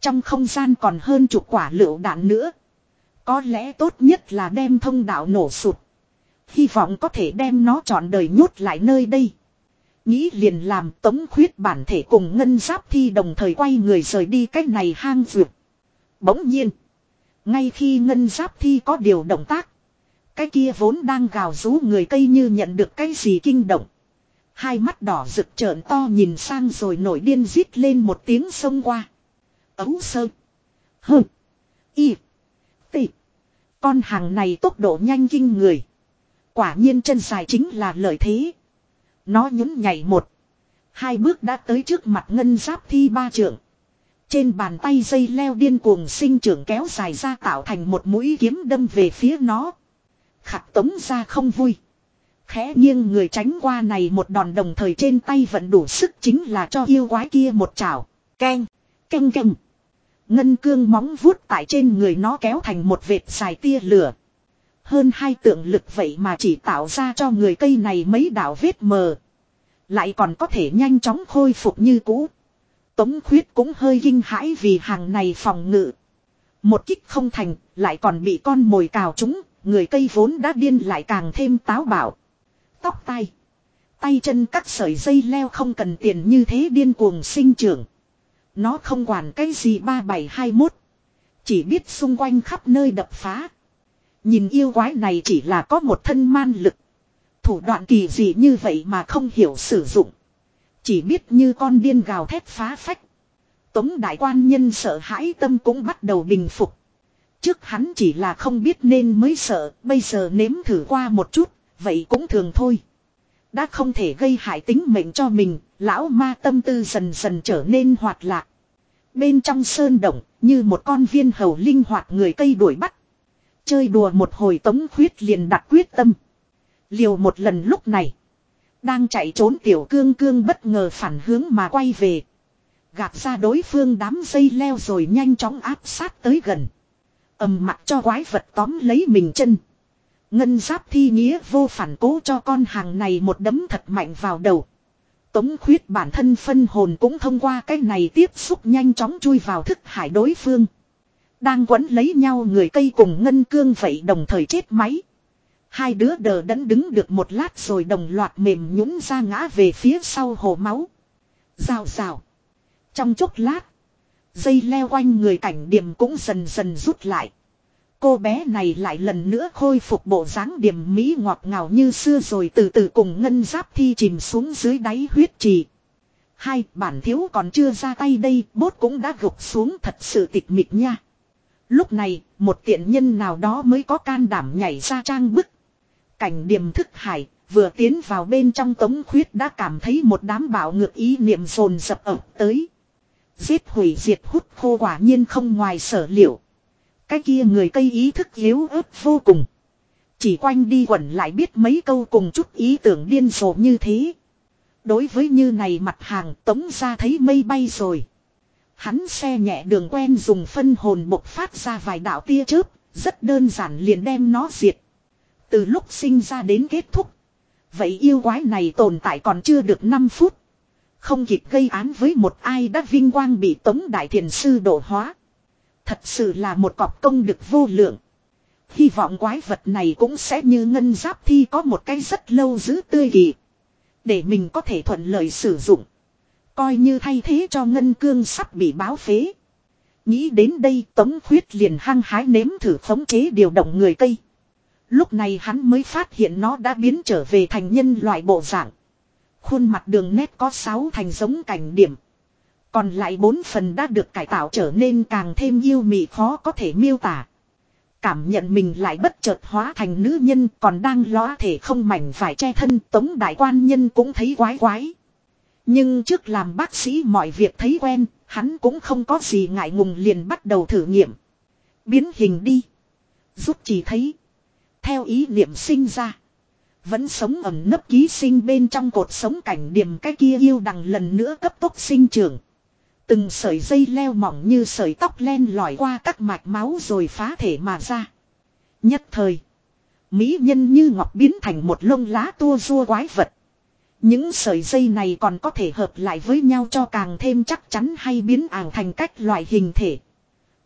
A: Trong không gian còn hơn chục quả lựu đạn nữa. Có lẽ tốt nhất là đem thông đạo nổ sụt. Hy vọng có thể đem nó trọn đời nhốt lại nơi đây. Nghĩ liền làm tống khuyết bản thể cùng ngân giáp thi đồng thời quay người rời đi cách này hang vượt. Bỗng nhiên. Ngay khi ngân giáp thi có điều động tác. Cái kia vốn đang gào rú người cây như nhận được cái gì kinh động. Hai mắt đỏ rực trợn to nhìn sang rồi nổi điên rít lên một tiếng xông qua. Ấu sơ. hừ Y. Tị. Con hàng này tốc độ nhanh kinh người. Quả nhiên chân dài chính là lợi thế. Nó nhún nhảy một. Hai bước đã tới trước mặt ngân giáp thi ba trưởng. Trên bàn tay dây leo điên cuồng sinh trưởng kéo dài ra tạo thành một mũi kiếm đâm về phía nó. Khặt tống ra không vui. Khẽ nghiêng người tránh qua này một đòn đồng thời trên tay vẫn đủ sức chính là cho yêu quái kia một chảo. Keng, keng keng. Ngân cương móng vuốt tại trên người nó kéo thành một vệt dài tia lửa. Hơn hai tượng lực vậy mà chỉ tạo ra cho người cây này mấy đạo vết mờ. Lại còn có thể nhanh chóng khôi phục như cũ. Tống khuyết cũng hơi kinh hãi vì hàng này phòng ngự. Một kích không thành, lại còn bị con mồi cào trúng người cây vốn đã điên lại càng thêm táo bạo. Tóc tay. Tay chân các sợi dây leo không cần tiền như thế điên cuồng sinh trưởng. Nó không quản cái gì ba bảy hai mốt. Chỉ biết xung quanh khắp nơi đập phá. Nhìn yêu quái này chỉ là có một thân man lực. Thủ đoạn kỳ dị như vậy mà không hiểu sử dụng. Chỉ biết như con điên gào thét phá phách. Tống đại quan nhân sợ hãi tâm cũng bắt đầu bình phục. Trước hắn chỉ là không biết nên mới sợ, bây giờ nếm thử qua một chút, vậy cũng thường thôi. Đã không thể gây hại tính mệnh cho mình, lão ma tâm tư dần dần trở nên hoạt lạc. Bên trong sơn động, như một con viên hầu linh hoạt người cây đuổi bắt. Chơi đùa một hồi tống khuyết liền đặt quyết tâm. Liều một lần lúc này. Đang chạy trốn tiểu cương cương bất ngờ phản hướng mà quay về. Gạt ra đối phương đám dây leo rồi nhanh chóng áp sát tới gần. ầm mặt cho quái vật tóm lấy mình chân. Ngân giáp thi nghĩa vô phản cố cho con hàng này một đấm thật mạnh vào đầu. Tống khuyết bản thân phân hồn cũng thông qua cái này tiếp xúc nhanh chóng chui vào thức hải đối phương. Đang quấn lấy nhau người cây cùng ngân cương vậy đồng thời chết máy. Hai đứa đờ đẫn đứng được một lát rồi đồng loạt mềm nhũng ra ngã về phía sau hồ máu. Rào rào. Trong chốc lát. Dây leo quanh người cảnh điểm cũng dần dần rút lại. Cô bé này lại lần nữa khôi phục bộ dáng điểm mỹ ngọt ngào như xưa rồi từ từ cùng ngân giáp thi chìm xuống dưới đáy huyết trì. Hai, bản thiếu còn chưa ra tay đây, bốt cũng đã gục xuống thật sự tịch mịch nha. Lúc này, một tiện nhân nào đó mới có can đảm nhảy ra trang bức. Cảnh điểm thức hải, vừa tiến vào bên trong tống khuyết đã cảm thấy một đám bạo ngược ý niệm dồn dập ập tới. Giết hủy diệt hút khô quả nhiên không ngoài sở liệu. Cái kia người cây ý thức yếu ớt vô cùng. Chỉ quanh đi quẩn lại biết mấy câu cùng chút ý tưởng điên rồ như thế. Đối với như này mặt hàng tống ra thấy mây bay rồi. Hắn xe nhẹ đường quen dùng phân hồn bộc phát ra vài đạo tia chớp, rất đơn giản liền đem nó diệt. Từ lúc sinh ra đến kết thúc. Vậy yêu quái này tồn tại còn chưa được 5 phút. Không kịp gây án với một ai đã vinh quang bị tống đại thiền sư độ hóa. Thật sự là một cọp công được vô lượng. Hy vọng quái vật này cũng sẽ như ngân giáp thi có một cái rất lâu giữ tươi kỳ. Để mình có thể thuận lợi sử dụng. Coi như thay thế cho ngân cương sắp bị báo phế. Nghĩ đến đây Tống Khuyết liền hăng hái nếm thử khống chế điều động người cây. Lúc này hắn mới phát hiện nó đã biến trở về thành nhân loại bộ dạng. Khuôn mặt đường nét có sáu thành giống cảnh điểm. Còn lại bốn phần đã được cải tạo trở nên càng thêm yêu mị khó có thể miêu tả. Cảm nhận mình lại bất chợt hóa thành nữ nhân còn đang lóa thể không mảnh phải che thân tống đại quan nhân cũng thấy quái quái. Nhưng trước làm bác sĩ mọi việc thấy quen, hắn cũng không có gì ngại ngùng liền bắt đầu thử nghiệm. Biến hình đi. Giúp chỉ thấy. Theo ý niệm sinh ra. Vẫn sống ẩm nấp ký sinh bên trong cột sống cảnh điểm cái kia yêu đằng lần nữa cấp tốc sinh trưởng. Từng sợi dây leo mỏng như sợi tóc len lỏi qua các mạch máu rồi phá thể mà ra. Nhất thời. Mỹ nhân như ngọc biến thành một lông lá tua rua quái vật. Những sợi dây này còn có thể hợp lại với nhau cho càng thêm chắc chắn hay biến ảo thành cách loại hình thể.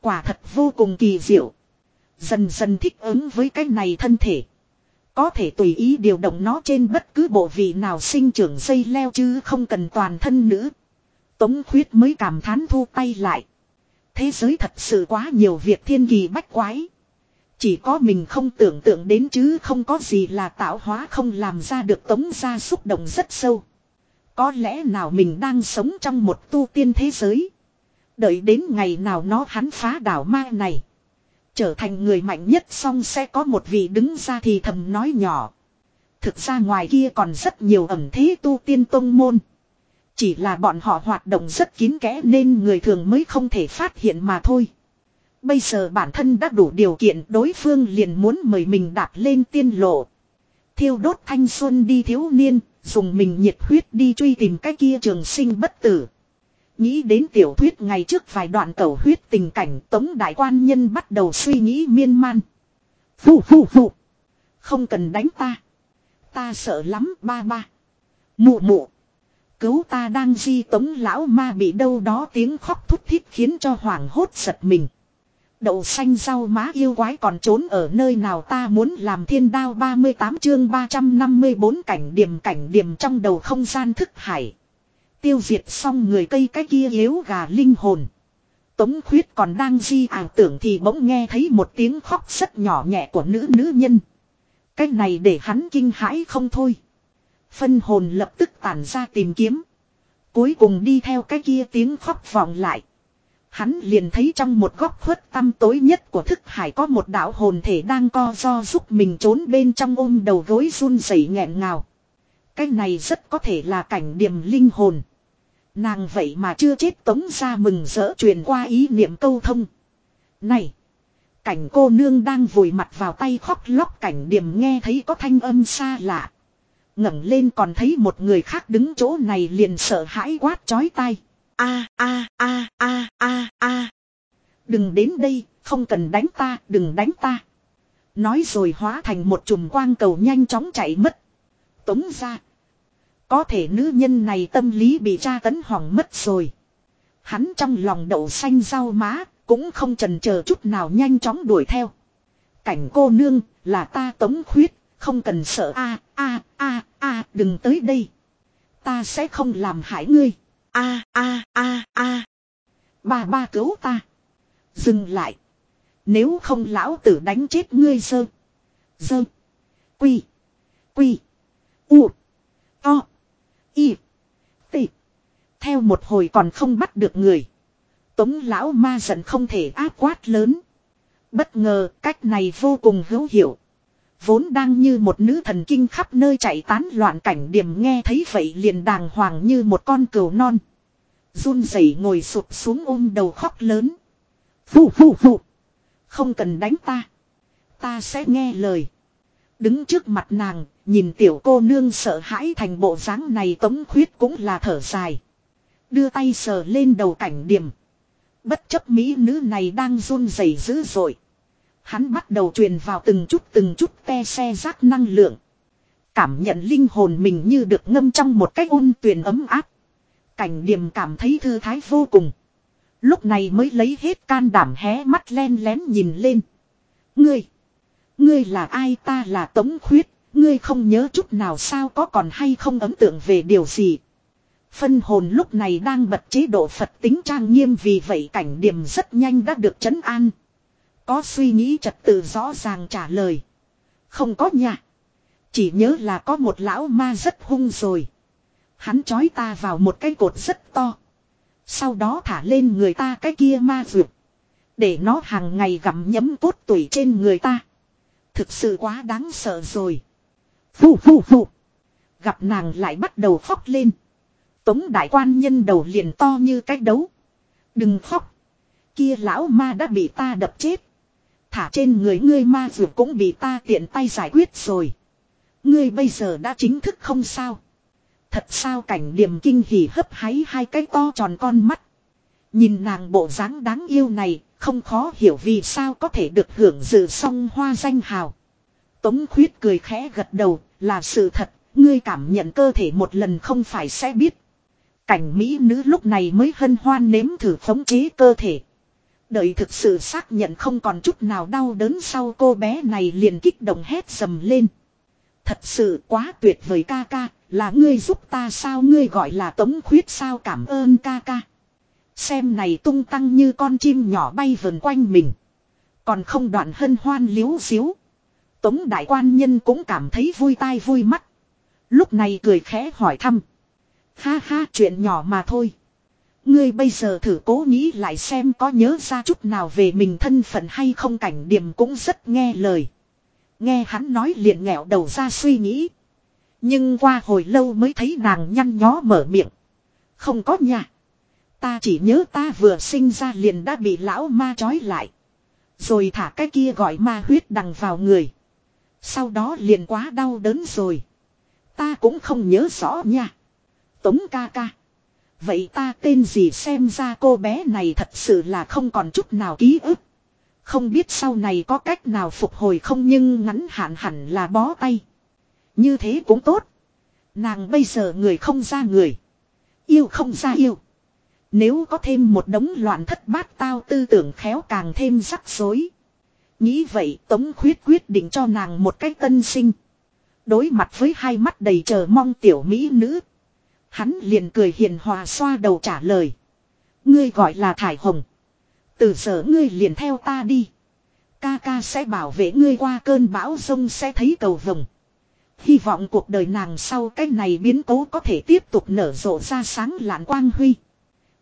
A: Quả thật vô cùng kỳ diệu. Dần dần thích ứng với cái này thân thể. Có thể tùy ý điều động nó trên bất cứ bộ vị nào sinh trưởng dây leo chứ không cần toàn thân nữa. Tống khuyết mới cảm thán thu tay lại. Thế giới thật sự quá nhiều việc thiên kỳ bách quái. Chỉ có mình không tưởng tượng đến chứ không có gì là tạo hóa không làm ra được tống ra xúc động rất sâu. Có lẽ nào mình đang sống trong một tu tiên thế giới. Đợi đến ngày nào nó hắn phá đảo ma này. Trở thành người mạnh nhất xong sẽ có một vị đứng ra thì thầm nói nhỏ. Thực ra ngoài kia còn rất nhiều ẩm thế tu tiên tông môn. Chỉ là bọn họ hoạt động rất kín kẽ nên người thường mới không thể phát hiện mà thôi. Bây giờ bản thân đã đủ điều kiện đối phương liền muốn mời mình đạp lên tiên lộ. Thiêu đốt thanh xuân đi thiếu niên, dùng mình nhiệt huyết đi truy tìm cái kia trường sinh bất tử. Nghĩ đến tiểu thuyết ngày trước vài đoạn cầu huyết tình cảnh tống đại quan nhân bắt đầu suy nghĩ miên man. Phụ phụ phụ. Không cần đánh ta. Ta sợ lắm ba ba. Mụ mụ. Cứu ta đang di tống lão ma bị đâu đó tiếng khóc thút thít khiến cho hoảng hốt giật mình. Đậu xanh rau má yêu quái còn trốn ở nơi nào ta muốn làm thiên đao 38 chương 354 cảnh điểm cảnh điểm trong đầu không gian thức hải. Tiêu diệt xong người cây cái kia yếu gà linh hồn. Tống khuyết còn đang di ảo tưởng thì bỗng nghe thấy một tiếng khóc rất nhỏ nhẹ của nữ nữ nhân. Cái này để hắn kinh hãi không thôi. Phân hồn lập tức tản ra tìm kiếm. Cuối cùng đi theo cái kia tiếng khóc vọng lại. Hắn liền thấy trong một góc khuất tăm tối nhất của thức hải có một đạo hồn thể đang co do giúp mình trốn bên trong ôm đầu gối run rẩy nghẹn ngào. Cái này rất có thể là cảnh điểm linh hồn. Nàng vậy mà chưa chết tống ra mừng rỡ truyền qua ý niệm câu thông. Này! Cảnh cô nương đang vùi mặt vào tay khóc lóc cảnh điểm nghe thấy có thanh âm xa lạ ngẩng lên còn thấy một người khác đứng chỗ này liền sợ hãi quát chói tai. A a a a a a. Đừng đến đây, không cần đánh ta, đừng đánh ta. Nói rồi hóa thành một chùm quang cầu nhanh chóng chạy mất. Tống ra. Có thể nữ nhân này tâm lý bị tra tấn hỏng mất rồi. Hắn trong lòng đậu xanh rau má, cũng không trần chờ chút nào nhanh chóng đuổi theo. Cảnh cô nương, là ta tống khuyết, không cần sợ a a a a, đừng tới đây. Ta sẽ không làm hại ngươi. a a a a Ba ba cứu ta. Dừng lại. Nếu không lão tử đánh chết ngươi sơ. Dơ. Quy. Quy. U. To. Y. T. Theo một hồi còn không bắt được người. Tống lão ma giận không thể áp quát lớn. Bất ngờ, cách này vô cùng hữu hiệu. Vốn đang như một nữ thần kinh khắp nơi chạy tán loạn cảnh điểm nghe thấy vậy liền đàng hoàng như một con cừu non. Run rẩy ngồi sụp xuống ôm đầu khóc lớn. Phụ phụ phụ. Không cần đánh ta. Ta sẽ nghe lời. Đứng trước mặt nàng, nhìn tiểu cô nương sợ hãi thành bộ dáng này tống khuyết cũng là thở dài. Đưa tay sờ lên đầu cảnh điểm. Bất chấp mỹ nữ này đang run rẩy dữ dội. Hắn bắt đầu truyền vào từng chút từng chút te xe rác năng lượng. Cảm nhận linh hồn mình như được ngâm trong một cái ôn tuyền ấm áp. Cảnh điểm cảm thấy thư thái vô cùng. Lúc này mới lấy hết can đảm hé mắt len lén nhìn lên. Ngươi! Ngươi là ai ta là Tống Khuyết, ngươi không nhớ chút nào sao có còn hay không ấn tượng về điều gì. Phân hồn lúc này đang bật chế độ Phật tính trang nghiêm vì vậy cảnh điểm rất nhanh đã được chấn an. Có suy nghĩ trật tự rõ ràng trả lời. Không có nhà. Chỉ nhớ là có một lão ma rất hung rồi. Hắn chói ta vào một cái cột rất to. Sau đó thả lên người ta cái kia ma vượt. Để nó hàng ngày gặm nhấm cốt tủy trên người ta. Thực sự quá đáng sợ rồi. Phù phù phù. Gặp nàng lại bắt đầu khóc lên. Tống đại quan nhân đầu liền to như cái đấu. Đừng khóc. Kia lão ma đã bị ta đập chết. Thả trên người ngươi ma dược cũng bị ta tiện tay giải quyết rồi. Ngươi bây giờ đã chính thức không sao. Thật sao cảnh điểm kinh hỉ hấp háy hai cái to tròn con mắt. Nhìn nàng bộ dáng đáng yêu này, không khó hiểu vì sao có thể được hưởng dự song hoa danh hào. Tống khuyết cười khẽ gật đầu, là sự thật, ngươi cảm nhận cơ thể một lần không phải sẽ biết. Cảnh Mỹ nữ lúc này mới hân hoan nếm thử khống chế cơ thể. Đợi thực sự xác nhận không còn chút nào đau đớn sau cô bé này liền kích động hét sầm lên. Thật sự quá tuyệt vời ca ca, là ngươi giúp ta sao ngươi gọi là tống khuyết sao cảm ơn ca ca. Xem này tung tăng như con chim nhỏ bay vần quanh mình. Còn không đoạn hân hoan liếu xíu. Tống đại quan nhân cũng cảm thấy vui tai vui mắt. Lúc này cười khẽ hỏi thăm. Ha ha chuyện nhỏ mà thôi. Ngươi bây giờ thử cố nghĩ lại xem có nhớ ra chút nào về mình thân phận hay không cảnh điểm cũng rất nghe lời. Nghe hắn nói liền nghẹo đầu ra suy nghĩ. Nhưng qua hồi lâu mới thấy nàng nhăn nhó mở miệng. Không có nhà. Ta chỉ nhớ ta vừa sinh ra liền đã bị lão ma trói lại. Rồi thả cái kia gọi ma huyết đằng vào người. Sau đó liền quá đau đớn rồi. Ta cũng không nhớ rõ nha. Tống ca ca. Vậy ta tên gì xem ra cô bé này thật sự là không còn chút nào ký ức. Không biết sau này có cách nào phục hồi không nhưng ngắn hạn hẳn là bó tay. Như thế cũng tốt. Nàng bây giờ người không ra người. Yêu không ra yêu. Nếu có thêm một đống loạn thất bát tao tư tưởng khéo càng thêm rắc rối. Nghĩ vậy, Tống Khuyết quyết định cho nàng một cách tân sinh. Đối mặt với hai mắt đầy chờ mong tiểu mỹ nữ. Hắn liền cười hiền hòa xoa đầu trả lời. Ngươi gọi là Thải Hồng. Từ giờ ngươi liền theo ta đi. Ca ca sẽ bảo vệ ngươi qua cơn bão sông sẽ thấy cầu vồng. Hy vọng cuộc đời nàng sau cái này biến cố có thể tiếp tục nở rộ ra sáng lạn quang huy.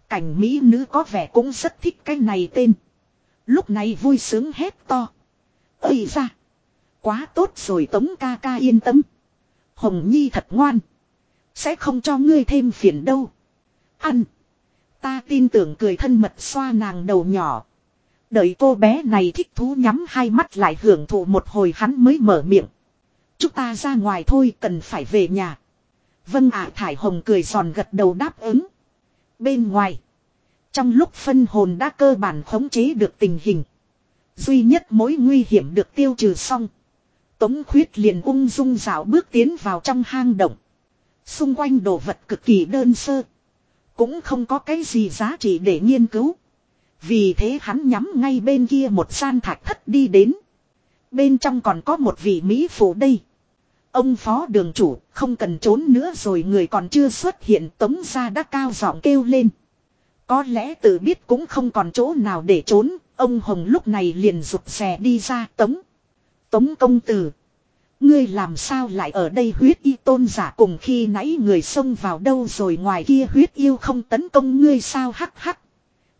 A: Cảnh Mỹ nữ có vẻ cũng rất thích cái này tên. Lúc này vui sướng hét to. Ây ra. Quá tốt rồi Tống ca ca yên tâm. Hồng Nhi thật ngoan. Sẽ không cho ngươi thêm phiền đâu. Ăn. Ta tin tưởng cười thân mật xoa nàng đầu nhỏ. Đợi cô bé này thích thú nhắm hai mắt lại hưởng thụ một hồi hắn mới mở miệng. Chúng ta ra ngoài thôi, cần phải về nhà. Vâng ạ, Thải Hồng cười giòn gật đầu đáp ứng. Bên ngoài. Trong lúc phân hồn đã cơ bản khống chế được tình hình. Duy nhất mối nguy hiểm được tiêu trừ xong. Tống khuyết liền ung dung dạo bước tiến vào trong hang động. Xung quanh đồ vật cực kỳ đơn sơ. Cũng không có cái gì giá trị để nghiên cứu. Vì thế hắn nhắm ngay bên kia một gian thạch thất đi đến. Bên trong còn có một vị Mỹ phụ đây. Ông phó đường chủ không cần trốn nữa rồi người còn chưa xuất hiện tống ra đã cao giọng kêu lên. Có lẽ tự biết cũng không còn chỗ nào để trốn, ông Hồng lúc này liền rụt rè đi ra tống. Tống công tử. Ngươi làm sao lại ở đây huyết y tôn giả cùng khi nãy người xông vào đâu rồi ngoài kia huyết yêu không tấn công ngươi sao hắc hắc.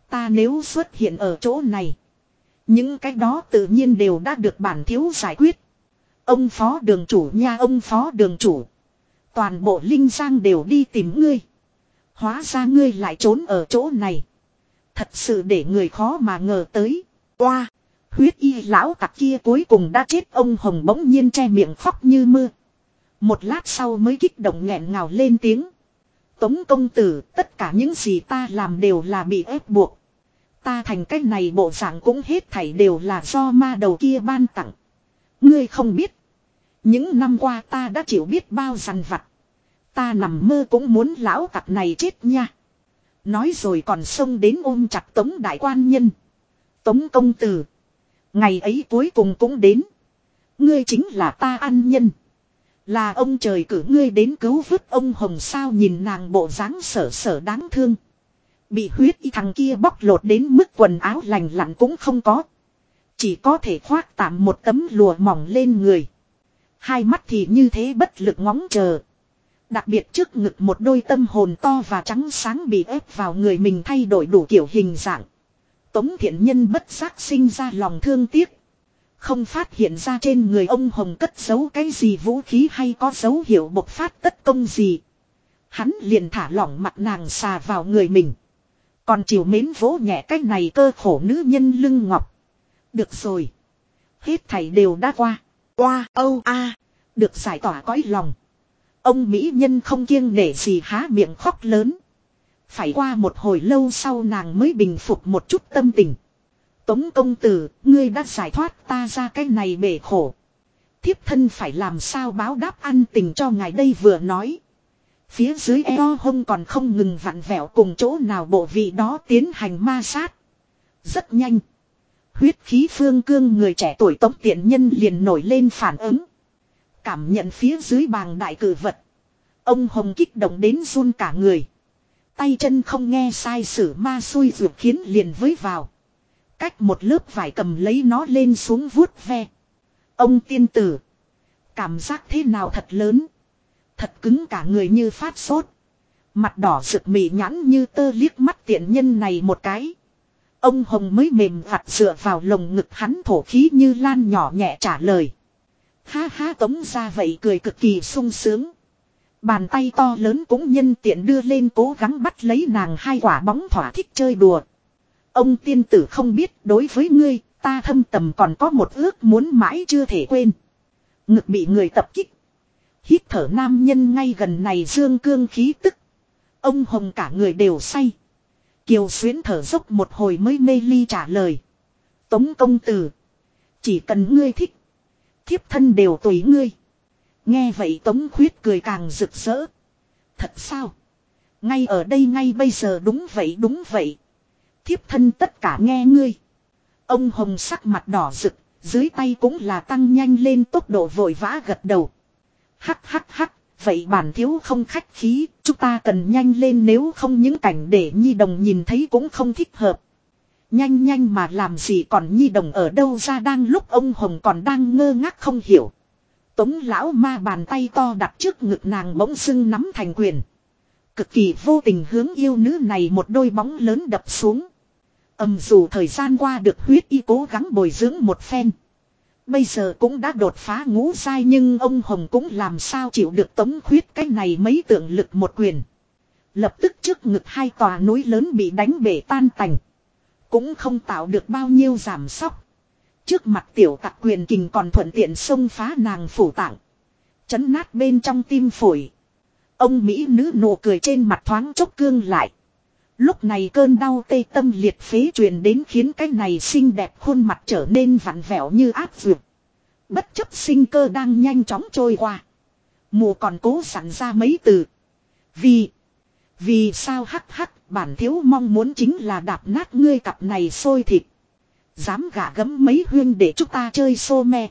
A: Ta nếu xuất hiện ở chỗ này. Những cái đó tự nhiên đều đã được bản thiếu giải quyết. Ông phó đường chủ nha, ông phó đường chủ. Toàn bộ linh giang đều đi tìm ngươi. Hóa ra ngươi lại trốn ở chỗ này. Thật sự để người khó mà ngờ tới. Qua. Huyết y lão tặc kia cuối cùng đã chết ông hồng bỗng nhiên che miệng khóc như mưa. Một lát sau mới kích động nghẹn ngào lên tiếng. Tống công tử, tất cả những gì ta làm đều là bị ép buộc. Ta thành cách này bộ dạng cũng hết thảy đều là do ma đầu kia ban tặng. Ngươi không biết. Những năm qua ta đã chịu biết bao dằn vặt. Ta nằm mơ cũng muốn lão tặc này chết nha. Nói rồi còn xông đến ôm chặt tống đại quan nhân. Tống công tử. Ngày ấy cuối cùng cũng đến. Ngươi chính là ta ăn nhân. Là ông trời cử ngươi đến cứu vớt ông hồng sao nhìn nàng bộ dáng sở sở đáng thương. Bị huyết y thằng kia bóc lột đến mức quần áo lành lặn cũng không có. Chỉ có thể khoác tạm một tấm lùa mỏng lên người. Hai mắt thì như thế bất lực ngóng chờ. Đặc biệt trước ngực một đôi tâm hồn to và trắng sáng bị ép vào người mình thay đổi đủ kiểu hình dạng. Tống thiện nhân bất giác sinh ra lòng thương tiếc. Không phát hiện ra trên người ông Hồng cất giấu cái gì vũ khí hay có dấu hiệu bộc phát tất công gì. Hắn liền thả lỏng mặt nàng xà vào người mình. Còn chiều mến vỗ nhẹ cái này cơ khổ nữ nhân lưng ngọc. Được rồi. Hết thảy đều đã qua. Qua, âu, a Được giải tỏa cõi lòng. Ông Mỹ nhân không kiêng nể gì há miệng khóc lớn. Phải qua một hồi lâu sau nàng mới bình phục một chút tâm tình. Tống công tử, ngươi đã giải thoát ta ra cái này bể khổ. Thiếp thân phải làm sao báo đáp ăn tình cho ngài đây vừa nói. Phía dưới eo hông còn không ngừng vặn vẹo cùng chỗ nào bộ vị đó tiến hành ma sát. Rất nhanh. Huyết khí phương cương người trẻ tuổi tống tiện nhân liền nổi lên phản ứng. Cảm nhận phía dưới bàng đại cử vật. Ông Hồng kích động đến run cả người. Tay chân không nghe sai sử ma xui ruột khiến liền với vào. Cách một lớp vải cầm lấy nó lên xuống vuốt ve. Ông tiên tử. Cảm giác thế nào thật lớn. Thật cứng cả người như phát sốt. Mặt đỏ rực mị nhãn như tơ liếc mắt tiện nhân này một cái. Ông Hồng mới mềm vặt dựa vào lồng ngực hắn thổ khí như lan nhỏ nhẹ trả lời. Ha ha, tống ra vậy cười cực kỳ sung sướng. Bàn tay to lớn cũng nhân tiện đưa lên cố gắng bắt lấy nàng hai quả bóng thỏa thích chơi đùa. Ông tiên tử không biết đối với ngươi, ta thâm tầm còn có một ước muốn mãi chưa thể quên. Ngực bị người tập kích. Hít thở nam nhân ngay gần này dương cương khí tức. Ông Hồng cả người đều say. Kiều xuyến thở dốc một hồi mới mê ly trả lời. Tống công tử. Chỉ cần ngươi thích. Thiếp thân đều tùy ngươi. Nghe vậy Tống khuyết cười càng rực rỡ. Thật sao? Ngay ở đây ngay bây giờ đúng vậy đúng vậy. Thiếp thân tất cả nghe ngươi. Ông Hồng sắc mặt đỏ rực, dưới tay cũng là tăng nhanh lên tốc độ vội vã gật đầu. Hắc hắc hắc, vậy bản thiếu không khách khí, chúng ta cần nhanh lên nếu không những cảnh để nhi đồng nhìn thấy cũng không thích hợp. Nhanh nhanh mà làm gì còn nhi đồng ở đâu ra đang lúc ông Hồng còn đang ngơ ngác không hiểu. Tống lão ma bàn tay to đặt trước ngực nàng bỗng sưng nắm thành quyền. Cực kỳ vô tình hướng yêu nữ này một đôi bóng lớn đập xuống. Âm dù thời gian qua được huyết y cố gắng bồi dưỡng một phen. Bây giờ cũng đã đột phá ngũ sai nhưng ông Hồng cũng làm sao chịu được tống khuyết cái này mấy tượng lực một quyền. Lập tức trước ngực hai tòa núi lớn bị đánh bể tan tành. Cũng không tạo được bao nhiêu giảm sóc. Trước mặt tiểu tặc quyền kình còn thuận tiện xông phá nàng phủ tạng. Chấn nát bên trong tim phổi. Ông Mỹ nữ nụ cười trên mặt thoáng chốc cương lại. Lúc này cơn đau tê tâm liệt phế truyền đến khiến cái này xinh đẹp khuôn mặt trở nên vặn vẹo như áp dược. Bất chấp sinh cơ đang nhanh chóng trôi qua. Mù còn cố sẵn ra mấy từ. Vì. Vì sao hắc hắc, bản thiếu mong muốn chính là đạp nát ngươi cặp này sôi thịt. Dám gả gấm mấy huyên để chúng ta chơi xô me.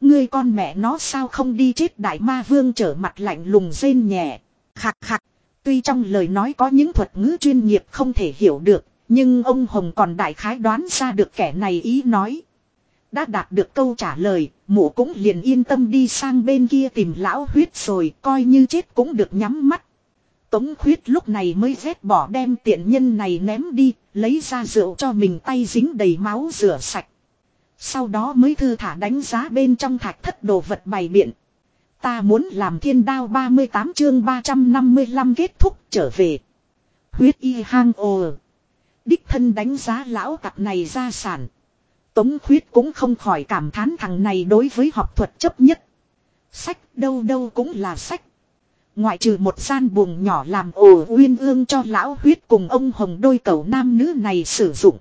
A: Ngươi con mẹ nó sao không đi chết đại ma vương trở mặt lạnh lùng rên nhẹ. Khạc khạc. Tuy trong lời nói có những thuật ngữ chuyên nghiệp không thể hiểu được. Nhưng ông Hồng còn đại khái đoán ra được kẻ này ý nói. Đã đạt được câu trả lời, mụ cũng liền yên tâm đi sang bên kia tìm lão huyết rồi, coi như chết cũng được nhắm mắt. Tống khuyết lúc này mới vét bỏ đem tiện nhân này ném đi, lấy ra rượu cho mình tay dính đầy máu rửa sạch. Sau đó mới thư thả đánh giá bên trong thạch thất đồ vật bày biện. Ta muốn làm thiên đao 38 chương 355 kết thúc trở về. Huyết y hang ồ. Đích thân đánh giá lão tặc này ra sản. Tống khuyết cũng không khỏi cảm thán thằng này đối với học thuật chấp nhất. Sách đâu đâu cũng là sách. Ngoại trừ một gian buồng nhỏ làm ổ uyên ương cho lão huyết cùng ông hồng đôi cầu nam nữ này sử dụng.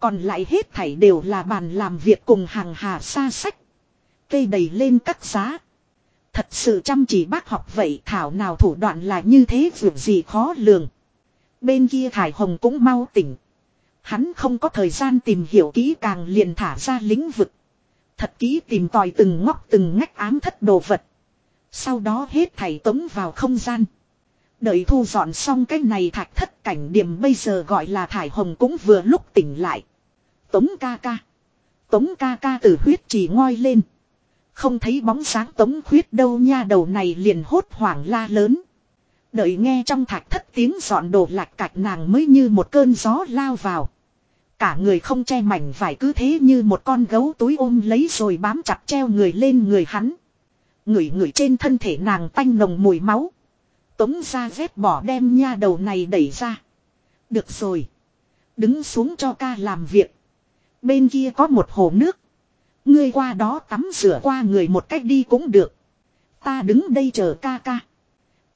A: Còn lại hết thảy đều là bàn làm việc cùng hàng hà xa sách. Cây đầy lên các giá. Thật sự chăm chỉ bác học vậy thảo nào thủ đoạn là như thế việc gì khó lường. Bên kia thải hồng cũng mau tỉnh. Hắn không có thời gian tìm hiểu kỹ càng liền thả ra lĩnh vực. Thật kỹ tìm tòi từng ngóc từng ngách ám thất đồ vật. Sau đó hết thảy tống vào không gian. Đợi thu dọn xong cái này thạch thất cảnh điểm bây giờ gọi là thải hồng cũng vừa lúc tỉnh lại. Tống ca ca. Tống ca ca từ huyết chỉ ngoi lên. Không thấy bóng sáng tống huyết đâu nha, đầu này liền hốt hoảng la lớn. Đợi nghe trong thạch thất tiếng dọn đồ lạc cạch nàng mới như một cơn gió lao vào. Cả người không che mảnh vải cứ thế như một con gấu túi ôm lấy rồi bám chặt treo người lên người hắn. Ngửi ngửi trên thân thể nàng tanh nồng mùi máu. Tống ra dép bỏ đem nha đầu này đẩy ra. Được rồi. Đứng xuống cho ca làm việc. Bên kia có một hồ nước. Ngươi qua đó tắm rửa qua người một cách đi cũng được. Ta đứng đây chờ ca ca.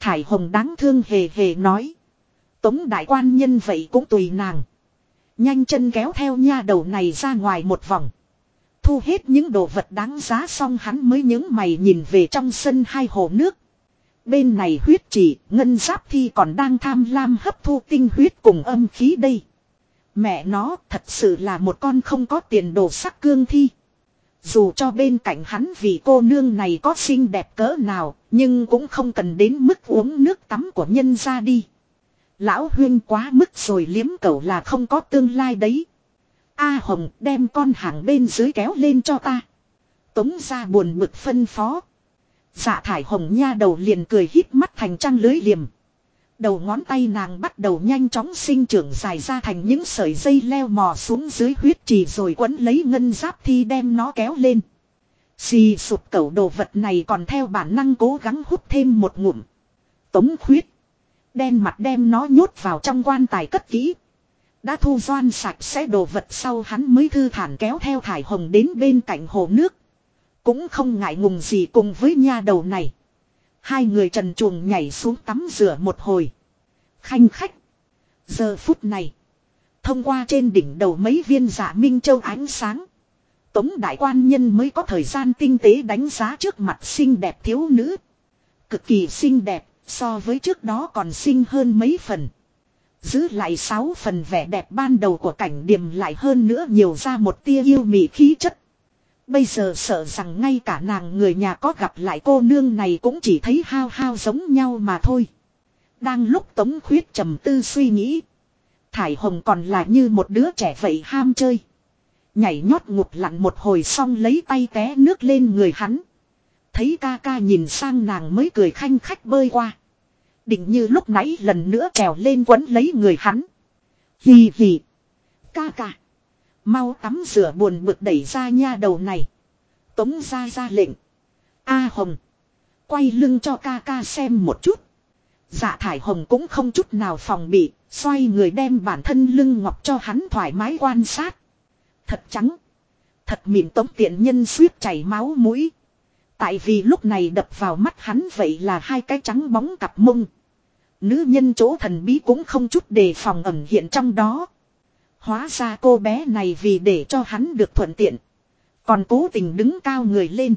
A: Thải Hồng đáng thương hề hề nói. Tống đại quan nhân vậy cũng tùy nàng. Nhanh chân kéo theo nha đầu này ra ngoài một vòng. Thu hết những đồ vật đáng giá xong hắn mới những mày nhìn về trong sân hai hồ nước. Bên này huyết chỉ, ngân giáp thi còn đang tham lam hấp thu tinh huyết cùng âm khí đây. Mẹ nó thật sự là một con không có tiền đồ sắc cương thi. Dù cho bên cạnh hắn vì cô nương này có xinh đẹp cỡ nào, nhưng cũng không cần đến mức uống nước tắm của nhân ra đi. Lão huyên quá mức rồi liếm cẩu là không có tương lai đấy. A Hồng đem con hàng bên dưới kéo lên cho ta. Tống ra buồn bực phân phó. Dạ thải hồng nha đầu liền cười hít mắt thành trăng lưới liềm. Đầu ngón tay nàng bắt đầu nhanh chóng sinh trưởng dài ra thành những sợi dây leo mò xuống dưới huyết trì rồi quấn lấy ngân giáp thi đem nó kéo lên. Xì sụp cẩu đồ vật này còn theo bản năng cố gắng hút thêm một ngụm. Tống khuyết. Đen mặt đem nó nhốt vào trong quan tài cất kỹ. Đã thu doan sạch sẽ đồ vật sau hắn mới thư thản kéo theo thải hồng đến bên cạnh hồ nước. Cũng không ngại ngùng gì cùng với nha đầu này. Hai người trần chuồng nhảy xuống tắm rửa một hồi. Khanh khách. Giờ phút này. Thông qua trên đỉnh đầu mấy viên dạ minh châu ánh sáng. Tống đại quan nhân mới có thời gian tinh tế đánh giá trước mặt xinh đẹp thiếu nữ. Cực kỳ xinh đẹp, so với trước đó còn xinh hơn mấy phần. Giữ lại sáu phần vẻ đẹp ban đầu của cảnh điểm lại hơn nữa nhiều ra một tia yêu mị khí chất. Bây giờ sợ rằng ngay cả nàng người nhà có gặp lại cô nương này cũng chỉ thấy hao hao giống nhau mà thôi. Đang lúc Tống Khuyết trầm tư suy nghĩ. Thải Hồng còn là như một đứa trẻ vậy ham chơi. Nhảy nhót ngục lặn một hồi xong lấy tay té nước lên người hắn. Thấy ca ca nhìn sang nàng mới cười khanh khách bơi qua. Định như lúc nãy lần nữa trèo lên quấn lấy người hắn. Hì hì. Ca ca. Mau tắm rửa buồn bực đẩy ra nha đầu này. Tống ra ra lệnh. A Hồng. Quay lưng cho ca ca xem một chút. Dạ thải hồng cũng không chút nào phòng bị. Xoay người đem bản thân lưng ngọc cho hắn thoải mái quan sát. Thật trắng. Thật mịn tống tiện nhân suýt chảy máu mũi. Tại vì lúc này đập vào mắt hắn vậy là hai cái trắng bóng cặp mông. Nữ nhân chỗ thần bí cũng không chút đề phòng ẩn hiện trong đó. Hóa ra cô bé này vì để cho hắn được thuận tiện. Còn cố tình đứng cao người lên.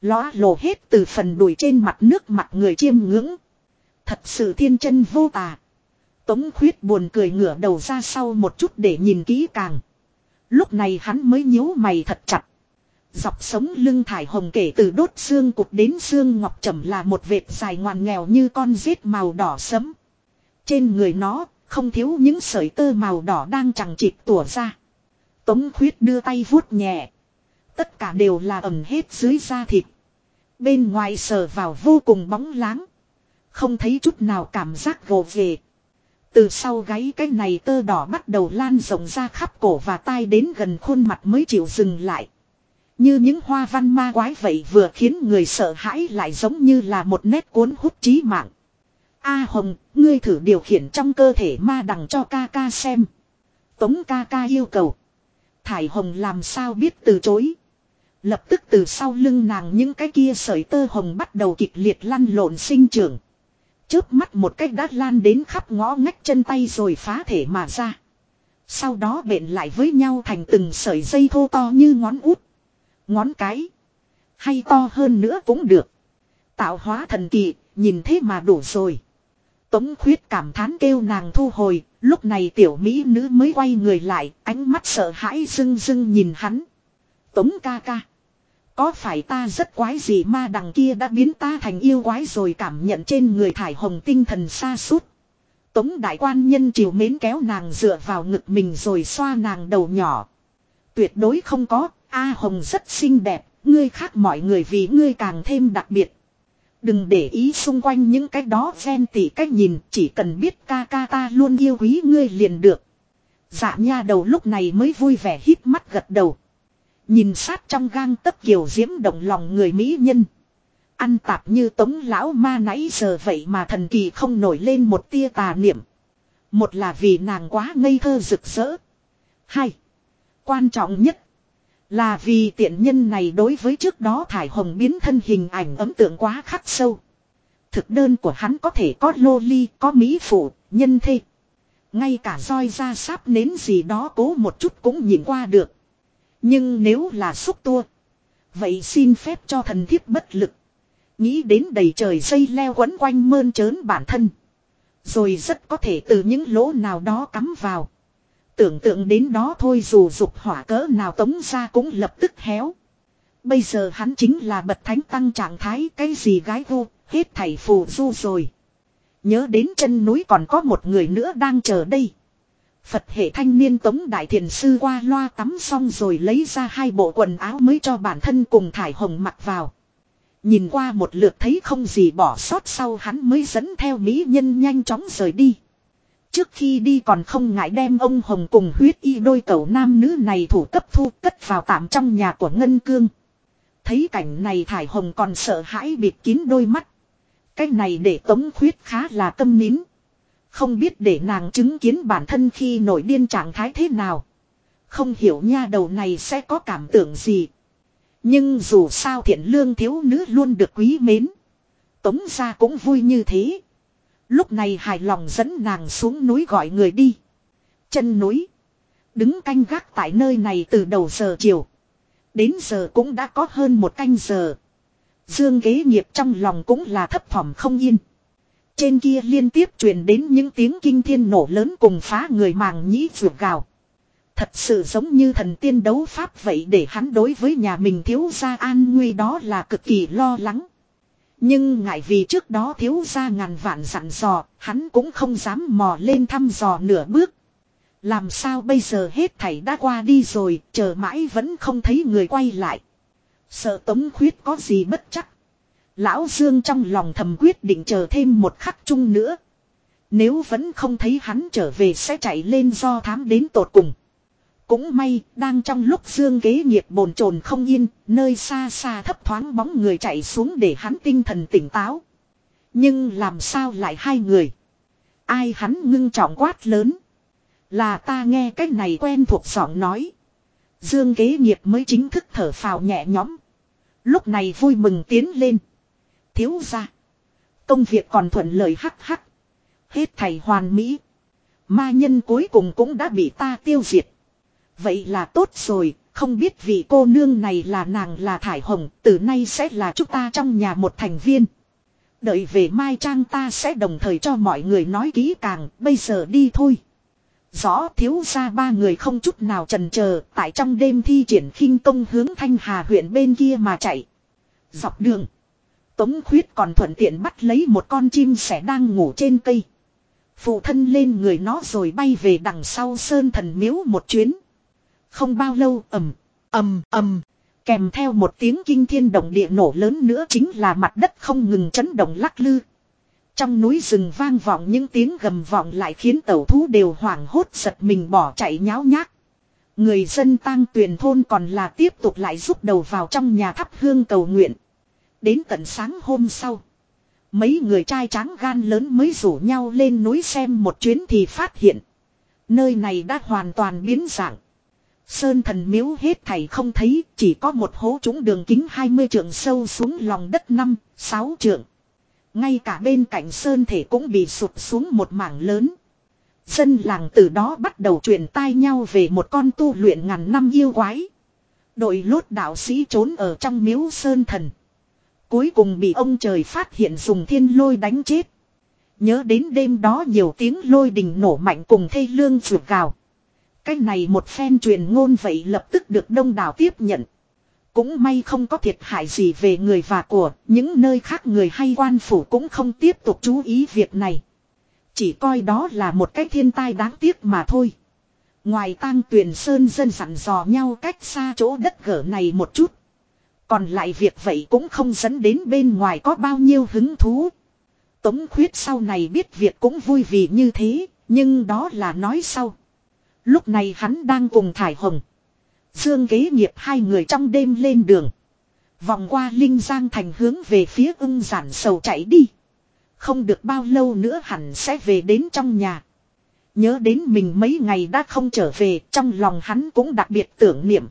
A: Lóa lộ hết từ phần đùi trên mặt nước mặt người chiêm ngưỡng. Thật sự thiên chân vô tà. Tống khuyết buồn cười ngửa đầu ra sau một chút để nhìn kỹ càng. Lúc này hắn mới nhíu mày thật chặt. Dọc sống lưng thải hồng kể từ đốt xương cục đến xương ngọc trầm là một vệt dài ngoằn nghèo như con rết màu đỏ sẫm. Trên người nó, không thiếu những sợi tơ màu đỏ đang chẳng chịt tủa ra. Tống khuyết đưa tay vuốt nhẹ. Tất cả đều là ẩm hết dưới da thịt. Bên ngoài sờ vào vô cùng bóng láng. Không thấy chút nào cảm giác gồ về. Từ sau gáy cái này tơ đỏ bắt đầu lan rộng ra khắp cổ và tai đến gần khuôn mặt mới chịu dừng lại. Như những hoa văn ma quái vậy vừa khiến người sợ hãi lại giống như là một nét cuốn hút trí mạng. A Hồng, ngươi thử điều khiển trong cơ thể ma đằng cho ca ca xem. Tống ca ca yêu cầu. Thải Hồng làm sao biết từ chối. Lập tức từ sau lưng nàng những cái kia sợi tơ hồng bắt đầu kịch liệt lăn lộn sinh trưởng. Chớp mắt một cách đã lan đến khắp ngõ ngách chân tay rồi phá thể mà ra. Sau đó bện lại với nhau thành từng sợi dây thô to như ngón út. Ngón cái. Hay to hơn nữa cũng được. Tạo hóa thần kỳ, nhìn thế mà đủ rồi. Tống khuyết cảm thán kêu nàng thu hồi, lúc này tiểu mỹ nữ mới quay người lại, ánh mắt sợ hãi rưng rưng nhìn hắn. Tống ca ca. Có phải ta rất quái gì ma đằng kia đã biến ta thành yêu quái rồi cảm nhận trên người thải hồng tinh thần xa suốt. Tống đại quan nhân chiều mến kéo nàng dựa vào ngực mình rồi xoa nàng đầu nhỏ. Tuyệt đối không có, A Hồng rất xinh đẹp, ngươi khác mọi người vì ngươi càng thêm đặc biệt. Đừng để ý xung quanh những cái đó ghen tỉ cách nhìn, chỉ cần biết ca ca ta luôn yêu quý ngươi liền được. Dạ nha đầu lúc này mới vui vẻ hít mắt gật đầu. Nhìn sát trong gang tấc kiều diễm động lòng người mỹ nhân. Ăn tạp như tống lão ma nãy giờ vậy mà thần kỳ không nổi lên một tia tà niệm. Một là vì nàng quá ngây thơ rực rỡ. Hai. Quan trọng nhất. Là vì tiện nhân này đối với trước đó thải hồng biến thân hình ảnh ấn tượng quá khắc sâu. Thực đơn của hắn có thể có lô ly, có mỹ phụ, nhân thê. Ngay cả roi ra sáp nến gì đó cố một chút cũng nhìn qua được. Nhưng nếu là xúc tua. Vậy xin phép cho thần thiếp bất lực. Nghĩ đến đầy trời dây leo quấn quanh mơn trớn bản thân. Rồi rất có thể từ những lỗ nào đó cắm vào. Tưởng tượng đến đó thôi dù dục hỏa cỡ nào tống ra cũng lập tức héo. Bây giờ hắn chính là bật thánh tăng trạng thái cái gì gái vô, hết thảy phù du rồi. Nhớ đến chân núi còn có một người nữa đang chờ đây. Phật hệ thanh niên tống đại thiền sư qua loa tắm xong rồi lấy ra hai bộ quần áo mới cho bản thân cùng thải hồng mặc vào. Nhìn qua một lượt thấy không gì bỏ sót sau hắn mới dẫn theo mỹ nhân nhanh chóng rời đi. Trước khi đi còn không ngại đem ông Hồng cùng huyết y đôi cậu nam nữ này thủ cấp thu cất vào tạm trong nhà của Ngân Cương. Thấy cảnh này Thải Hồng còn sợ hãi bịt kín đôi mắt. Cái này để tống khuyết khá là câm nín. Không biết để nàng chứng kiến bản thân khi nổi điên trạng thái thế nào. Không hiểu nha đầu này sẽ có cảm tưởng gì. Nhưng dù sao thiện lương thiếu nữ luôn được quý mến. Tống ra cũng vui như thế. Lúc này hài lòng dẫn nàng xuống núi gọi người đi. Chân núi. Đứng canh gác tại nơi này từ đầu giờ chiều. Đến giờ cũng đã có hơn một canh giờ. Dương ghế nghiệp trong lòng cũng là thấp thỏm không yên. Trên kia liên tiếp truyền đến những tiếng kinh thiên nổ lớn cùng phá người màng nhĩ vượt gào. Thật sự giống như thần tiên đấu pháp vậy để hắn đối với nhà mình thiếu gia an nguy đó là cực kỳ lo lắng. Nhưng ngại vì trước đó thiếu gia ngàn vạn dặn dò, hắn cũng không dám mò lên thăm dò nửa bước. Làm sao bây giờ hết thảy đã qua đi rồi, chờ mãi vẫn không thấy người quay lại. Sợ tống khuyết có gì bất chắc. Lão Dương trong lòng thầm quyết định chờ thêm một khắc chung nữa. Nếu vẫn không thấy hắn trở về sẽ chạy lên do thám đến tột cùng. Cũng may, đang trong lúc Dương kế nghiệp bồn chồn không yên, nơi xa xa thấp thoáng bóng người chạy xuống để hắn tinh thần tỉnh táo. Nhưng làm sao lại hai người? Ai hắn ngưng trọng quát lớn? Là ta nghe cái này quen thuộc giọng nói. Dương kế nghiệp mới chính thức thở phào nhẹ nhõm. Lúc này vui mừng tiến lên. Thiếu ra. Công việc còn thuận lợi hắc hắc. Hết thầy hoàn mỹ. Ma nhân cuối cùng cũng đã bị ta tiêu diệt. Vậy là tốt rồi, không biết vị cô nương này là nàng là Thải Hồng, từ nay sẽ là chúng ta trong nhà một thành viên. Đợi về Mai Trang ta sẽ đồng thời cho mọi người nói kỹ càng, bây giờ đi thôi. Rõ thiếu ra ba người không chút nào trần chờ tại trong đêm thi triển khinh công hướng Thanh Hà huyện bên kia mà chạy. Dọc đường. Tống khuyết còn thuận tiện bắt lấy một con chim sẻ đang ngủ trên cây. Phụ thân lên người nó rồi bay về đằng sau sơn thần miếu một chuyến. Không bao lâu, ầm ầm ầm kèm theo một tiếng kinh thiên động địa nổ lớn nữa chính là mặt đất không ngừng chấn động lắc lư. Trong núi rừng vang vọng những tiếng gầm vọng lại khiến tẩu thú đều hoảng hốt giật mình bỏ chạy nháo nhác. Người dân tang tuyền thôn còn là tiếp tục lại rút đầu vào trong nhà thắp hương cầu nguyện. Đến tận sáng hôm sau. Mấy người trai tráng gan lớn mới rủ nhau lên núi xem một chuyến thì phát hiện. Nơi này đã hoàn toàn biến dạng. Sơn thần miếu hết thảy không thấy, chỉ có một hố trúng đường kính 20 trượng sâu xuống lòng đất 5, 6 trượng. Ngay cả bên cạnh sơn thể cũng bị sụt xuống một mảng lớn. Dân làng từ đó bắt đầu truyền tai nhau về một con tu luyện ngàn năm yêu quái. Đội lốt đạo sĩ trốn ở trong miếu sơn thần. Cuối cùng bị ông trời phát hiện dùng thiên lôi đánh chết. Nhớ đến đêm đó nhiều tiếng lôi đình nổ mạnh cùng thây lương rượt gào. Cái này một phen truyền ngôn vậy lập tức được đông đảo tiếp nhận. Cũng may không có thiệt hại gì về người và của, những nơi khác người hay quan phủ cũng không tiếp tục chú ý việc này. Chỉ coi đó là một cái thiên tai đáng tiếc mà thôi. Ngoài tang tuyển sơn dân sẵn dò nhau cách xa chỗ đất gở này một chút. Còn lại việc vậy cũng không dẫn đến bên ngoài có bao nhiêu hứng thú. Tống khuyết sau này biết việc cũng vui vì như thế, nhưng đó là nói sau. Lúc này hắn đang cùng Thải Hồng. Dương kế nghiệp hai người trong đêm lên đường. Vòng qua Linh Giang thành hướng về phía ưng giản sầu chạy đi. Không được bao lâu nữa hẳn sẽ về đến trong nhà. Nhớ đến mình mấy ngày đã không trở về, trong lòng hắn cũng đặc biệt tưởng niệm.